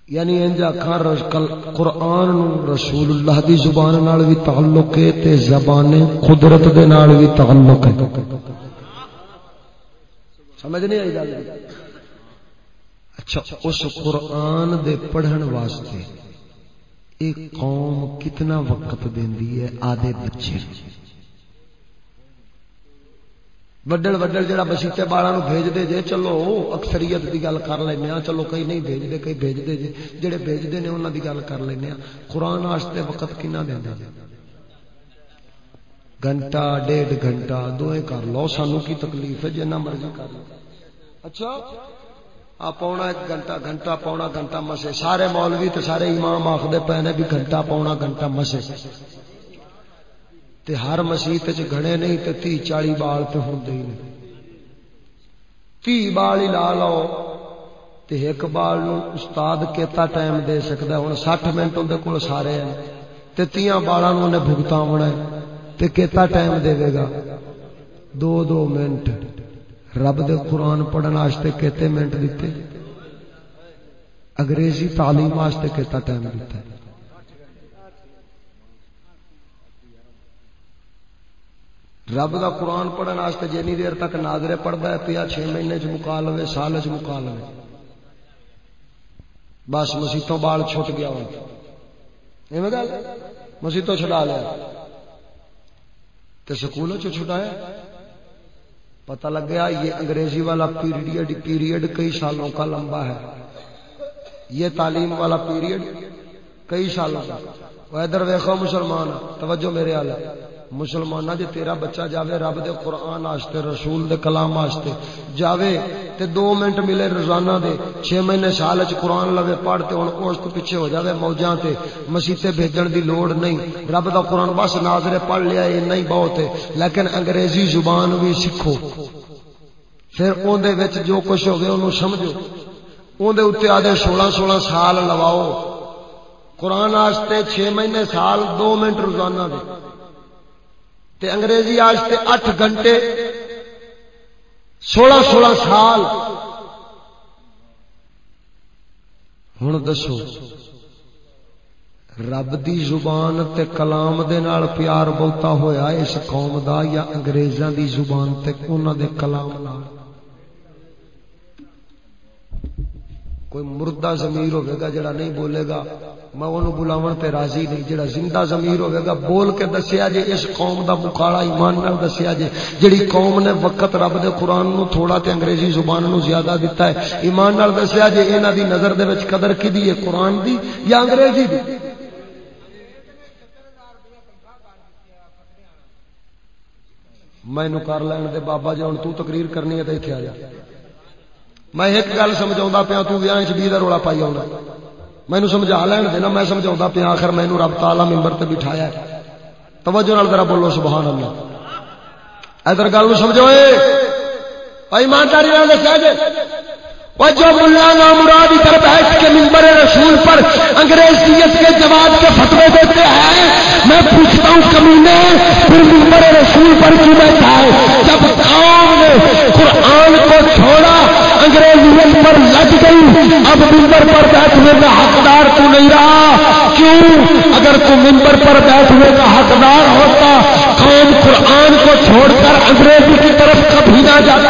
یعنی انج آخان قرآن رسول اللہ دی زبان نال بھی تعلق ہے تے زبان قدرت دے نال بھی تعلق ہے۔ سمجھ نہیں آئی گل؟ اچھا اس قرآن دے پڑھن واسطے ایک قوم کتنا وقت دیندی ہے آدھے بچے وڈل وڈل جڑا مسیطے بالا نو بھیج دے جے، چلو اکثریت دی گل کر لینا ہاں۔ چلو کئی نہیں بھیج دے کئی بھیج دے جے۔ جڑے بھیج دے نے انہاں دی گل کر لینا ہاں۔ قرآن واسطے وقت کنا دے دے گھنٹہ، ڈیڑھ گھنٹہ دوئے کر لو۔ سانو کی تکلیف ہے؟ جنہ مرضی کر لو۔ اچھا؟ پونا گھنٹہ گھنٹہ پونا گھنٹہ مسے۔ سارے مولوی تے سارے امام آخدے پے نے بھی گھنٹہ پونا گھنٹہ مسے۔ تے ہر مسیح گھنے نہیں تے تی چالی بال تو ہوں تی بال ہی لا لو تے ایک بال نو استاد کیتا ٹائم دے سکتا ہے۔ ہوں سٹھ منٹ اندر کول سارے ہیں۔ تے تیاں بالاں نو نے بھگتاونا ہے۔ تے کیتا ٹائم دے گا۔ دو دو منٹ۔ رب دے قرآن پڑھن واسطے کتے منٹ دیتے۔ انگریزی تعلیم واسطے کتا ٹائم دیتا۔ ہے رب دا قرآن پڑھن واسطے جنی دیر تک ناظرے پڑھتا ہے، پیا چھ مہینے چ مکا لو سال چ مکا لو بس مسیتوں بال چھٹ گیا ہوں۔ گل؟ مسیتوں چھڈا لیا۔ تو سکولوں چھٹایا پتہ لگ گیا یہ انگریزی والا پیریڈ پیریڈ کئی سالوں کا لمبا ہے۔ یہ تعلیم والا پیریڈ کئی سالوں کا۔ ادھر ویخو مسلمان، توجہ میرے آل مسلمان جی تیرا بچہ جاوے رب دے قرآن آستے رسول دے کلام آستے جاوے تے دو منٹ ملے روزانہ دے چھ مہینے سال چ قرآن لوے پڑھ تے ہن اس تو پیچھے ہو جاوے موجاں تے۔ مسیتے بھیجن دی لوڑ نہیں۔ رب دا قرآن بس ناظرے پڑھ لیا اے نہیں بہت ہے۔ لیکن انگریزی زبان بھی سیکھو۔ پھر اون دے وچ جو کچھ ہوگے انہوں سمجھو۔ اون دے اوتے آدھے سولہ سولہ سال لواؤ۔ قرآن آستے چھ مہینے سال، دو منٹ روزانہ دے۔ تے انگریزی آستے اٹھ گھنٹے، سولہ سولہ سال۔ ہوں دسو، رب دی زبان تے کلام دے نال پیار بہتا ہویا اس قوم دا یا انگریزاں دی زبان تے انہاں دے کلام نال؟ کوئی مردہ ضمیر ہوے گا جڑا نہیں بولے گا۔ میں انہوں بلاون تے راضی نہیں، جڑا زندہ ضمیر ہوے گا بول کے دسیا جے، اس قوم دا مکالا ایمان نال دسیا جے۔ جڑی قوم نے وقت رب دے قرآن نو تھوڑا تے انگریزی زبان نو زیادہ دیتا ہے، ایمان نال دسیا جے انہاں دی نظر دے وچ قدر کیدی ہے قرآن دی یا انگریزی دی؟ میں کر لین دے، بابا جی ہوں تو تقریر کرنی ہے تو اتنے آ جا۔ میں ایک گل سمجھا پیا تو ویاہ چی کا رولا پائی آنا مینو سمجھا لین دینا میں سمجھا پیا آخر مینو رب تالا ممبر سے بٹھایا توجہ نال ذرا بولو سبحان اللہ ادھر گل سمجھو ایمانداری دسیا جی اور جو ملا نامراد ادھر بیٹھ کے ممبر رسول پر انگریزیت کے جواب کے فتوے دیتے ہیں۔ میں پوچھتا ہوں، کمینے، پھر ممبر رسول پر کیوں بیٹھا ہے؟ جب قوم نے قرآن کو چھوڑا انگریزیت پر لگ گئی۔ اب ممبر پر بیٹھنے کا حقدار تو نہیں رہا۔ کیوں؟ اگر تو ممبر پر بیٹھنے کا حقدار ہوتا، قوم قرآن کو چھوڑ کر انگریزی کی طرف کبھی نہ جاتا۔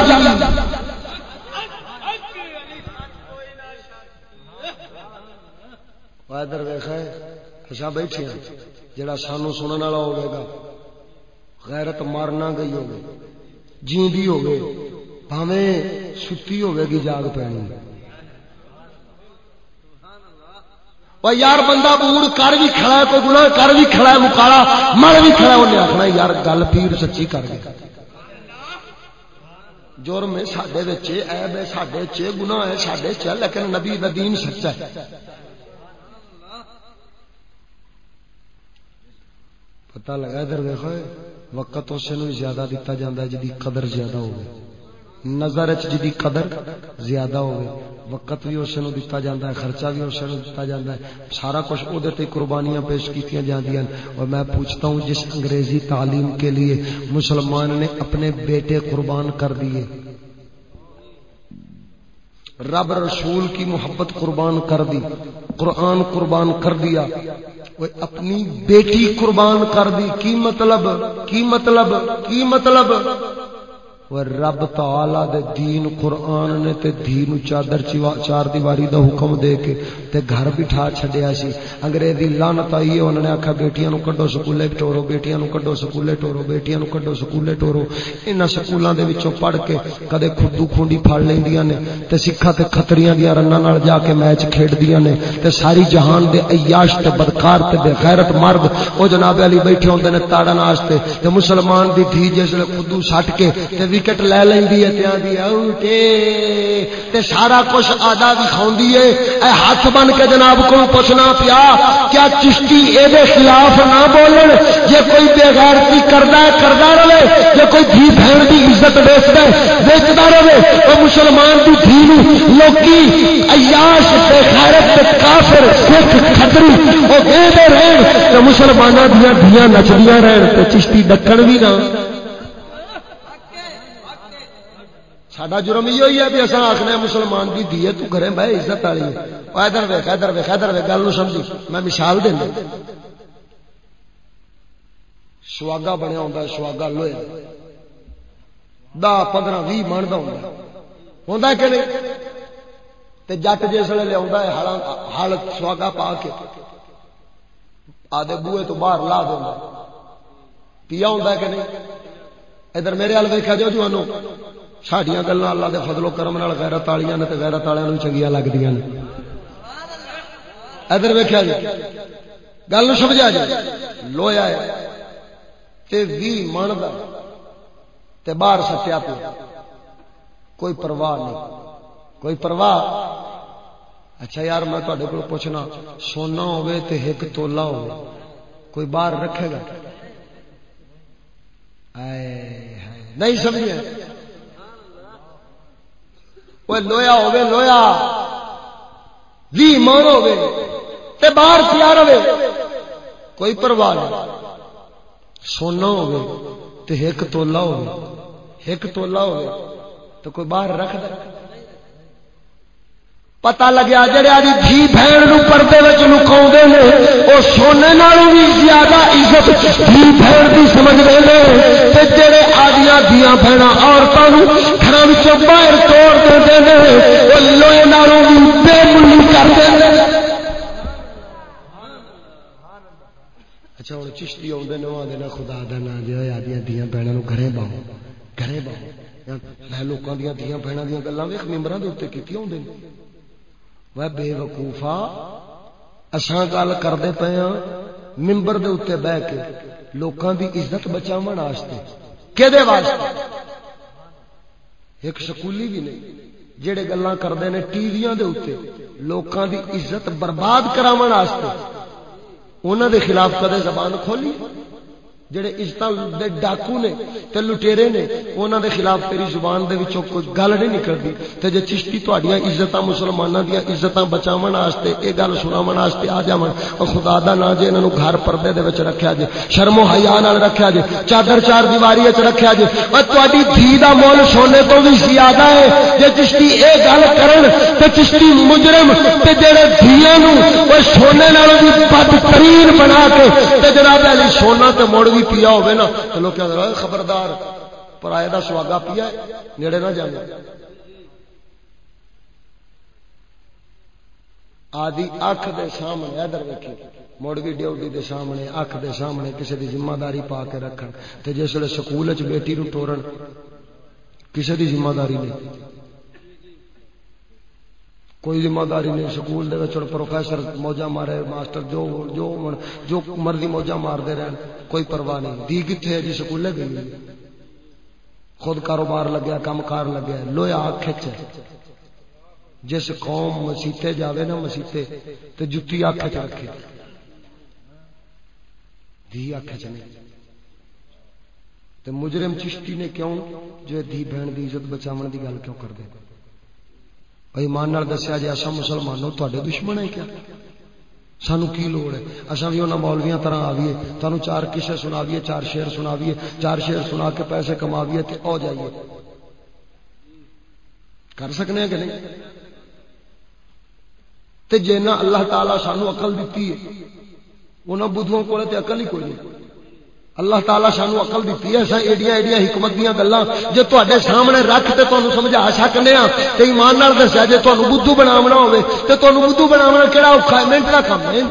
ادھر ویخ اچھا بیٹھے جڑا سانو سننے والا ہوے گا، غیرت مارنا گئی ہوگی جیندی ہوگی پاویں ستی ہوے گی جاگ پینی یار بندہ بوڑ کر بھی کھڑا ہے کوئی گنا کر بھی کھڑا ہے مکالا مر بھی کھڑا ہے انہیں آخنا یار گل پیر سچی کر گیا جرم ہے سڈے ایب ہے سڈے گنا ہے سڈے چ لیکن نبی دین سچا ہے پتا لگا ادھر دیکھو وقت اسے زیادہ دیتا جاتا ہے جدی قدر زیادہ ہوگی نظر جدی قدر زیادہ ہوگی وقت بھی اسے نو دیتا جاتا ہے، خرچہ بھی اسے نو دیتا جاتا ہے۔ سارا کچھ وہ قربانیاں پیش کی جاتی ہیں۔ اور میں پوچھتا ہوں، جس انگریزی تعلیم کے لیے مسلمان نے اپنے بیٹے قربان کر دیے، رب رسول کی محبت قربان کر دی، قرآن قربان کر دیا، وہ اپنی بیٹی قربان کر دی کی مطلب کی مطلب؟ کی مطلب؟ کی مطلب؟ رب تعالی دے دین قرآن نے تے دین چادر چار دیواری دا حکم دے کے تے گھر بٹھا چھڈیا سی انگریزی لعنت آئی ہے انہوں نے آکھا بیٹیاں نو کڈو سکولے ٹورو بیٹیاں نو کڈو سکولے ٹورو بیٹیاں نو کڈو سکولے ٹورو انہاں سکولاں دے وچوں پڑھ کے کدے خودو کھونڈی پھڑ لیندیاں نے تے سکھا تے کھتریاں دیاں رناں نال جا کے میچ کھیڈدیاں نے تے ساری جہان دے عیاش تے بدکار تے بے غیرت مرد او جناب علی بیٹھے ہوندے نے تاڑن واسطے تے مسلمان دی دھی جس لے خودو سٹ کے تے وکٹ لے لینی ہے سارا کچھ آدھا بھی ہے اے ہاتھ بن کے جناب کو پوچھنا پیا کیا چشتی یہ خلاف نہ بولن جے کوئی بےغیرتی کرتا ہے کرتا رہے جے کوئی دھی بہن کی عزت ویچتا ہے ویچتا رہے تو مسلمان کی دھی لوکی عیاش بے خیرت کافر سکھ کھتری وہ دے رہن تو مسلمانوں دیا دیا نچدیاں رہن تو چشتی ڈکن بھی نہ سڈا جرم یہ ہے بھی اصل آخنے مسلمان کی دیے تو کرے بھائی عزت والی ادھر ویخ ادھر ویخ ادھر ویخ گل سمجھی۔ میں مثال دینا سواگا بنیا ہوں سواگا لوہے دہ پندرہ بھی من کا ہوں ہوں کہ نہیں؟ جٹ جس ویلے لیا ہے ہل سواگا پا کے آدھے بوئے تو باہر لا دیا پیا ہوں کہ نہیں؟ ادھر میرے ہل ویکیا جو جانو سڈیا گلا اللہ دے فضل و کرم غیرت والیاں نے غیرت والوں چنگیا لگتی ہیں ادھر ویکیا جی گل سمجھا جی لویا من باہر سٹیا پیا۔ کوئی پرواہ نہیں، کوئی پرواہ۔ اچھا یار، میں تے کو پوچھنا، سونا ہوے تے ایک تولا کوئی باہر رکھے گا؟ نہیں سمجھے وہ لویا ہوے لویا۔ بھی من ہوے تے باہر تیار رہے کوئی پرواہ نہیں۔ سونا ہوے تے ایک تولا ہوے ایک تولا ہوے تو کوئی باہر رکھ دے۔ پتا لگیا جڑے آدھی دھی بہن نو پردے لکاؤ نے وہ سونے نالوں بھی زیادہ عزت دھی بہن کی سمجھ رہے ہیں جڑے آدیا دیا بہن عورتوں گھر باہر توڑ دے وہ لوہے نالوں بھی بے ملی کرتے اچھا ہوں چشتی آدھے نو خدا دا نا جی آدیا دیا بہنوں گھرے باؤ گھرے باؤ لوگوں دیا دیا بہنوں دیا گلیں ممبر کے اتنے کی آدھے وہ بے وقوفا اساں گل کرتے پے ہاں ممبر دے اتنے بہ کے لوکاں دی عزت بچاو واسطے کدے واسطے؟ ایک سکولی بھی نہیں جڑے گلاں کرتے ہیں ٹی ویاں دے اتنے لوکاں دی عزت برباد کراون واسطے انہاں دے خلاف کدے زبان کھولی؟ جڑے عزت دے ڈاکو نے تے لٹیرے نے، انہاں دے خلاف تیری زبان دے وچوں کوئی گل نہیں نکلدی۔ تے جے چشتی تہاڈیاں عزتاں، مسلماناں دیاں عزتاں بچاون واسطے اے گل سناون واسطے آ جاون۔ او خدا دا نا جے انہاں نو گھر پردے دے وچ رکھیا جے، شرم و حیا نال رکھیا جے، چادر چار دیواری وچ رکھیا جے۔ او تہاڈی دھی دا مول سونے تو بھی زیادہ ہے۔ جے چشتی اے گل کرن تے چشتی مجرم تے جڑے دھیاں نو او سونے نالوں بھی بدترین بنا کے تے جناب علی سونا تے مڑ بھی پیا ہوئے نا، تو لوگ کہتے خبردار، پرائے دا سواگا پیا نیڑے نہ جانے۔ آدھی اکھ دے سامنے، ادھر ویکھی مڑ بھی ڈیوٹی دے سامنے، اکھ دے سامنے کسی دی ذمہ داری پا کے رکھن۔ تے جس ویلے سکول چ بیٹی نو ٹورن کسی دی ذمہ داری نہیں۔ کوئی ذمہ داری نہیں، سکول دے وچ پروفیسر موجا مارے، ماسٹر جو جو جو مرضی موجا مارتے رہن، کوئی پرواہ نہیں۔ دی کتنے ہے جی؟ سکولے گئی خود کاروبار لگیا، کام کار لگیا لویا کھچ جس قوم مسیتے جاوے نا مسیتے تو جتی آخ چ رکھے۔ دھی آخ چ نہیں۔ تو مجرم چشتی نے کیوں؟ جو دھی بہن کی عزت بچاؤ کی گل کیوں کر دے؟ ایمان دسیا جی اصا مسلمانوں تے دشمن ہے کیا؟ سانو کی لوڑ ہے؟ اصا بھی انہوں مولویاں طرح آئیے تمہیں چار کسے سناویے، چار شیر سناویے، چار شیر سنا کے پیسے کماویے تے آ جائیے۔ کر سکنے کہ نہیں؟ تے جے نہ اللہ تعالی سانو عقل دیتی ہے، انہاں بدھواں کول تے عقل ہی کوئی نہیں۔ اللہ تعالیٰ سانو عقل دیتی ہے ایڈیاں ایڈیاں حکمت دیا گلا جی تے سامنے رکھ کے تمہیں سمجھا سکنے ہاں تو ایمان دسیا جی تمہیں بدھو بناونا ہوے تو تمہیں بدھو بناونا کہڑا اوکھا ہے؟ منٹ کا کام ہے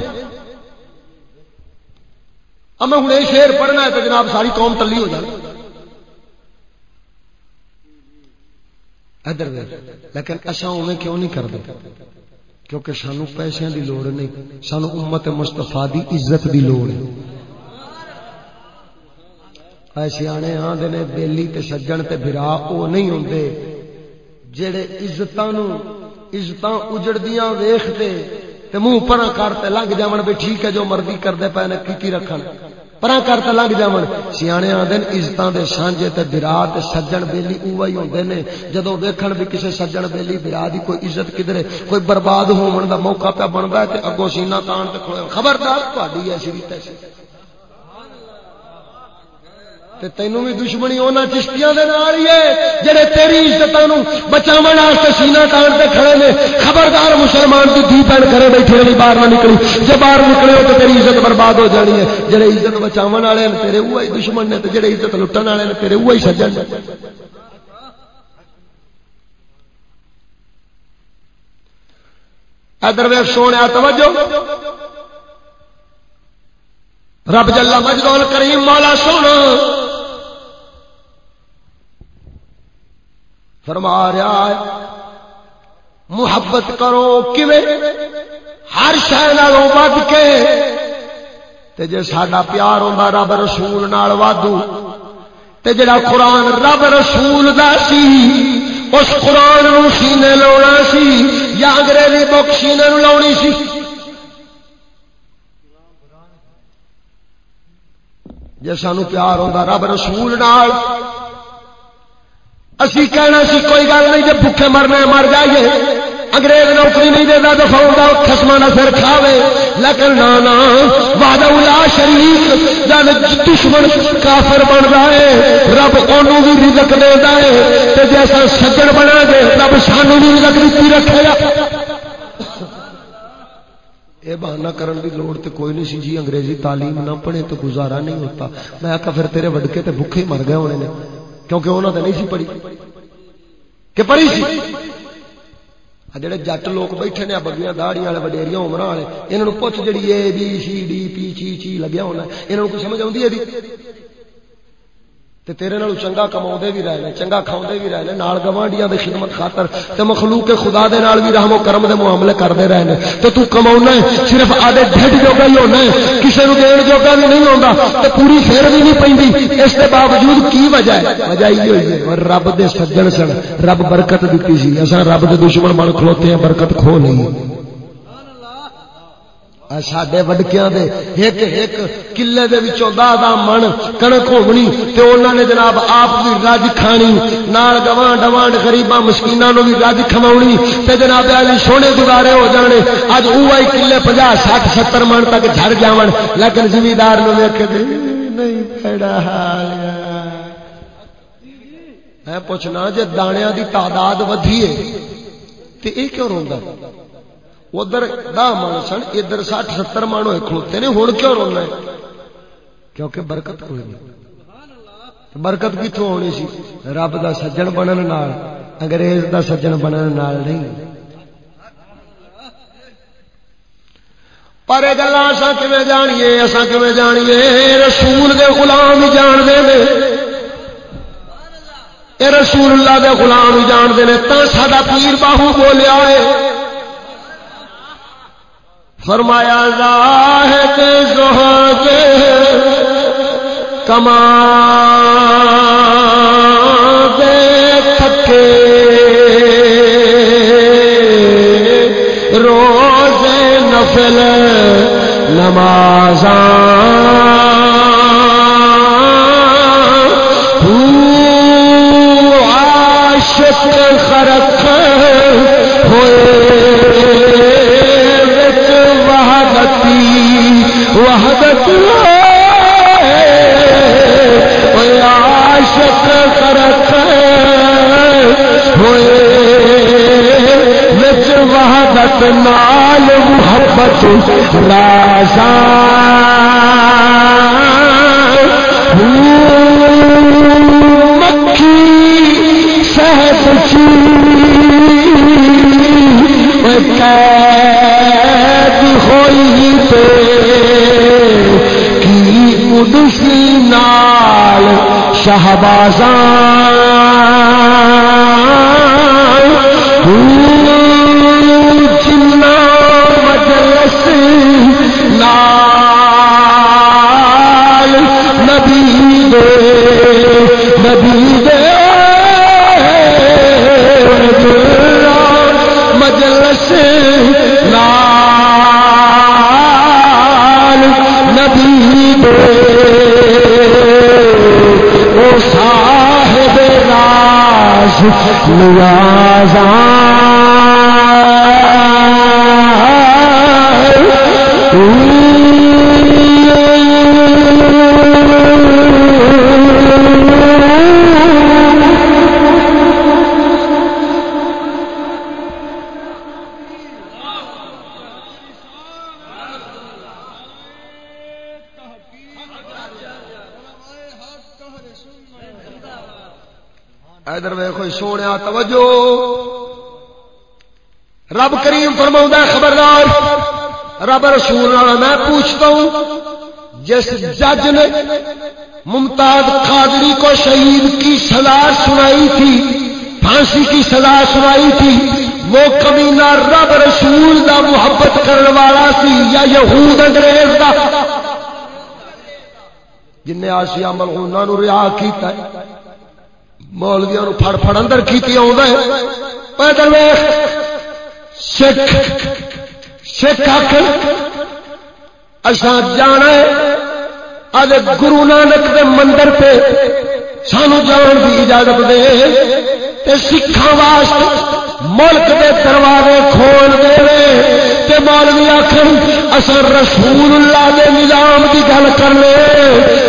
میں ہوں یہ شیر پڑھنا ہے تو جناب ساری قوم تلی ہو جائے ادھر لیکن اصا اوے کیوں نہیں کرتے کیونکہ سانو پیسے دی لوڑ نہیں سانو امت مستفا دی عزت دی لوڑ ہے۔ سیانے آدھے نے بےلی تے سجن تے برا وہ نہیں ہوں جڑے عزت عزت اجڑدیاں ویختے، تے منہ پرا کرتے لنگ جاون بھی ٹھیک ہے جو مرضی کرتے پے نے، کی رکھن؟ پرا کرتے لنگ جاون۔ سیانے آدھے عزتوں دے سانجے تے برا تے سجن بیلی اوہی ہوندے نے۔ جدو ویکھن بھی کسے سجن بیلی برا دی کوئی عزت کدھر کوئی برباد ہون دا موقع پہ بندا ہے تے اگوں سینہ تان تے کھڑے خبردار تہاڈی ایسی ریت ایسی۔ تے تینوں بھی دشمنی ہونا چشتیاں دے ناری ہے، جڑے تیری عزت بچاو سینا تان سے کھڑے نے، خبردار مسلمان کی دھی پین کرے بیٹھے نہیں باہر نہ نکلی۔ جب باہر نکلے ہو تو تیری عزت برباد ہو جانی ہے۔ جڑے عزت بچاو والے تیرے وہی دشمن نے جڑے عزت لٹن والے تیرے وہی سجن ادر ویب سونے، توجہ۔ رب جلا مجدول کریم مولا سونا۔ فرما رہا ہے، محبت کرو ہر شہر ود کے تے جے ساڈا پیار ہوتا رب رسول نال وادو تے جڑا قرآن رب رسول دا سی، اس قرآن نو سینے لونا سی یا انگریزی بک سینے نو لاؤنی سی۔ جے سانو پیار ہوتا رب رسول نال اسی کہنا سی، کوئی گل نہیں، جب بھوکے مرنا مر جائیے۔ انگریز نوکری نہیں دینا تو فوج خسما نہ سر کھاوے۔ لیکن نانا وعدہ الا شریف جن دشمن کافر بنتا ہے۔ رب ان بھی رزق دے ہے۔ جیسا سجن بنا گے، رب سانو بھی رزق دیتی رکھے گا۔ یہ بہانا کرن دی لوڑ تے کوئی نہیں سی جی انگریزی تعلیم نہ پڑھے تو گزارا نہیں ہوتا۔ میں آخا پھر تیرے وڈکے تے بھوکے مر گئے ہونے نے۔ کیونکہ انہوں نے نہیں سی پڑھی۔ کہ پڑھی سی؟ جڑے جٹ لوگ بیٹھے نے بگیاں داڑیاں والے، وڈیریاں عمر والے یہاں پوچھ جڑی اے، بی، سی، ڈی، پی چی چی لگیا ہونا یہاں کو سمجھ آتی ہے تے تیرے نال چنگا کما بھی رہے ہیں چنگا کھاؤ بھی رہے ہیں نال گوانڈیاں دی خدمت خاطر تے مخلوق خدا دے نال بھی رحم و کرم دے معاملے کرتے رہے ہیں تو تو کماؤنا ہے، صرف آدھے ڈھڈ جوگا ہی ہونا ہے کسی نو دین جوگا بھی نہیں ہوتا، تے پوری پھر بھی نہیں پیندی اس کے باوجود کی وجہ ہے؟ وجہ یہ ہوئی ہے، اور رب دے سجن سن، رب برکت دیتی سی۔ اساں رب دے دشمن بن کھلوتے ہیں، برکت کھو نہیں۔ سڈے وڈکیا ایک ایک کلے دہ دہ من کنک ہونی تے انہوں نے جناب آپ بھی رج کھانی نال گوانڈ ڈوانڈ گریباں مشکینوں بھی رج کما تے جناب علی سونے گزارے ہو جانے اج وہ کلے پناہ سٹھ ستر من تک جڑ جا لیکن زمیندار ویک نہیں پیڑا حال میں پوچھنا جی دانیا دی تعداد ودھی ہے تو یہ کیوں روا ادھر دہ من سن ادھر سٹھ ستر من ہوئے کھلوتے نے ہوں کیوں رونا ہے؟ کیونکہ برکت کوئی نہیں۔ برکت کتوں ہونی سی؟ رب دا سجن بنن نال، انگریز دا سجن بنن نال نہیں۔ پر یہ گلا اصا جانیے؟ اصا جانیے؟ رسول دے غلام جانتے ہیں۔ یہ رسول اللہ دے غلام جانتے ہیں۔ تو سا پیر باہو بولیا ہے۔ فرمایا زاہد زہد کما دے تھکے۔ روز نفل نمازاں وحدت عاشق کرت ہوئے۔ وچ وحدت نال محبت رازا مکھی شہد قید ہوئی پہ کی ادسی نال۔ شہبازاں نیازا Ooh. فرما خبردار، رب رسول میں پوچھتا ہوں، جس جج نے ممتاز قادری کو شہید کی سزا سنائی تھی، پھانسی کی سزا سنائی تھی، وہ کمینہ رب رسول دا محبت کرنے والا سی یا یہود انگریز دا؟ جن نے آسیا ملغونا نو رہا کیتا ہے مولویا نو پھڑ پھڑ اندر کیتی آ پیدل سکھ سکھ اصا جانا ہے گرو نانک دے مندر پہ سانو جان کی اجازت دے۔ سکھان واسطے ملک دے دروازے کھول دے۔ تے مولوی آخر اصل رسول اللہ دے نظام کی گل کر لے،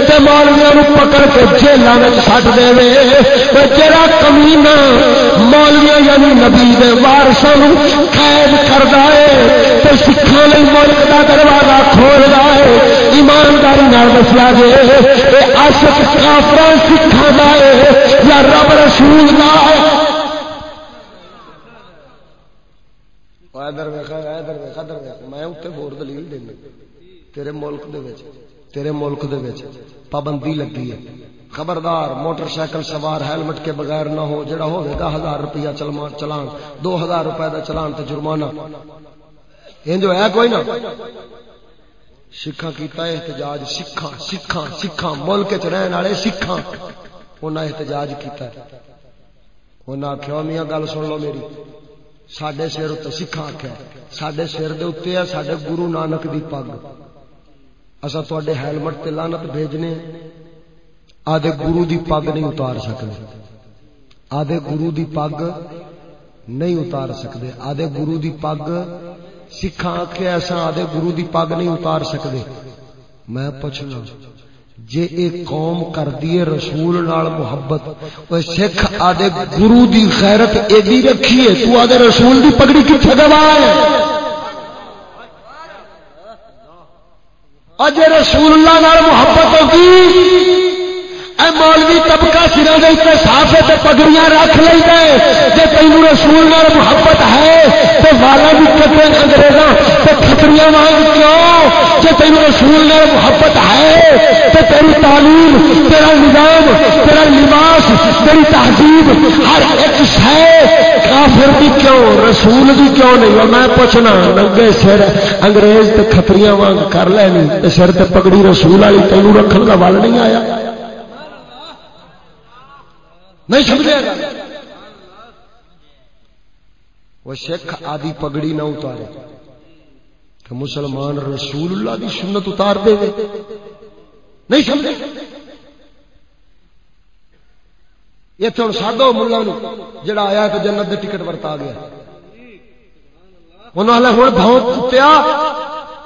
تے مولویا پکڑ کے جیلوں میں چڈ دے جڑا کمینا مولویا یعنی نبی دے وارسوں قید کردا ہے، تے سکھاں لئی ملک دا دروازہ کھولدا ہے۔ ایمانداری نال دسیا جے، اے عاشق کافراں سکھاں ہے، یا رب رسول دا ادھر ویخا ادھر ویخا ادھر ویخ میں اتنے ہور دلیل دینا تیرے ملک دے وچ، تیرے ملک دے وچ پابندی لگی ہے۔ خبردار، موٹر سائیکل سوار ہیلمٹ کے بغیر نہ ہو، جڑا ہوئے گا ہزار روپیہ چلان، دو ہزار روپے دا چلان تے جرمانہ۔ یہ جو ہے کوئی نا سکھا کیتا احتجاج سکھا سکھا سکھا ملک چ رہن والے سکھا انہیں احتجاج کیتا ہے۔ انہیں آخیا میاں گل سن لو میری۔ سڈے سر اتنے سکھا آخیا سڈے سر دے ہے سڈے گرو نانک دی پگ اصا تے ہیلمٹ تے لانت بھیجنے آدھے گرو دی پگ نہیں اتار سکتے آدھے گرو دی پگ نہیں اتار سکتے آدھے گرو دی پگ سکھا آخیا ایسا آدھے گرو دی پگ نہیں اتار سکتے میں پوچھنا جے ایک قوم کر دیے رسول نال محبت وہ سکھ آدھے گرو دی غیرت ایڈی رکھی ہے، تو آدھے رسول دی پگڑی کتنے گوا ہے؟ اجے رسول اللہ نال محبت ہوگی۔ اے مولوی طبقہ سرا دے اتنے صاف ہے پگڑیاں رکھ لیں گے جی تین رسول نال محبت ہے تو والا بھی کٹے انگریزاں تو کھتریاں وانگ کیوں؟ جی تین رسول نال محبت ہے تو تیری تعلیم، تیرا نظام، تیرا لباس، تیری تہذیب ہر ایک شہ کافر بھی کیوں؟ رسول بھی کیوں نہیں؟ اور میں پوچھنا، ننگے سر انگریز تے کھتریاں وانگ کر لینی سر تے پگڑی رسول والی تینوں رکھن کا ول نہیں آیا؟ نہیں سمجھے گا۔ وہ سکھ آدھی پگڑی نہ اتارے کہ مسلمان رسول اللہ کی سنت اتار دے نہیں سمجھے۔ یہ تو سادو ملا جڑا آیا تو جنت دے ٹکٹ ورتا گیا۔ انہوں نے ہوں بہت کتیا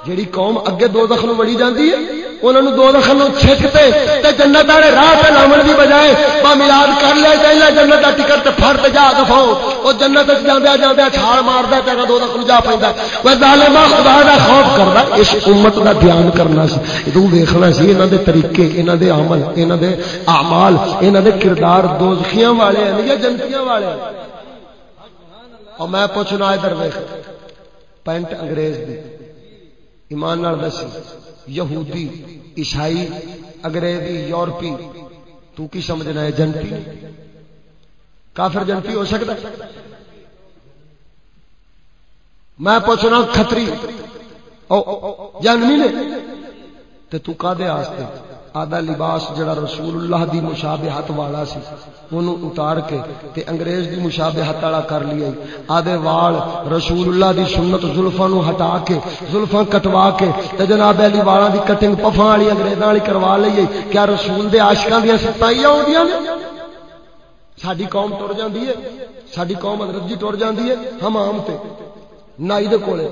جیڑی قوم اگے دو دخل بڑی جاتی ہے انہوں دو دخل چھکتے تے جنت والے راہ پہ لاون کی بجائے با ملاد کر لیا چاہیے جنت کا ٹکٹ تے پھڑ تے جا دفاؤ وہ جنت جاندیا جاندیا چھال ماردا تیرا دو دخل جا پیندا وہ ظالما خدا دا خوف کردا اس امت دا دھیان کرنا سی۔ تو ویکھنا سی، انہاں دے طریقے، انہاں دے عمل، انہاں دے اعمال، انہاں دے کردار دوزخیاں والے ہیں یا جنتیاں والے ہیں۔ اور میں پوچھنا ادھر ویکھ، پینٹ انگریز دی۔ ایمان نال دسی، یہودی، عیسائی، انگریزی، یورپی، تو کی سمجھنا ہے، جنتی؟ کافر جنتی ہو سکتا میں پوچھنا کتری جنمی نے تو کا دے آستے؟ آدھا لباس جڑا رسول اللہ دی مشابہت والا سی۔ انہوں اتار کے تے انگریز دی مشابہت والا کر لیا آدھے وال رسول اللہ دی سنت زلفاں نو ہٹا کے، زلفاں کٹوا کے تے جناب علی والاں دی کٹنگ پفاں والی انگریزاں والی کروا لئی کیا رسول دے عاشقاں دی ستائیاں ہوندیاں نے؟ ساڈی قوم ٹر جاندی ہے، ساڈی قوم حضرت جی ٹر جاندی ہے، ہم عام تے، نائی دے کولے۔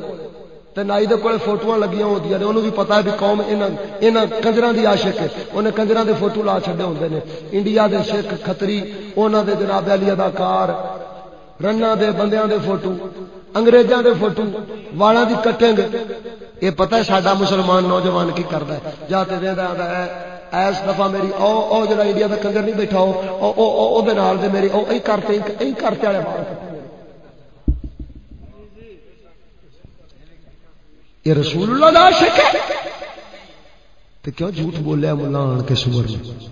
تے نائی دے کولے فوٹواں لگیاں ہوندیاں نے، اونوں بھی پتہ ہے بھی قوم انہاں انہاں کنجراں دی عاشق ہے۔ اونے کنجراں دے فوٹو لا چھڈے ہوندے نے۔ انڈیا دے شیخ کھتری انہاں دے جناب علی اداکار رنا دے، بندیاں دے فوٹو، انگریزاں دے فوٹو، والاں دی کٹنگ۔ اے پتہ ہے ساڈا مسلمان نوجوان کی کردا ہے۔ جا تے دیندا ہے، ایس دفعہ میری او او جڑا انڈیا دا کنجر نہیں بیٹھا او او او دے نال دے میری او ای کرتے ای کرتے والے بال کٹے یہ رسول اللہ دا عاشق ہے۔ تو کیوں جھوٹ بولیا ملا آن کے سور میں؟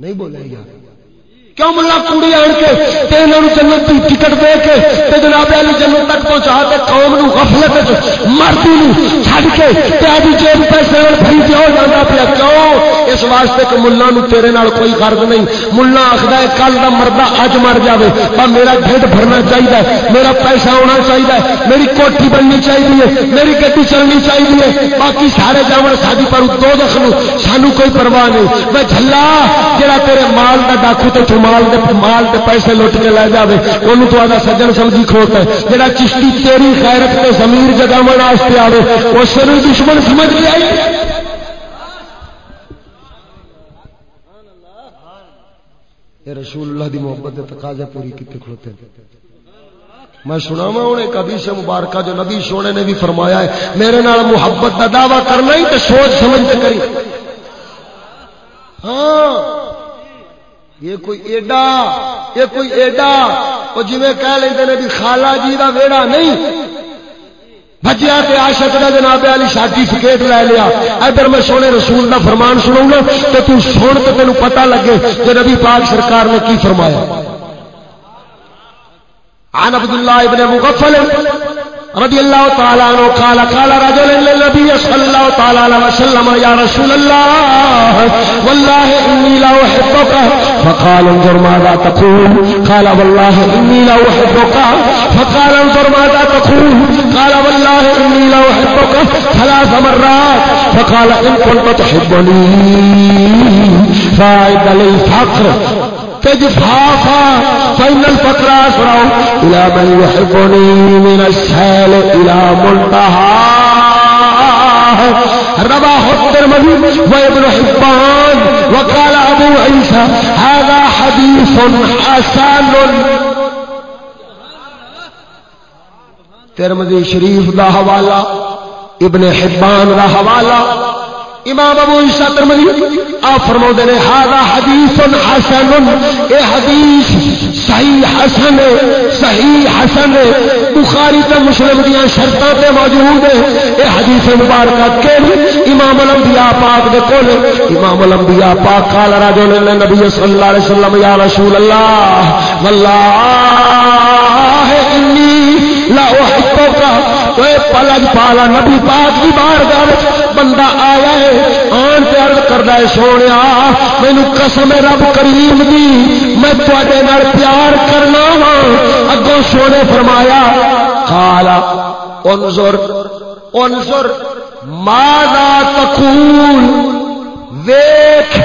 نہیں بولے یار۔ کیوں ملا کوڑی آن کے؟ تینوں جنت کی ٹکٹ دے کے جناب علی جنت تک پہنچا کے قوم نو غفلت مردی نو چھڈ کے جیب پیسے بھری ہو جاتا پیا۔ کیوں؟ اس واسطے کہ ملا نو تیرے نال کوئی غرض نہیں۔ ملا آخر ہے کل کا مردہ اج مر جائے پر میرا ڈھڈ بھرنا چاہیے میرا پیسہ ہونا چاہیے میری کوٹھی بننی چاہیے میری گڈی چلنی چاہیے باقی سارے جاون ساری پر دو دخل سانو کوئی پرواہ نہیں۔ میں جھلا جڑا تیرے مال کا ڈاکو تو چما مال دے مال دے پیسے لٹ کے لے جاوے۔ اونوں تو آدا سجن سمجھی کھوتا ہے۔ جڑا چشتی تیری غیرت تے ضمیر جگاون واسطے آوے، او سر دشمن سمجھ لیا یہ رسول اللہ دی محبت دے تقاضے پوری کیتے کھلوتے میں سنا وا ہوں، ایک حدیث مبارکہ جو نبی سونے نے بھی فرمایا ہے، میرے نال محبت کا دعوی کرنا ہی تو سوچ سمجھ کے کری۔ ہاں۔ یہ کوئی ایڈا، یہ کوئی ایڈا، وہ جی کہہ لیتے ہیں بھی خالہ جی کا ویڑا نہیں۔ بجیا تے عاشق دا جناب علی شادی سکیٹ لے لیا۔ ادھر میں سونے رسول دا فرمان سنوں گا تو تو سن تو تینوں پتہ لگے کہ نبی پاک سرکار نے کی فرمایا۔ عن عبد الله ابن مغفل رضي الله تعالى عنه قال قال رجل للنبي صلى الله تعالى عليه وسلم يا رسول الله والله إني لا أحبك فقال، انظر ماذا تقول، قال والله إني لا أحبك فقال، انظر ماذا تقول، قال والله إني لا أحبك ثلاث مرات، فقال إن كنت تحبني فاعد للفقر تجفافا، فإن الفقر أسرع. إلى من يحبني من السهل إلى منتهى رواه الترمذي وابن حبان وقال أبو عيسى، هذا حديث حسن. ترمذی شریف دا حوالہ، ابن حبان دا حوالہ. امام ابو عیسیٰ ترمذی آپ فرمو نے ہاضا حدیث حسن، اے حدیث صحیح حسن صحیح حسن بخاری تے مسلم دیا شرطاں تے موجود ہے۔ اے حدیث مبارکہ کے امام الانبیاء پاک دے کول۔ امام الانبیاء پاک قال رجل النبی صلی اللہ علیہ وسلم، یا رسول اللہ والله انی لا احبک۔ اے پلج پالا نبی پاک کی بار گھر بندہ آیا ہے، آن پہ عرض کرتا ہے سونے مینو قسم رب کریم دی، میں تے پیار کرنا وا اگوں سونے فرمایا کالا انظر انظر مادا تقول ویخ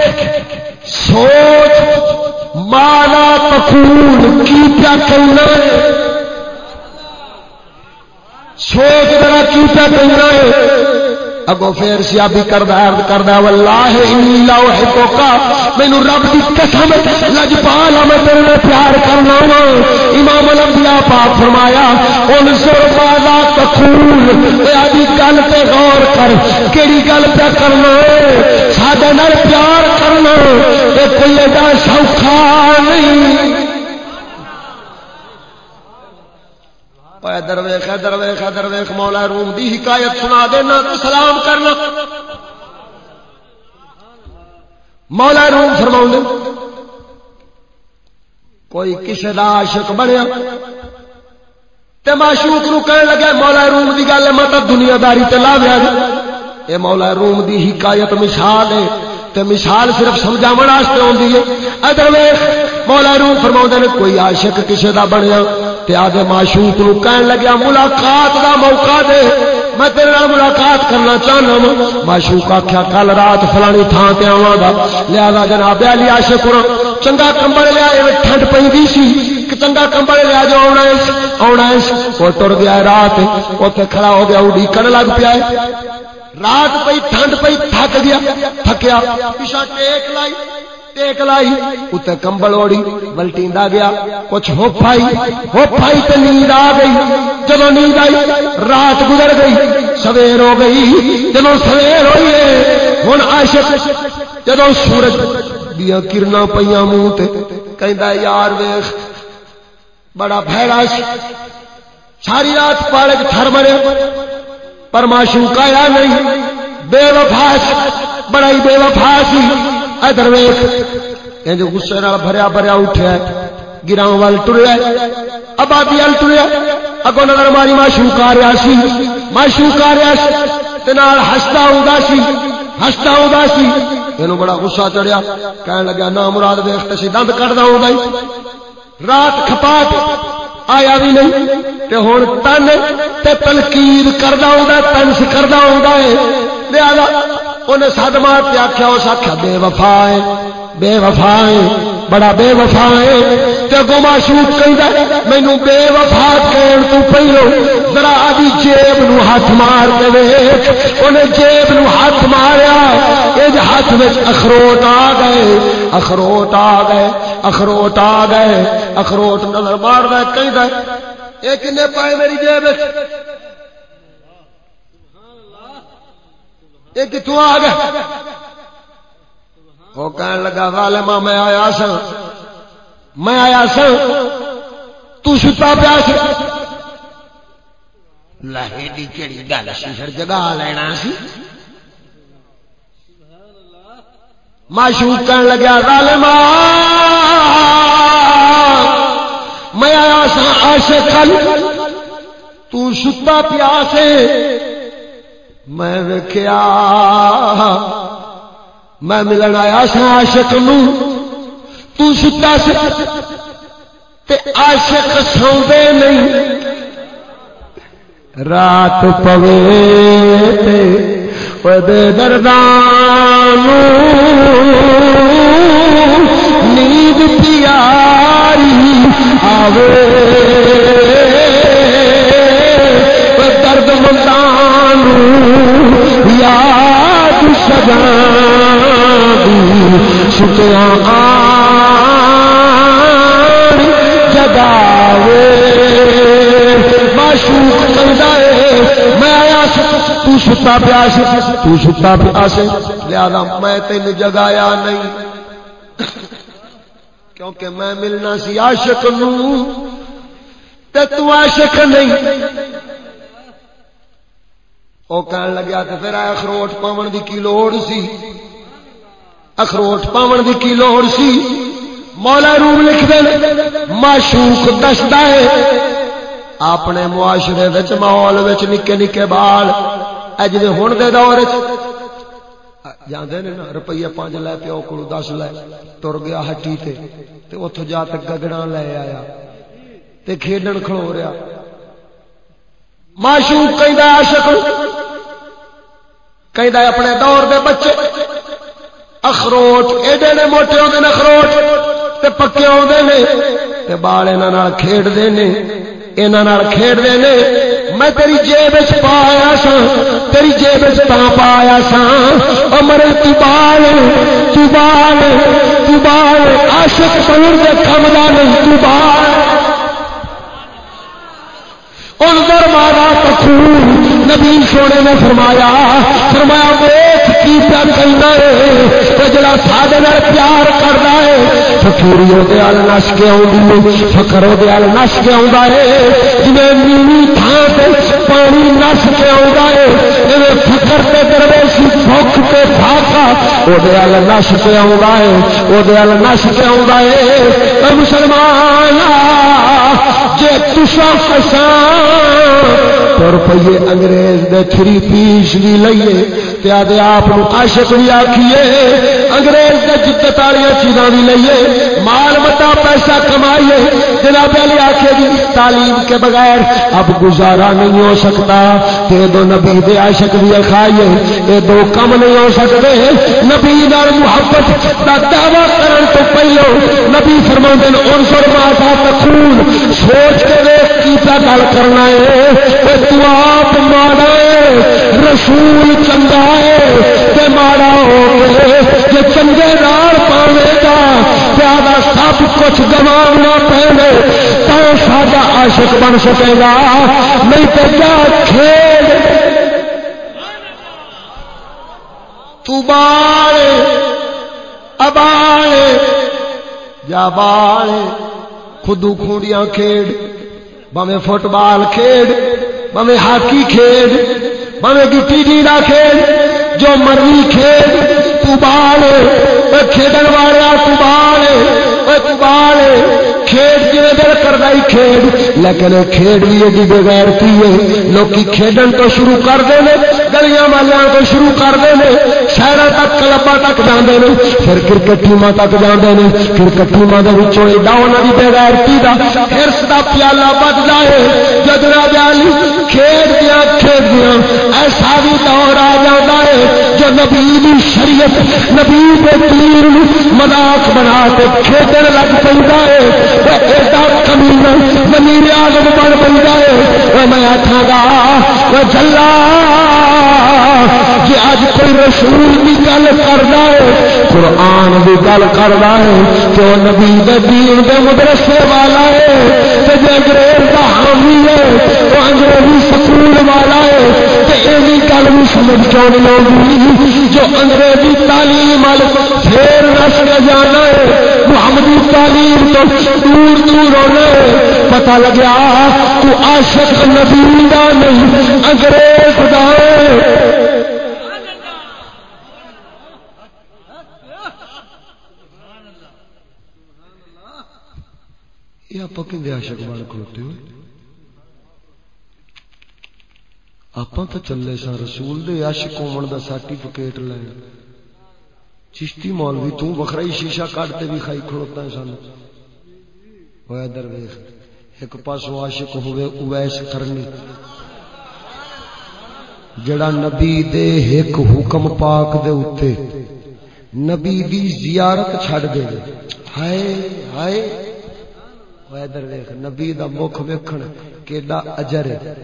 سوچ مالا تقول کی کیا کہنا ہے؟ سوچ ذرا کی پہ کہنا ہے؟ اگو پھر سیابی کردا عرض کردا والله انی لا احبک مینوں رب دی قسم لجپال میں تیرے پیار کرنا وا۔ امام الانبیاء پاک فرمایا، ان سر ماذا تقول اے ادی گل تے غور کر، کیڑی گل پہ کرنا ہے؟ ساڈے نال پیار کرنا اے کوئی ایڈا سوکھا نہیں۔ درویخ درویخ درویخ مولا روم دی حکایت سنا دینا تو سلام کرنا۔ مولا روم فرما کوئی کسی کا عاشق بنیا تے معشوق نو کہنے لگے مولا روم دی گل مت دنیا داری تے لا دیا اے مولا روم دی حکایت مثال ہے، تے مثال صرف سمجھاو واسطے ہوندی ہے۔ ادھر ویکھ مولا روم فرماؤندے نے، کوئی عاشق کسے دا بنیا۔ تے آدھے معشوق نو کہن لگیا، ملاقات دا موقع دے. میں تیرے نال ملاقات کرنا چاہنا ہوں معشوق آکھیا، کل رات فلانی تھان تے آواں گا۔ لہذا جناب علی عاشق چنگا کمبل لیا اے ٹھنڈ پیندی سی۔ چنگا کمبل لیا جو آنا ہے آنا ہے وہ ٹر گیا رات۔ اوتھے کھڑا ہو گیا اڑی کر لگ پیا رات پئی، ٹھنڈ پئی، تھک گیا، تھکیا۔ پیچھا ٹیک لائی۔ ٹیک لائی اتنے کمبل اوڑی بلٹیندا گیا، کچھ ہو پائی ہو پائی تو نیند آ گئی۔ جب نیند آئی، رات گزر گئی، سویر ہو گئی۔ جب سویر ہوئی ہوں عاشق جب سورج دیا کرنا پہ منہ کہ یار ویخ، بڑا بھڑا ساری رات پالے تھر مرے، پر معشوق آیا نہیں۔ بے وفا بڑا ہی بے وفا سی۔ ادھر ویخ کہ غصے بھریا بھریا اٹھیا گراں وال ٹریا آبادی وال ٹریا اگوں نظر ماری معشوق آ رہا سی، معشوق آ رہا سی ہستا آ سی ہستا آ سی یہ بڑا غصہ چڑھیا کہنے لگا نہ مراد ویخ تے دند کٹدا ہوں رات کھپا آیا بھی نہیں، تے ہوں تن تے تنقید کردا ہوں تنس کردا ہوں لہذا انہیں سد مار پہ آخیا اس آخیا بے وفا ہے، بے وفا ہے، بڑا بے وفا ہے گما شوٹ کہ مینو بے وفا کہن تو پہلو ذرا آدھی جیب نو ہاتھ مار دے انہیں جیب نو ہاتھ ماریا یہ ہاتھ میں اخروٹ آ گئے، اخروٹ آ گئے، اخروٹ آ گئے، اخروٹ نظر مار دے کہ یہ کن پائے میری جیب یہ کتوں آ گیا وہ کہنے لگا والما میں آیا سا میں آیا سا تتا پیا لہے کہڑی گل سی پھر جگہ لینا سی معشوق کہنے لگا والما میں آیا سا آشک تتا پیا سے میں ویکیا میں ملن آیا سا آشک نو۔ ستا تے عاشق سوندے نہیں۔ رات پوے تے دردان نیند پیاری آوے۔ درد مندان یاد سجا شکیا جگاوے معشوق میں آیا تو ستا پیاس تو ستا پیاس لہذا میں تین جگایا نہیں، کیونکہ میں ملنا سی عاشق نو، تے تو عاشق نہیں۔ وہ کہن لگیا تو پھر اخروٹ پاون دی کی لوڑ سی؟ اخروٹ پاون دی کی لوڑ سی؟ مولا روم لکھ دے معشوق دستا ہے۔ اپنے معاشرے وچ، ماحول وچ نکے نکے بال۔ اج دے ہن دے دور وچ۔ جاندے نے نا، روپیہ پانچ لے پیو کو دس لے۔ تر گیا ہٹی تے تے اوتھوں جا تے گگڑا لے آیا۔ تے کھیڈن کھلو رہا معشوق کہندا عاشق۔ کہ اپنے دور دے بچے، اخروٹ، ایڈے نے موٹے ہوتے ہیں اخروٹ، تے پکے ہوتے ہیں تے بال یہاں کھیڈتے ہیں یہاں کھیڈتے ہیں میں تیری جیب پایا سا تیری جیب تا پایا سا امر تبال تبال تبال عاشق بنر کے کم نہیں تبال انظر مارا تخون نبی سونے نے فرمایا فرمایا ویخ کی پیا کہنا ہے جڑا سادے پیار کرتا ہے فکیری وہ نس کے آئی فکر وہ نس کے آ جی نیوی تھان سے پانی نس کے آئے فکر کے درویشی سکھ کے فاقا وہ نس کے آئے وہ نس کے آئے مسلمان کے تسا کسان روپیے انگریز دے تھری پیس بھی لئیے۔ پیادے آپ عاشق بھی آکھیے، انگریز دے جتت والی چیزاں بھی لئیے، مال متا پیسہ کمائیے۔ جناب علی آخے جی تعلیم کے بغیر اب گزارا نہیں ہو سکتا۔ تے دو نبی دے عاشق بھی کھائیے یہ دو کم نہیں ہو سکتے۔ نبی نال محبت دا دعوی کرن تو پہلو نبی فرما دن عنصر ماتا تخون سوچ کے کی گل کرنا ہے۔ تو آپ ماڑا رسول چنگا ہے ماڑا ہو جی چنگے نال پاوے گا زیادہ سب کچھ گوانا پہلے تو ساڈا عاشق بن سکے گا۔ نہیں تو کیا کھیل۔ تو بال ابال یا بال خدو کھوڑیاں کھیڑ بھاوے فٹ بال کھیڑ بھاوے ہاکی کھیڈ۔ بھاوے گٹی ڈیڑا کھیل جو مرضی کھیل تو بال کھیڈن والے تو بال کھیڈ جی دل کرتا ہی کھیڈ، لیکن کھیڈ بھی ایڈی بغیر کی ہے۔ لوگ کھیڈن تو شروع کرتے ہیں گلیاں والوں تو شروع کرتے ہیں شہر تک کلبا تک جانے نے، پھر کرکٹ ٹیما تک جانے نے۔ کرکٹ ٹیما کے ایڈا انہوں کی بغیرتی کا ہرس کا پیالہ بجتا ہے۔ جدرا جالی کھیڈ دیا کھیڈ دیا ایسا بھی دور آ جاتا ہے۔ جو نبی شریعت، نبی تیر مذاق بنا کے کھیڈن لگ پہ ایڈا کمی زمین آدم بن پہ ہے۔ میں آخا گا، وہ چلا جی اج کوئی رسول کی گل کرتا ہے، قرآن کی گل کرتا ہے جو نبی دین کے مدرسے والا ہے جی انگریز کا حامی ہے، وہ انگریزی سکول والا ہے۔ یہ گل بھی سمجھ کیوں نہیں ہوگی جو انگریزی تعلیم پھر رس جانا ہے، محمدی تعلیم تو دور دور ہونا ہے۔ پتا لگا تو عاشق نبی کا نہیں، انگریز کا یہ آپ عاشق بن کھلوتے ہوئے آپ تو چلے سا رسول دے عاشق ہومن دا سرٹیفکیٹ لین چشتی مولوی تو وکھرا ہی شیشہ کاٹتے بھی کھائی کھڑوتا ہے سانو وہ ادھر ویخ ایک پاسو عاشق ہوئے اویس کرنی جڑا نبی دے ایک حکم پاک دے اتے نبی دی زیارت چھڑ دے ہائے ہائے ادھر ویخ نبی دا مکھ ویکھن کیڈا اجر ہے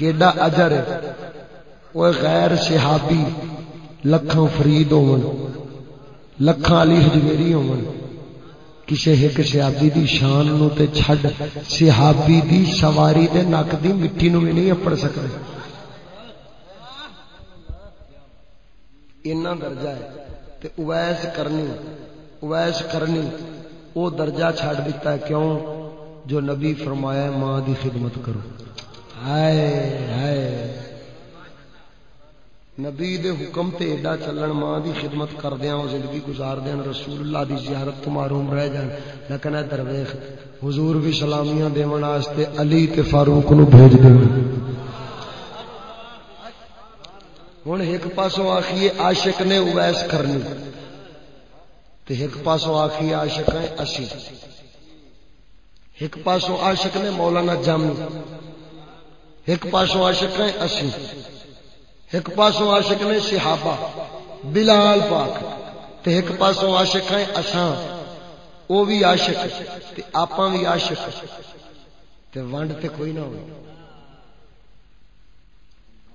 کیڈا اجر ہے؟ وہ غیر صحابی، لکھاں فرید ہون، لکھاں علی حجویری ہون۔ کسے ایک صحابی دی شان نو تے چھڈ صحابی دی سواری دے نک دی مٹی نو بھی نہیں اپڑ سکدے۔ اینا درجہ ہے۔ تے اویس کرنی اویس کرنی، او درجہ چھڈ دیتا ہے کیوں؟ جو نبی فرمایا ماں دی خدمت کرو۔ ہائے ہائے نبی دے حکم تے ایڈا چلن ماں دی خدمت کر دیا زندگی گزار دیا رسول اللہ دی زیارت تو معروم رہ جان لیکن اے درویش حضور بھی سلامیاں دیون واسطے علی تے فاروق نو بھیج دے ہن ایک پاسوں آکھیے عاشق نے اویس کرنی تے ایک پاسوں آکھیے عاشق ہیں اسی ایک پاسوں عاشق نے مولانا جامی ایک پاسوں عاشق ہیں اسی، ایک پاسوں عاشق نے صحابہ بلال پاک، تے ایک پاسوں عاشق ہیں اساں، او بھی عاشق، تے آپاں بھی عاشق، تے ونڈ تے کوئی نہ ہوئی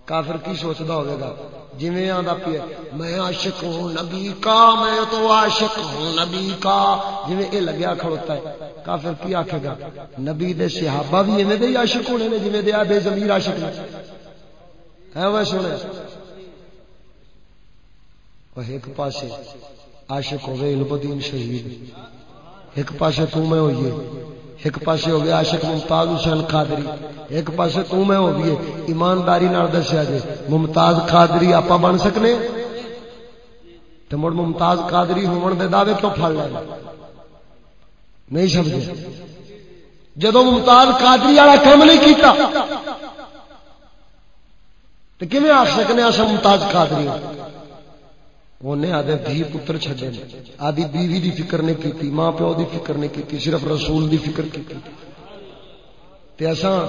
کافر کی سوچتا ہوئے گا؟ جی آدھا پیا، میں عاشق ہوں نبی کا، میں تو عاشق ہوں نبی کا۔ جی یہ لگیا کھڑوتا ہے، کافر کی آخے گا، نبی دے صحابہ بھی ایویں دے عاشق ہونے نے جی دے بے زمیر عاشق نے۔ ہے وہ سنے ایک پاسے عاشق ہوئے، علم الدین شہید۔ ایک پاسے تو میں ہوئیے ایک پاسے ہو گیا عاشق ممتاز حسین قادری ایک پاسے تو میں ہو گئے ایمانداری نال دسیا جے، ممتاز قادری آپا بن سکنے؟ تے مڑ ممتاز قادری ہون دے دعوے تو پھڑ لے۔ نہیں سمجھے؟ جدو ممتاز قادری والا کام نہیں کیتا، تے کیویں آکھ سکنے اسا ممتاز قادری؟ انہیں آدھے دھی پتر چھڈے آدھی بیوی دی فکر نہیں کیتی، ماں پیو دی فکر نہیں کیتی، صرف رسول دی فکر کی تے اساں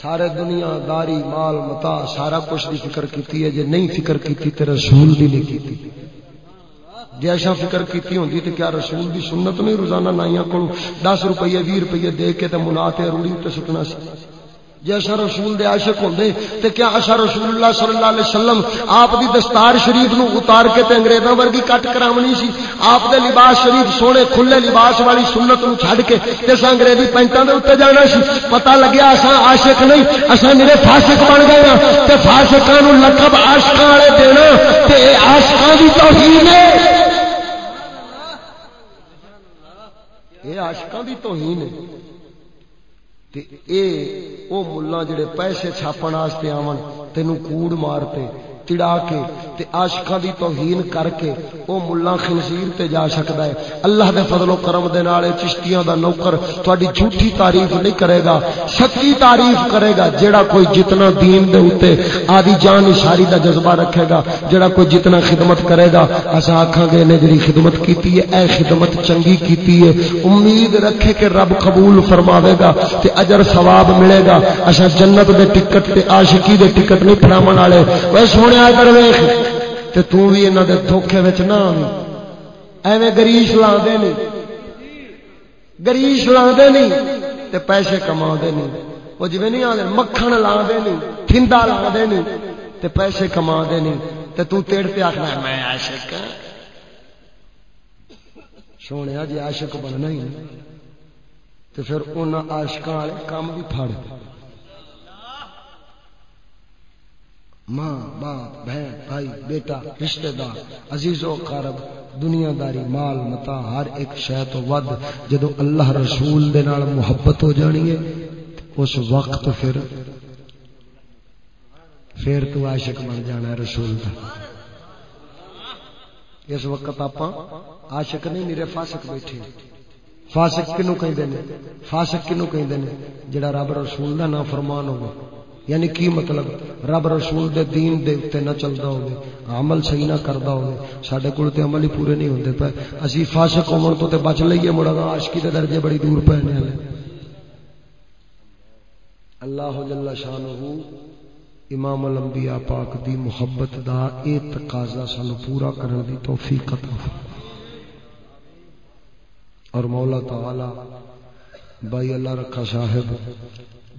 سارے دنیا داری، مال، متا، سارا کچھ دی فکر کیتی ہے، جے نہیں فکر کیتی تے رسول دی نہیں کیتی۔ جی ایسا فکر کیتی ہوندی تے کیا رسول دی سنت نہیں روزانہ نائیاں کو دس روپیے بھی روپیے دے کے تے منا تے روڑی تے سٹنا سی؟ جیسا رسول دے عاشق ہوندے، تے کیا اسا رسول اللہ صلی اللہ علیہ وسلم آپ دی دستار شریف نو اتار کے تے انگریزاں ورگی کٹ کراونی سی؟ آپ دے لباس شریف سونے کھلے لباس والی سنت نو چھڈ کے تے سا انگریزی پینٹاں دے اوتے جانا سی۔ پتہ لگیا اسا عاشق نہیں اسا میرے فاسق بن گئے ہاں۔ تے فاسقاں نو لقب عاشقاں والے دینا، تے عاشقاں دی توہین ہے۔ یہ عاشقاں دی توہین ہے۔ تے اے او ملہ جڑے پیسے چھاپن واسطے آون تینوں کوڑ مارتے۔ چڑا کے تے عاشقاں دی توہین کر کے او ملا خنزیر تے جا سکدا ہے۔ اللہ دے فضل و کرم دے نال چشتیاں دا نوکر تہاڈی جھوٹی تعریف نہیں کرے گا، سچی تعریف کرے گا جیڑا کوئی جتنا دین دے اوتے آدی جان اشاری دا جذبہ رکھے گا، جیڑا کوئی جتنا خدمت کرے گا۔ اسا آکھاں گے نے جڑی خدمت کیتی ہے، اے خدمت چنگی کیتی ہے۔ امید رکھے کہ رب قبول فرماوے گا تے اجر ثواب ملے گا۔ اسا جنت دے ٹکٹ تے عاشقی دے ٹکٹ نہیں پھراون والے۔ اوے سونے سونے کر ویخ، تے تو بھی انہوں دے دھوکھے وچ نہ آویں۔ ایویں گریش لاندے نہیں گریش لاندے نہیں تے پیسے کما دے نہیں وہ جویں نہیں آندے مکھن لاندے نہیں تھندا لاندے نہیں تے پیسے کما دے نہیں تے تو تیڑ تے آکھنا میں عاشق ہاں۔ سونے جی عاشق بننا ہی تے پھر انہاں عاشقاں والے کام بھی پھڑ۔ ماں، باپ، بہن، بھائی، بیٹا، رشتہ دار، عزیز و قارب دنیا داری مال، متا، ہر ایک شہ تو ود جدو اللہ رسول دے نال محبت ہو جانی ہے، اس وقت پھر پھر تو عاشق بن جانا ہے رسول دا۔ اس وقت آپ عاشق نہیں، میرے فاسق بیٹھے فاسق کنو کہیں فاسق کنو کہیں جڑا رب رسول دا نام فرمان ہوگا یعنی کی مطلب؟ رب رسول دے دین دے تے نہ چلدا ہوے عمل صحیح نہ کردا ہوے ساڈے کول تے عمل ہی پورے نہیں ہوندے پے۔ اسی فاسق ہون تو تے بچ لئیے مڑا عاشقی دے درجے بڑی دور پہنے والے۔ اللہ جل شانہ امام الانبیاء پاک دی محبت دا اے تقاضا سانو پورا کرن دی توفیق عطا اور مولا تعالی، بھائی اللہ رکھا صاحب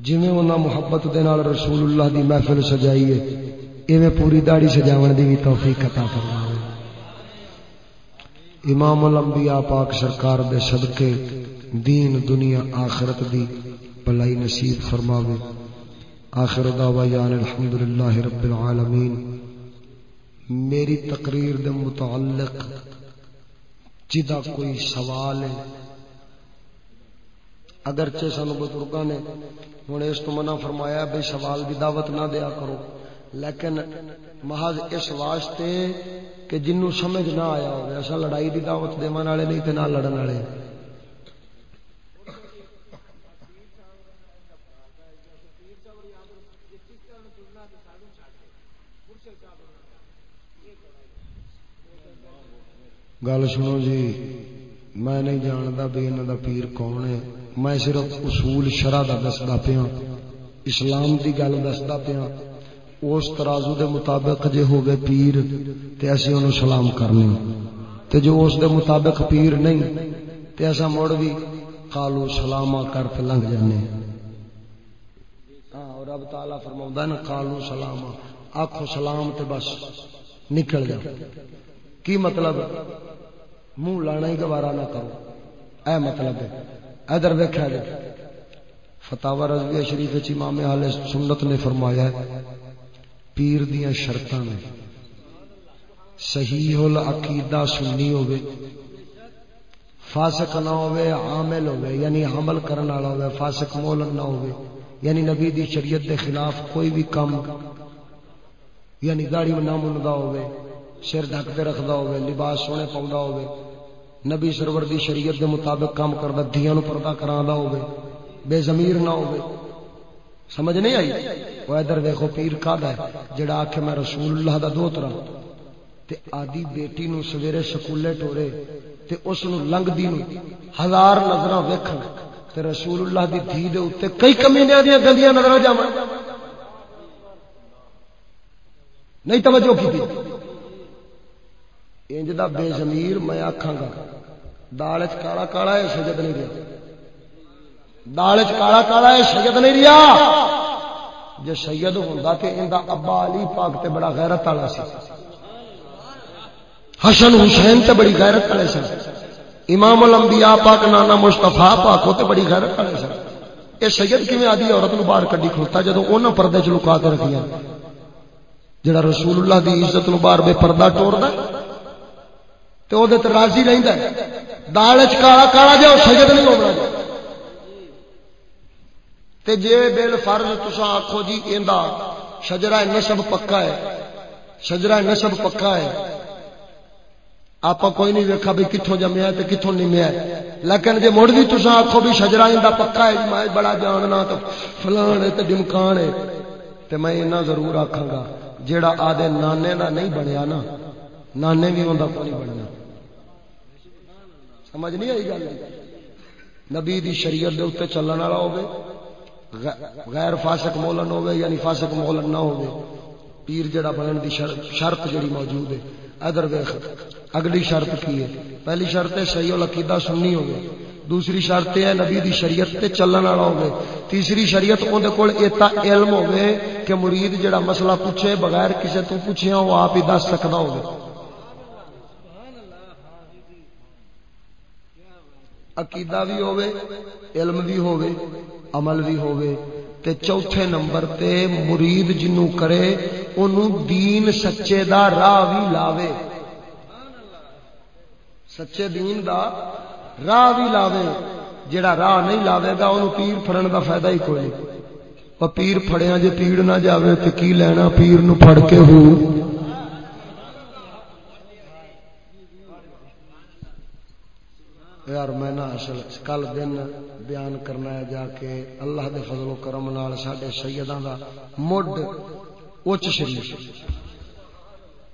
جی محبت دے نال رسول اللہ دی محفل سجائی ہے، ایویں پوری داڑی سجاون دی بھی توفیق عطا فرمائے امام الانبیاء پاک سرکار دے صدقے، دین، دنیا، آخرت دی بلائی نصیب فرماوے۔ آخر دعوا یان الحمدللہ رب العالمین۔ میری تقریر دے متعلق جدا کوئی سوال ہے اگرچہ سانو بزرگاں نے ہوں اس تو منع فرمایا بھائی سوال کی دعوت نہ دیا کرو۔ لیکن محض اس واسطے کہ جنوں سمجھ نہ آیا ہو ایسا لڑائی کی دعوت دے والے نہیں تو نہ لڑن والے۔ گل سنو جی میں نہیں جانتا بھی انہوں دا پیر کون ہے۔ میں صرف اصول شرح کا دستا پیا۔ اسلام کی گل دستا پیا۔ اس ترازو دے مطابق جے ہوگے پیر تے اسی انہوں سلام کرنے۔ تے جو اس دے مطابق پیر نہیں تے ایسا مڑ بھی کالو سلام کر کے لنگ جانے۔ ہاں، اور رب تعالیٰ فرما نا کالو سلام آخو سلام تے بس نکل جاؤ۔ کی مطلب؟ منہ لانا ہی گوارا نہ کرو۔ اے مطلب ہے۔ ادھر ویکیا جائے۔ فتح رضویہ شریف امام حال سنت نے فرمایا ہے، پیر دیا شرط میں صحیح العقیدہ سنی ہوئے فاسق نہ ہوئے عامل ہوئے یعنی عمل کرنے والا ہوئے فاسق مولن نہ ہوئے یعنی نبی دی شریعت دے خلاف کوئی بھی کام یعنی داڑی میں نہ مندا ہوئے سر ڈھک کے رکھدا ہوئے لباس سونے پاوندا ہوئے نبی سرور دی شریعت دے مطابق کام کردا دیاں نو پردہ کراندا ہوئے بے ضمیر نہ ہوئے سمجھ نہیں آئی؟ وہ ادھر دیکھو پیر کادا ہے، جڑا آکھے میں رسول اللہ دا دوترا تے آدی بیٹی نو سویرے سکولے ٹورے، تے اس نو لنگ دی نو ہزار نظراں ویکھن۔ تے رسول اللہ دی دھی دے اوتے کئی کمینیاں دی گندیاں نظراں جاواں نہیں توجہ کی تھی انج دا بے ضمیر میں آکھاں گا۔ دال کالا کالا ہے، سجد نہیں رہیا دال کالا کالا ہے، سجد نہیں رہیا جے سید ہوندا تے ایندا ابا علی پاک تے بڑا غیرت والا سی۔ حسن حسین تے بڑی غیرت والے سن۔ امام الانبیاء پاک، نانا مصطفی پاک تے بڑی غیرت والے سن۔ اے سید کیویں آدھی عورت نو باہر کڈی کھلوتا جدوں انہاں پردے چ لکا کے رکھیاں؟ جڑا رسول اللہ دی عزت نو باہر بے پردہ ٹوردا تے او دے تے راضی رہندا ہے۔ دال کالا کالا جے سید نہیں ہونا جی۔ تے جے بل فرض تساں آکھو جی ایندا شجرہ نسب پکا ہے۔ شجرہ نسب پکا ہے۔ آپ کوئی نہیں ویکا بھی کتوں جمیا تو کتوں نمیا لیکن جی مڑ بھی تصا آخو بھی شجرا ان پکا ہے، میں بڑا جاننا تو فلان ہے تو ڈمکان ہے۔ تو میں اینا ضرور آخا گا، جیڑا آدھے نانے دا نہیں بنیا نا، نانے بھی ہوں کو نہیں بننا سمجھ نہیں آئی گل؟ نبی دی شریعت دے اتنے چلن والا ہوگی غیر فاسق مولن ہوگی یعنی فاسق مولن نہ ہوگی پیر جڑا بنن دی شرط جڑی موجود ہے۔ ادھر ویخ اگلی شرط کی ہے؟ پہلی شرط ہے صحیح العقیدہ سننی ہوگی دوسری شرط ہے نبی دی شریعت تے چلن والا ہوگی تیسری شریعت اندر کول ایتا علم ہوگی کہ مرید جڑا مسئلہ پوچھے، بغیر کسی تو پوچھیا وہ آپ ہی دس سکتا ہوگی عقیدہ بھی ہوگی علم بھی ہوگی عمل بھی ہوگی تے چوتھے نمبر تے مرید جنوں کرے انہوں دین سچے دا راہ بھی لاوے۔ سچے دین دا راہ بھی لاوے جڑا راہ نہیں لاوے گا انہوں پیر پھڑن دا فائدہ ہی کوئی نہیں۔ پیر پھڑیاں، جے پیڑ نہ جاوے تے کی لینا، پیر نو پھڑ کے ہو۔ یار میں نہ اصل کل دن بیان کرنا ہے جا کے اللہ دے فضل و کرم نال ساڈے سیداں دا مڈ اچ شریف۔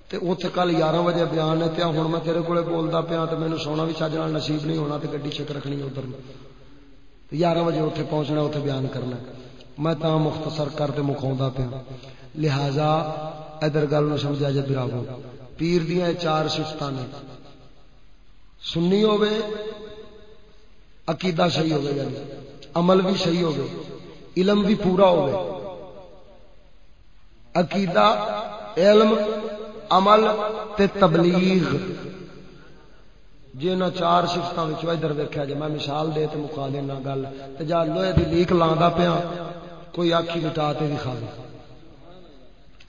تے اوتھے کل 11 بجے بیان ہے تے ہن میں تیرے کولے بولدا پیا تے مینوں سونا بھی چج نال نصیب نہیں ہونا تے گڈی چک رکھنی ادھر۔ تے 11 بجے اوتھے پہنچنا اوتھے بیان کرنا میں تا مختصر کر تے مکھاوندا پیا لہذا ادھر گل نو سمجھا جے براو پیر دیاں چار صفتاں نے۔ سنی ہوے عقیدہ صحیح ہوگا یعنی عمل بھی صحیح ہوگا علم بھی پورا ہوگا عقیدہ، علم، عمل تے تبلیغ۔ جی جنہ چار شفتوں ادھر ویکیا جی میں مثال دے تے مکا دینا گل۔ تے جا لوہے دی لیک لانا پیا کوئی آخی مٹا تے دکھا دے۔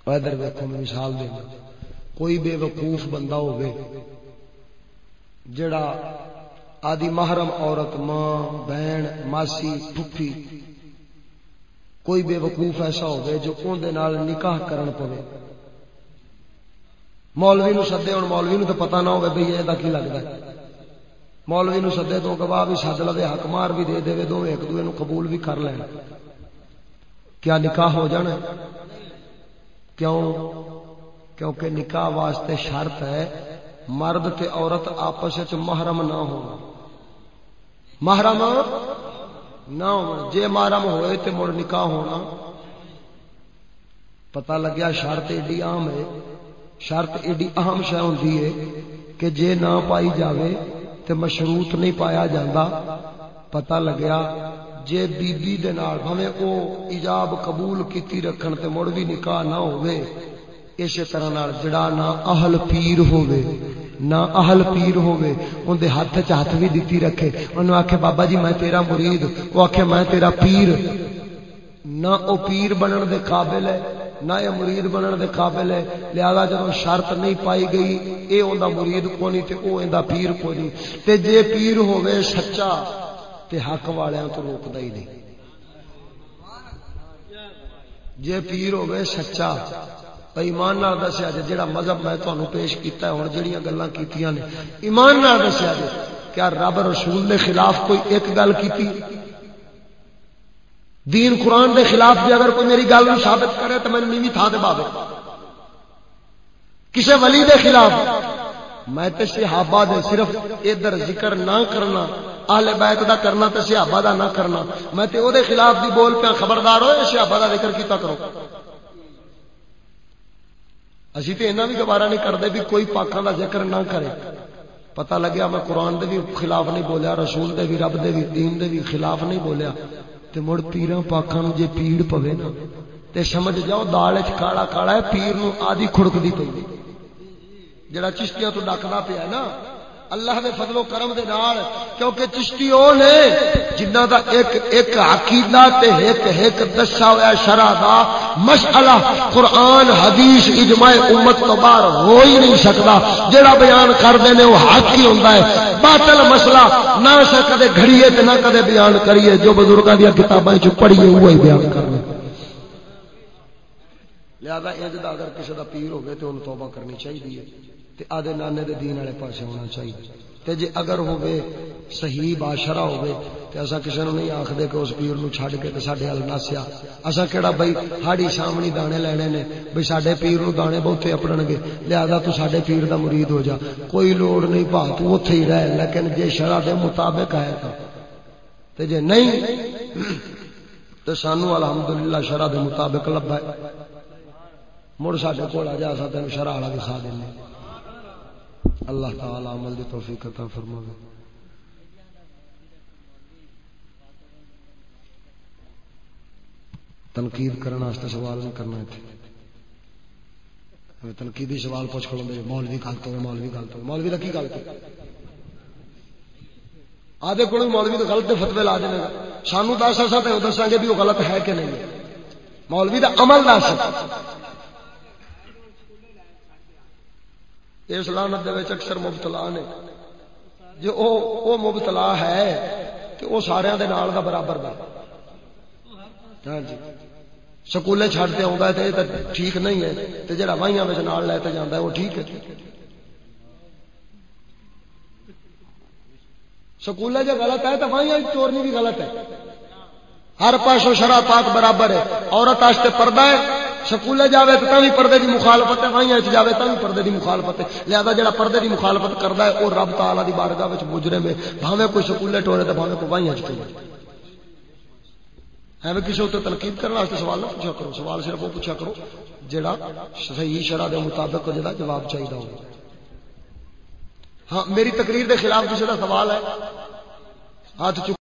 ادھر ویکو میں مثال دینا۔ کوئی بے وقوف بندہ ہوگی جڑا آدی محرم عورت ماں، بہن، ماسی پھپھی کوئی بے وقوف ایسا ہوگا جو اندر نکاح کرن پوے۔ مولوی نو سدے ہوں مولوی نو تو پتا نہ ہوگا بھائی یہ کی لگتا ہے۔ مولوی نو سدے تو گواہ بھی سد لو حق مار بھی دے دے دو ایک دوے نو قبول بھی کر لین۔ کیا نکاح ہو جانا؟ کیوں؟ کیونکہ نکاح واسطے شرط ہے مرد تے عورت آپس محرم نہ ہو محرم نہ ہو جے محرم ہوئے تے مڑ نکاح ہونا۔ پتہ لگیا شرط ایڈی عام ہے، شرط ایڈی اہم شہ ہوں کہ جے نہ پائی جاوے تے مشروط نہیں پایا جاندہ پتہ لگیا جے بی بی دے نال بھویں او ایجاب قبول کیتی رکھن تے مڑ بھی نکاح نہ ہوئے اسی طرح نال جڑا نہ اہل پیر ہوئے نہ اہل پیر ہوئے ان دے ہاتھ چ ہاتھ بھی دتی رکھے انہوں آکھے بابا جی میں تیرا مرید وہ آکھے میں تیرا پیر نہ او پیر بنن دے قابل ہے نہ یہ مرید بنن دے قابل ہے لہذا جب شرط نہیں پائی گئی اے اوندا مرید کو نہیں تے او ایندا پیر کو نہیں تے جے پیر ہوئے سچا تے حق والیاں تو روکدا ہی نہیں جے پیر ہوئے سچا ایمان نال دسیا جے جڑا مذہب میں تانوں پیش کیتا ہے، ہن جڑیاں گلاں کیتیاں نے، ایمان نال دسیا جے، کیا رب رسول دے خلاف کوئی ایک گل کیتی؟ دین قرآن دے خلاف بھی اگر کوئی میری گل ثابت کرے تو میں نیوی تھا دے باوے کسے ولی دے خلاف۔ میں تے صحابہ دے صرف ادھر ذکر نہ کرنا، اہل بیت دا کرنا تے صحابہ دا نہ کرنا۔ میں تے او دے خلاف بھی بول پیا، خبردار ہوئے، صحابہ دا ذکر کیتا کرو۔ اسی تے اینا بھی گوارا نہیں کرتے بھی کوئی پاکاں دا ذکر نہ کرے۔ پتہ لگیا میں قرآن دے بھی خلاف نہیں بولیا، رسول دے بھی رب دے بھی دین دے بھی خلاف نہیں بولیا۔ تے مڑ پیراں پاکاں نو جے پیڑ پوے نا، تے سمجھ جاؤ دال وچ کالا کالا ہے، پیر نو آدھی کھڑکدی پئی جڑا چشتیاں تو ڈکدا پیا نا۔ اللہ دے فضل و کرم دے نال، کیونکہ چشتی او نے جنہ دا ایک ایک عقیدہ تے ایک ایک دسا ہوا شرع دا، مسئلہ قرآن، حدیث، اجماع امت تو باہر ہو ہی نہیں سکتا۔ جڑا بیان کردے نے وہ حق ہی ہوندا ہے۔ باطل مسئلہ نہ سا کدے گھڑیے تے نہ کدے بیان کریے، جو بزرگاں دی کتاباں وچ پڑھیے وہی بیان کرنا لہذا انج دا اگر کسی دا پیر ہوے تے اونوں توبہ کرنی چاہیے تے آدھے نانے دے دین والے پاسے ہونا چاہیے۔ تے جے اگر ہوے صحیح باشرا ہوے تے اسا کسے نو نہیں آکھدے کہ اس پیر نو چھڈ کے تے ساڈے ال ناسیا۔ اسا کیڑا بھائی ہاڑی سامنی دانے لینے نے بھئی ساڈے پیر نو دانے بہتے اپڑن گے۔ لہذا تو ساڈے پیر دا مرید ہو جا۔ کوئی لوڑ نہیں بھا تو اوتھے ہی رہ۔ لیکن جے شرع دے مطابق ہے تا تے جے نہیں، تے سانو الحمدللہ شرع دے مطابق لبا مڑ ساڈے کول آ جا اسا تینوں شرع والا دکھا دینے۔ اللہ تعالی عمل دی توفیق عطا فرماوے۔ تنقید کرنے واسطے سوال نہیں کرنا اتنے تنقیدی سوال پوچھ کھڑوں گے مولوی غلط ہوئے مولوی غلط ہوئے مولوی کا کی غلط ہے آدھے کو مولوی تو غلط فتوے لا دینا سانو دس ایسا تو دساں گے بھی وہ غلط ہے کہ نہیں مولوی کا عمل دس۔ اس لانت اکثر مبتلا نے۔ جو او او مبتلا ہے تو وہ سارے دے نال دا برابر دا ہاں جی۔ سکولے چھڈتے آؤں ہے تو ٹھیک نہیں ہے۔ تو جڑا وائیاں میں نال لے کے جانا ہے وہ ٹھیک ہے۔ سکولے جو غلط ہے تو وائیاں چورنی بھی غلط ہے۔ ہر پاسوں شرح پاک برابر ہے۔ عورت آستے پردہ ہے۔ سکولے جاوے تو بھی پردے دی مخالفت ہے وہیں جاوے تو بھی پردے دی مخالفت ہے۔ لہذا جڑا پردے دی مخالفت کرتا ہے وہ رب تعالی دی بارگاہ وچ مجرم ہے بھاوے کوئی سکولے ٹورے تے بھاوے کوئی وہیں ٹورے۔ ایویں کسی اتنے تنقید کرنے واسطے سوال نہ پوچھا کرو، سوال صرف وہ پوچھا کرو، جڑا صحیح شرح دے مطابق جڑا جواب چاہیے ہو۔ ہاں میری تقریر دے خلاف کسی کا سوال ہے؟ ہاتھ چک